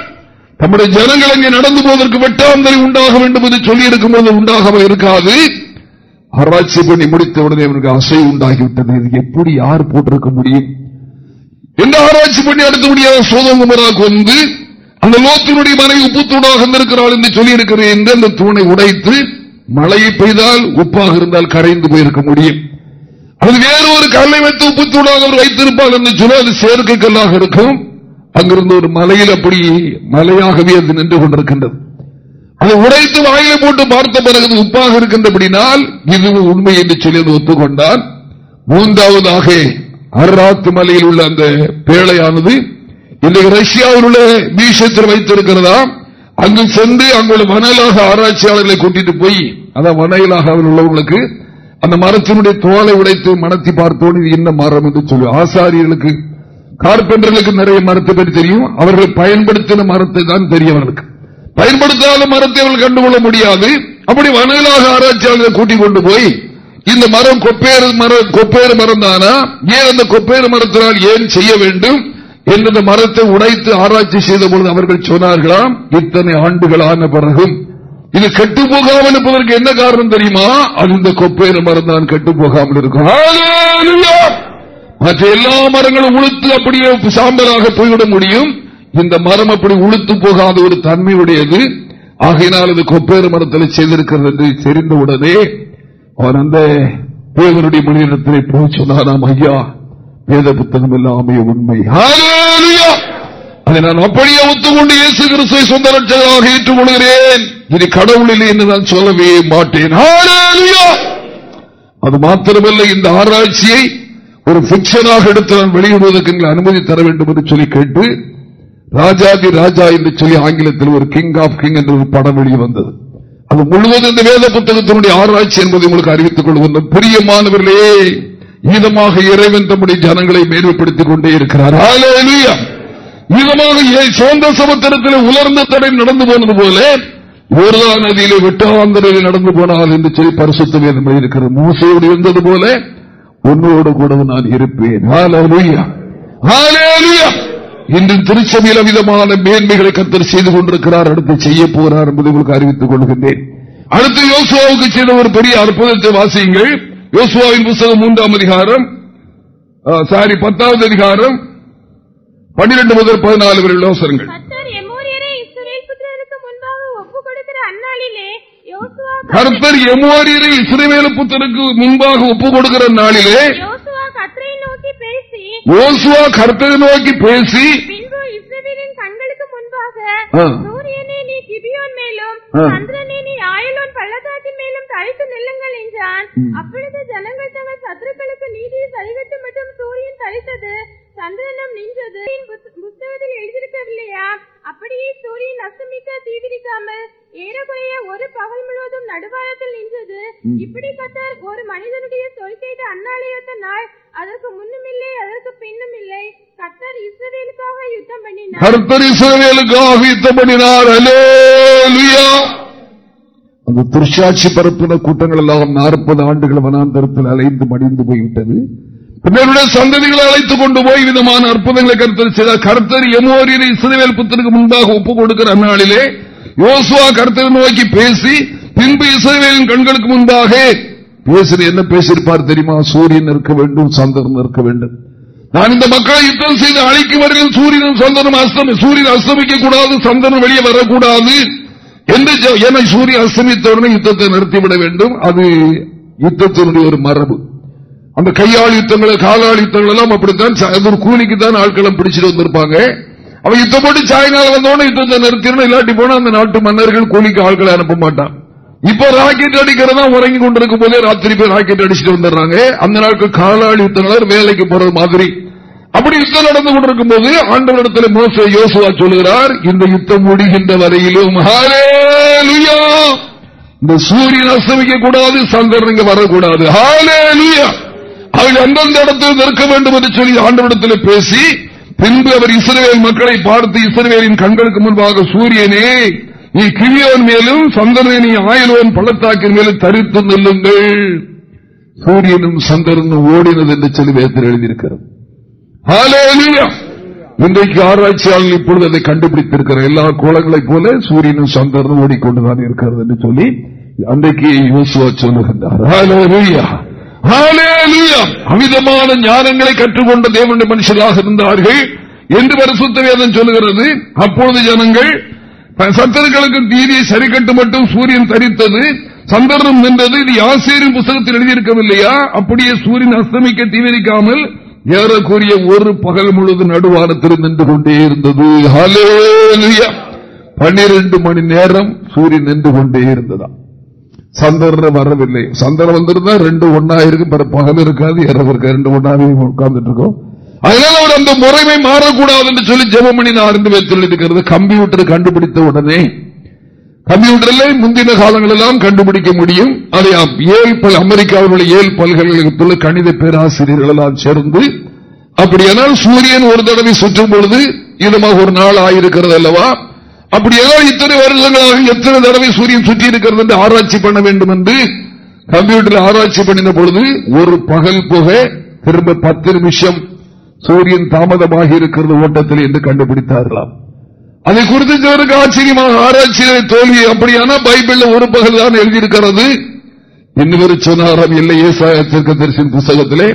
நம்முடைய ஜனங்கள் அங்கே நடந்து போவதற்கு வெட்டாந்தரை உண்டாக வேண்டும் என்று சொல்லி இருக்கும் போது உண்டாகவே இருக்காது. ஆராய்ச்சி பண்ணி முடித்த உடனே அவனுக்கு அசை உண்டாகிவிட்டது. இது எப்படி யார் போட்டிருக்க முடியும்? என்ன ஆராய்ச்சி பண்ணி அடுத்த முடியாத சோதங்குமராக வந்து அந்த லோத்தினுடைய மனைவி உப்புத்தூடாக இருக்கிறாள் என்று சொல்லி என்று அந்த தூணை உடைத்து மழையை பெய்தால் உப்பாக இருந்தால் கரைந்து போயிருக்க முடியும். அது வேறு ஒரு கல்லை வைத்து உப்பு உப்புத்தூடாக அவர் வைத்திருப்பார் என்று அது செயற்கை கல்லாக இருக்கும். அங்கிருந்து ஒரு மலையில் அப்படி மலையாகவே அது நின்று கொண்டிருக்கின்றது. அதை உடைத்து வாயில போட்டு பார்த்த பிறகு உப்பாக இருக்கின்றபடினால் இதுவும் உண்மை என்று சொல்லி ஒத்துக்கொண்டால் மூன்றாவதாக அர்ராத்து மலையில் உள்ள அந்த பேழையானது இன்றைக்கு ரஷ்யாவில் உள்ள பீஷத்தில் வைத்திருக்கிறதா அங்கு சென்று அங்குள்ள மணலாக ஆராய்ச்சியாளர்களை கூட்டிட்டு போய் அதான் மணலாக உள்ளவங்களுக்கு அந்த மரத்தினுடைய தோலை உடைத்து மனத்தி பார்த்தோடு இது என்ன மரம் என்று சொல்லு. ஆசாரியர்களுக்கு கார்பெண்டர்களுக்கு நிறைய மரத்தை பற்றி தெரியும். அவர்கள் பயன்படுத்தின மரத்தை தான் தெரியும் அவர்களுக்கு. பயன்படுத்தாத மரத்தை அவர்கள் கண்டுகொள்ள முடியாது. அப்படி வனலாக ஆராய்ச்சியாளர்களை கூட்டிக் கொண்டு போய் இந்த மரம் கொப்பேறு மரம் கொப்பேறு மரம் தானா ஏன் அந்த கொப்பேறு மரத்தினால் ஏன் செய்ய வேண்டும்? என்று மரத்தை உடைத்து ஆராய்ச்சி செய்த பொழுது அவர்கள் சொன்னார்களாம் இத்தனை ஆண்டுகளான பிறகும் இது கெட்டு போகாமல் இருப்பதற்கு என்ன காரணம் தெரியுமா? அது இந்த கொப்பேறு மரம் தான் கெட்டு போகாமல் இருக்கும் மற்ற எல்லா மரங்களும் உளுத்து அப்படியே சாம்பலாக போய்விட முடியும். இந்த மரம் அப்படி உளுத்து போகாத ஒரு தன்மையுடையது. ஆகையினால் இது கொப்பேறு மரத்தில் செய்திருக்கிறது என்று தெரிந்தவுடனே அவன் அந்த தேவனுடைய மனிதனத்திலே போய் சொன்னாராம் ஐயா வேத புத்தகம் எல்லாமே உண்மை. அதை நான் அப்படியே ஒத்துக்கொண்டு இயேசு கிறிஸ்துவை சொந்த ரட்சகராக ஏற்றுக்கொள்கிறேன். இது கடவுளில் என்று நான் சொல்லவே மாட்டேன். அது மாத்திரமல்ல இந்த ஆராய்ச்சியை ஒரு பிக்சனாக எடுத்து நான் வெளியிடுவதற்கு அனுமதி தர வேண்டும் என்று சொல்லி கேட்டு ராஜாதி ராஜா என்று சொல்லி ஆங்கிலத்தில் ஒரு கிங் ஆஃப் கிங் என்ற ஒரு படம் வெளியே வந்தது. அது முழுவதும் இந்த வேத புத்தகத்தினுடைய ஆராய்ச்சி என்பதை உங்களுக்கு அறிவித்துக் கொள்வோம். பிரியமானவர்களே மீதமாக இறைவன் தம்முடைய ஜனங்களை மேன்மைப்படுத்திக் கொண்டே இருக்கிறார். ஈதமாக சொந்த சமுத்திரத்தில் உலர்ந்த தடை நடந்து போனது போல யோர்தா நதியிலே வெட்டாந்தரையில் நடந்து போனால் என்று சொல்லி பரிசுத்த வேதம் இருக்கிறது மூசையோடு இருந்தது போல உன்னோடு கூட நான் இருப்பேன். இன்று திருச்சபையில் விதமான மேன்மைகளை கத்தர் செய்து கொண்டிருக்கிறார். அடுத்து செய்ய போகிறார் என்பதை உங்களுக்கு அறிவித்துக் கொள்கின்றேன். அடுத்து யோசுவாவுக்கு செய்த ஒரு பெரிய அற்புதத்தை வாசியுங்கள். யோசுவாவின் புத்தகம் மூன்றாம் அதிகாரம் சாரி பத்தாவது அதிகாரம் பன்னிரண்டு முதல் பதினாலு வரை யோசனங்கள் கர்த்தர் எமோரியரை இஸ்ரேவேல புத்தருக்கு முன்பாக ஒப்பு கொடுக்கிற நாளிலே யோசுவா கர்த்தரை நோக்கி பேசி பின்பு இஸ்ரவேலின் கண்களுக்கு முன்பாக ஆ. சூரியனே நீ கிபியோன் மேலும். சந்திரனே நீ ஆயலோன் பள்ளத்தாக்கின் மேலும் தழைத்து நில்லுங்கள் என்றான். அப்பொழுது ஜனங்கள் தங்கள் சத்துருக்களுக்கு நீதியை சரிகட்டு மட்டும் சூரியன் தழைத்தது சந்திரனும் நின்றது. புத்தகத்தில் எழுதியிருக்கவில்லையா? அப்படியே சூரியன் அஸ்தமிக்க தீவிரிக்காமல் ஏறக்குறைய ஒரு பகல் முழுவதும் நடுவாரத்தில் நின்றது. இப்படி கத்தர் ஒரு மனிதனுடைய சொல் கேட்ட அந்நாளையொத்த நாள். அதற்கு முன்னுமில்லை அதற்கு பின்னும் இல்லை. கத்தர் இஸ்ரவேலுக்காக யுத்தம் பண்ணினார். கர்த்தர் இஸ்ரவேலுக்காக யுத்தம் பண்ணினார். அல்லேலூயா அந்த திருஷாட்சி பரப்பின கூட்டங்கள் எல்லாம் நாற்பது ஆண்டுகள் வனாந்தரத்தில் அலைந்து மடிந்து போய்விட்டது. பின்னருடைய சந்ததிகளை அழைத்துக் கொண்டு போய் விதமான அற்புதங்களை கருத்தர் செய்தார் கர்த்தர் எமோரியை இசைவேல் புத்தருக்கு முன்பாக ஒப்புக் கொடுக்கிற அந்நாளிலே யோசுவா கர்த்தரை நோக்கி பேசி பின்பு இசைவேலின் கண்களுக்கு முன்பாக பேசுற என்ன பேசியிருப்பார் தெரியுமா? சூரியன் இருக்க வேண்டும் சந்திரன் இருக்க வேண்டும். நான் இந்த மக்களை யுத்தம் செய்து அழைக்கும் வரையில் சூரியனும் சந்திரனும் அஸ்தமி சூரியன் அஸ்தமிக்க கூடாது சந்திரன் வெளியே வரக்கூடாது என்று ஜ- என சூரியன் அஸ்தமித்தவுடனே யுத்தத்தை நிறுத்திவிட வேண்டும். அது யுத்தத்தினுடைய ஒரு மரபு. அந்த கையாள் யுத்தங்கள் காலாள் யுத்தங்கள் எல்லாம் அப்படித்தான் ஒரு கூலிக்கு தான் ஆட்களம் பிடிச்சிட்டு வந்திருப்பாங்க. அவன் யுத்தம் போட்டு சாயங்காலம் வந்தோடனே யுத்தத்தை நிறுத்திடணும் இல்லாட்டி போனா அந்த நாட்டு மன்னர்கள் கூலிக்கு ஆட்களை அனுப்ப மாட்டான். இப்ப ராக்கெட் அடிக்கிறதா உறங்கி கொண்டிருக்கும் போதே ராத்திரி போய் ராக்கெட் அடிச்சுட்டு வந்துடுறாங்க. அந்த நாட்கள் காலாள் யுத்தங்கள் வேலைக்கு போறது மாதிரி. அப்படி யுத்தம் நடந்து கொண்டிருக்கும் போது ஆண்டவரிடத்தில் மோச யோசுவா சொல்லுகிறார் இந்த யுத்தம் முடிகின்ற வரையிலும் இந்த சூரியன் அஸ்தமிக்க கூடாது சந்திரன் இங்க வரக்கூடாது. ஹalleluya. அவள் அந்தந்த இடத்தில் நிற்க வேண்டும் என்று சொல்லி ஆண்டவரிடத்தில் பேசி பின்பு அவர் இஸ்ரேல் மக்களை பார்த்து இஸ்ரேலின் கண்களுக்கு முன்பாக சூரியனே நீ கிரியோன் மேலும் சந்திரனை நீ ஆயுளோன் பள்ளத்தாக்கின் மேலும் தரித்து நில்லுங்கள். சூரியனும் சந்திரனும் ஓடினது என்று சொல்லி வேதத்தில் எழுதியிருக்கிறது. இன்றைக்கு ஆராய்ச்சியாளர்கள் இப்பொழுது அதை கண்டுபிடித்திருக்கிற எல்லா கோலங்களைப் போல சூரியனும் சந்திரனும் ஓடிக்கொண்டுதான் இருக்கிறது என்று சொல்லி அன்றைக்கு யோசுவா சொல்லுகின்றார். அமிதமான ஞானங்களை கற்றுக்கொண்ட தேவனுடைய மனுஷராக இருந்தார்கள் என்று பரிசுத்த வேதம் சொல்லுகிறது. அப்பொழுது ஜனங்கள் சத்தர்களுக்கு தீதியை சரிக்கட்டு மட்டும் சூரியன் தரித்தது. சந்தர்ப்பம் நின்றது. இது யாசேரின் புத்தகத்தில் எழுதியிருக்கவில்லையா? அப்படியே சூரியன் அஸ்தமிக்க தீவிரிக்காமல் ஏறக்குரிய ஒரு பகல் முழுவதும் நடுவாரத்தில் நின்று கொண்டே இருந்தது. பன்னிரண்டு மணி நேரம் சூரியன் நின்று கொண்டே இருந்ததா சந்திரன் வரவில்லை. சந்திரன் வந்திருந்தா ரெண்டு ஒன்னா இருக்கு பிற பகல் இருக்காது இரவு இருக்காது ரெண்டு ஒன்னாவே உட்கார்ந்துட்டு இருக்கோம். அதனால அவர் அந்த முறைமை மாறக்கூடாது என்று சொல்லி ஜெபமணி நான் வைத்துள்ளிருக்கிறது கம்ப்யூட்டர் கண்டுபிடித்த உடனே கம்ப்யூட்டர்ல முந்தின காலங்களெல்லாம் கண்டுபிடிக்க முடியும். அதை ஏல் பல் அமெரிக்காவுடைய ஏல் பல்கலைக்கழகத்தில் கணித பேராசிரியர்கள் எல்லாம் சேர்ந்து அப்படியானால் சூரியன் ஒரு தடவை சுற்றும் பொழுது இதமாக ஒரு நாள் ஆயிருக்கிறது அல்லவா? அப்படி ஏதோ இத்தனை வருடங்களாக எத்தனை தடவை சூரியன் சுற்றி இருக்கிறது என்று ஆராய்ச்சி பண்ண வேண்டும் என்று கம்ப்யூட்டர் ஆராய்ச்சி பண்ணின பொழுது ஒரு பகல் போக திரும்ப பத்து நிமிஷம் சூரியன் தாமதமாக இருக்கிறது ஓட்டத்தில் என்று கண்டுபிடித்தார்களாம். அதை குறித்து சிலருக்கு ஆச்சரியமாக ஆராய்ச்சியிலே தோல்வி அப்படியான பைபிள்ல ஒரு பகல் தான் எழுதியிருக்கிறது. இன்னொரு சொன்னாராம் இல்லை ஏசாயத்திற்கு தரிசின் புஸ்தகத்திலே.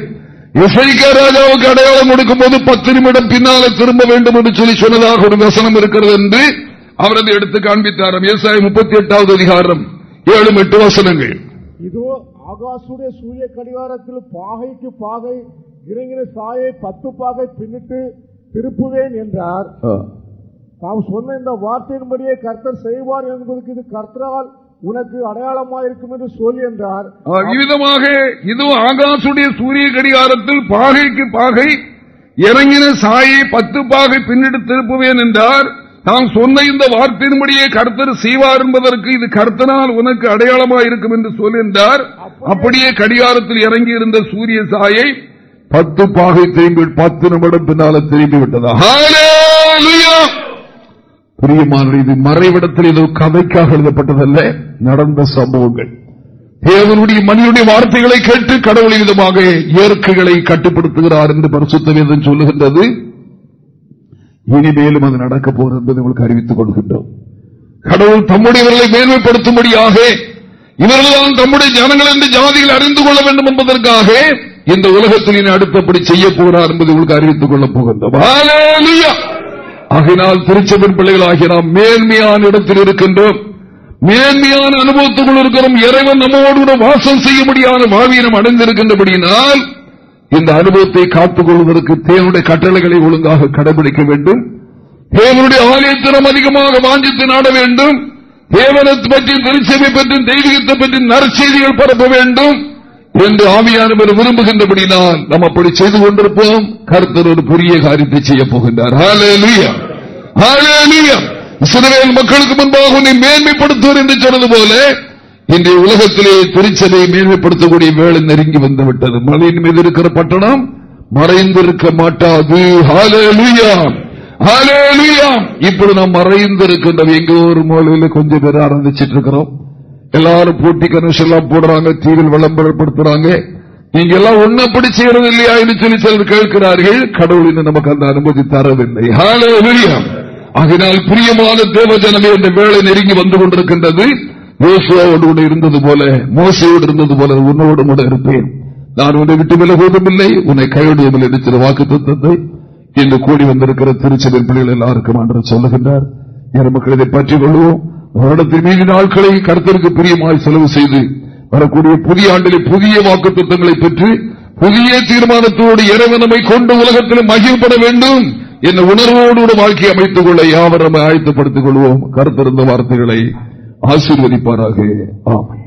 இசைக்க ராஜாவுக்கு அடையாளம் கொடுக்கும் போது பத்து நிமிடம் பின்னால திரும்ப வேண்டும் என்று சொல்லி சொன்னதாக ஒரு வசனம் இருக்கிறது என்று அவரது எடுத்து காண்பித்தாராம். விவசாயம் முப்பத்தி எட்டாவது அதிகாரம். ஏழு எட்டு வசனங்கள். இதோ ஆகாசுடைய சூரிய கடிகாரத்தில் பாகைக்கு பாகை இறங்கின சாயை பத்து பாகை பின்னிட்டு திருப்புவேன் என்றார். தாம் சொன்ன இந்த வார்த்தையின்படியே கர்த்தர் செய்வார் என்பதற்கு இது கர்த்தரால் உனக்கு அடையாளமாயிருக்கும் என்று சொல்லி என்றார். இவ்விதமாக இது ஆகாசுடைய சூரிய கடிகாரத்தில் பாகைக்கு பாகை இறங்கின சாயை பத்து பாகை பின்னிட்டு திருப்புவேன் என்றார். தாம் சொன்ன இந்த வார்த்தையின்படியே கர்த்தர் செய்வார் என்பதற்கு இது கர்த்தனால் உனக்கு அடையாளமாக இருக்கும் என்று சொல்கின்றார் அப்படியே கடிகாரத்தில் இறங்கி இருந்த சூரிய சாயை பத்து பாகை திரும்பி பத்து நிமிடம் பின்னால திரும்பி விட்டதா பிரியமான இது மறைவிடத்தில் ஏதோ கதைக்காக எழுதப்பட்டதல்ல. நடந்த சம்பவங்கள். தேவனுடைய மனிதனுடைய வார்த்தைகளை கேட்டு கடவுளின் விதமாக இயற்கைகளை கட்டுப்படுத்துகிறார் என்று பரிசுத்த வேதம் சொல்லுகின்றது. இனிமேலும் அது நடக்க போகிறது என்பதை உங்களுக்கு அறிவித்துக் கொள்கின்றோம். கடவுள் தம்முடையவர்களை மேன்மைப்படுத்தும்படியாக இவர்கள்தான் தம்முடைய ஜனங்கள் என்று ஜாதிகள் அறிந்து கொள்ள வேண்டும் என்பதற்காக இந்த உலகத்தில் அடுத்தபடி செய்ய போகிறார் என்பதை உங்களுக்கு அறிவித்துக் கொள்ளப் போகின்றோம். ஆகினால் திருச்சபின் பிள்ளைகள் ஆகிய நாம் மேன்மையான இடத்தில் இருக்கின்றோம். மேன்மையான அனுபவத்துக்குள் இருக்கிறோம். இறைவன் நம்மோடு வாசம் செய்ய முடியாத மாவீனம் அடைந்திருக்கின்றபடியினால் இந்த அனுபவத்தை காத்துக் கொள்வதற்கு தேவனுடைய கட்டளைகளை ஒழுங்காக கடைபிடிக்க வேண்டும். தேவனுடைய ஆலயத்தினம் அதிகமாக வாஞ்சித்து நாட வேண்டும். தேவனத்தை பற்றி திருச்சபை பற்றி தெய்வீகத்தை பற்றி நற்செய்திகள் பரப்ப வேண்டும் என்று ஆவியானவர் விரும்புகின்றபடினால் நாம் அப்படி செய்து கொண்டிருப்போம். கருத்தர் ஒரு புதிய காரியத்தை செய்ய போகின்றார். இஸ்ரேல் மக்களுக்கு முன்பாக உன்னை மேன்மைப்படுத்துவர் என்று சொன்னது போல இன்றைய உலகத்திலே திருச்சபையை மேன்மைப்படுத்தக்கூடிய வேலை நெருங்கி வந்துவிட்டது மலையின் மீது இருக்கிற பட்டணம் மறைந்திருக்க மாட்டாது. இப்படி நாம் மறைந்திருக்கின்றோம். எங்க ஒரு மூலையில கொஞ்சம் பேர் ஆரம்பிச்சிட்டு இருக்கிறோம். எல்லாரும் போட்டி கணக்கு எல்லாம் போடுறாங்க தீவில் விளம்பரப்படுத்துறாங்க நீங்க எல்லாம் ஒன்னப்படி செய்யறது இல்லையா என்று சொல்லி சிலர் கேட்கிறார்கள். கடவுள் நமக்கு அந்த அனுமதி தரவில்லை. ஆகினால் பிரியமான தேவஜனமே என்ற வேலை நெருங்கி வந்து கொண்டிருக்கின்றது. யோசுவாவோடு கூட இருந்தது போல மோசையோடு இருந்தது போல உன்னோடு கூட இருப்பேன். நான் உன்னை விட்டு விலகுவதும் இல்லை உன்னை கைவிடுவதில்லை என்று வாக்கு தத்தத்தை. இன்று கூடி வந்திருக்கிற திருச்செலின் பிள்ளைகள் எல்லாருக்கும் என்று சொல்லுகின்றார். மக்கள் இதை பற்றிக் கொள்வோம். வருடத்தின் மீது நாட்களை கருத்திற்கு பிரியமாய் செலவு செய்து வரக்கூடிய புதிய ஆண்டிலே புதிய வாக்கு திட்டங்களை பெற்று புதிய தீர்மானத்தோடு இறைவனமை கொண்டு உலகத்தில் மகிழ்பட வேண்டும் என்ற உணர்வோடு வாழ்க்கை அமைத்துக் கொள்ள யாவரும் ஆயத்தப்படுத்திக் கொள்வோம். கருத்திருந்த வார்த்தைகளை ஆசீர்வதிப்பாராக. ஆம்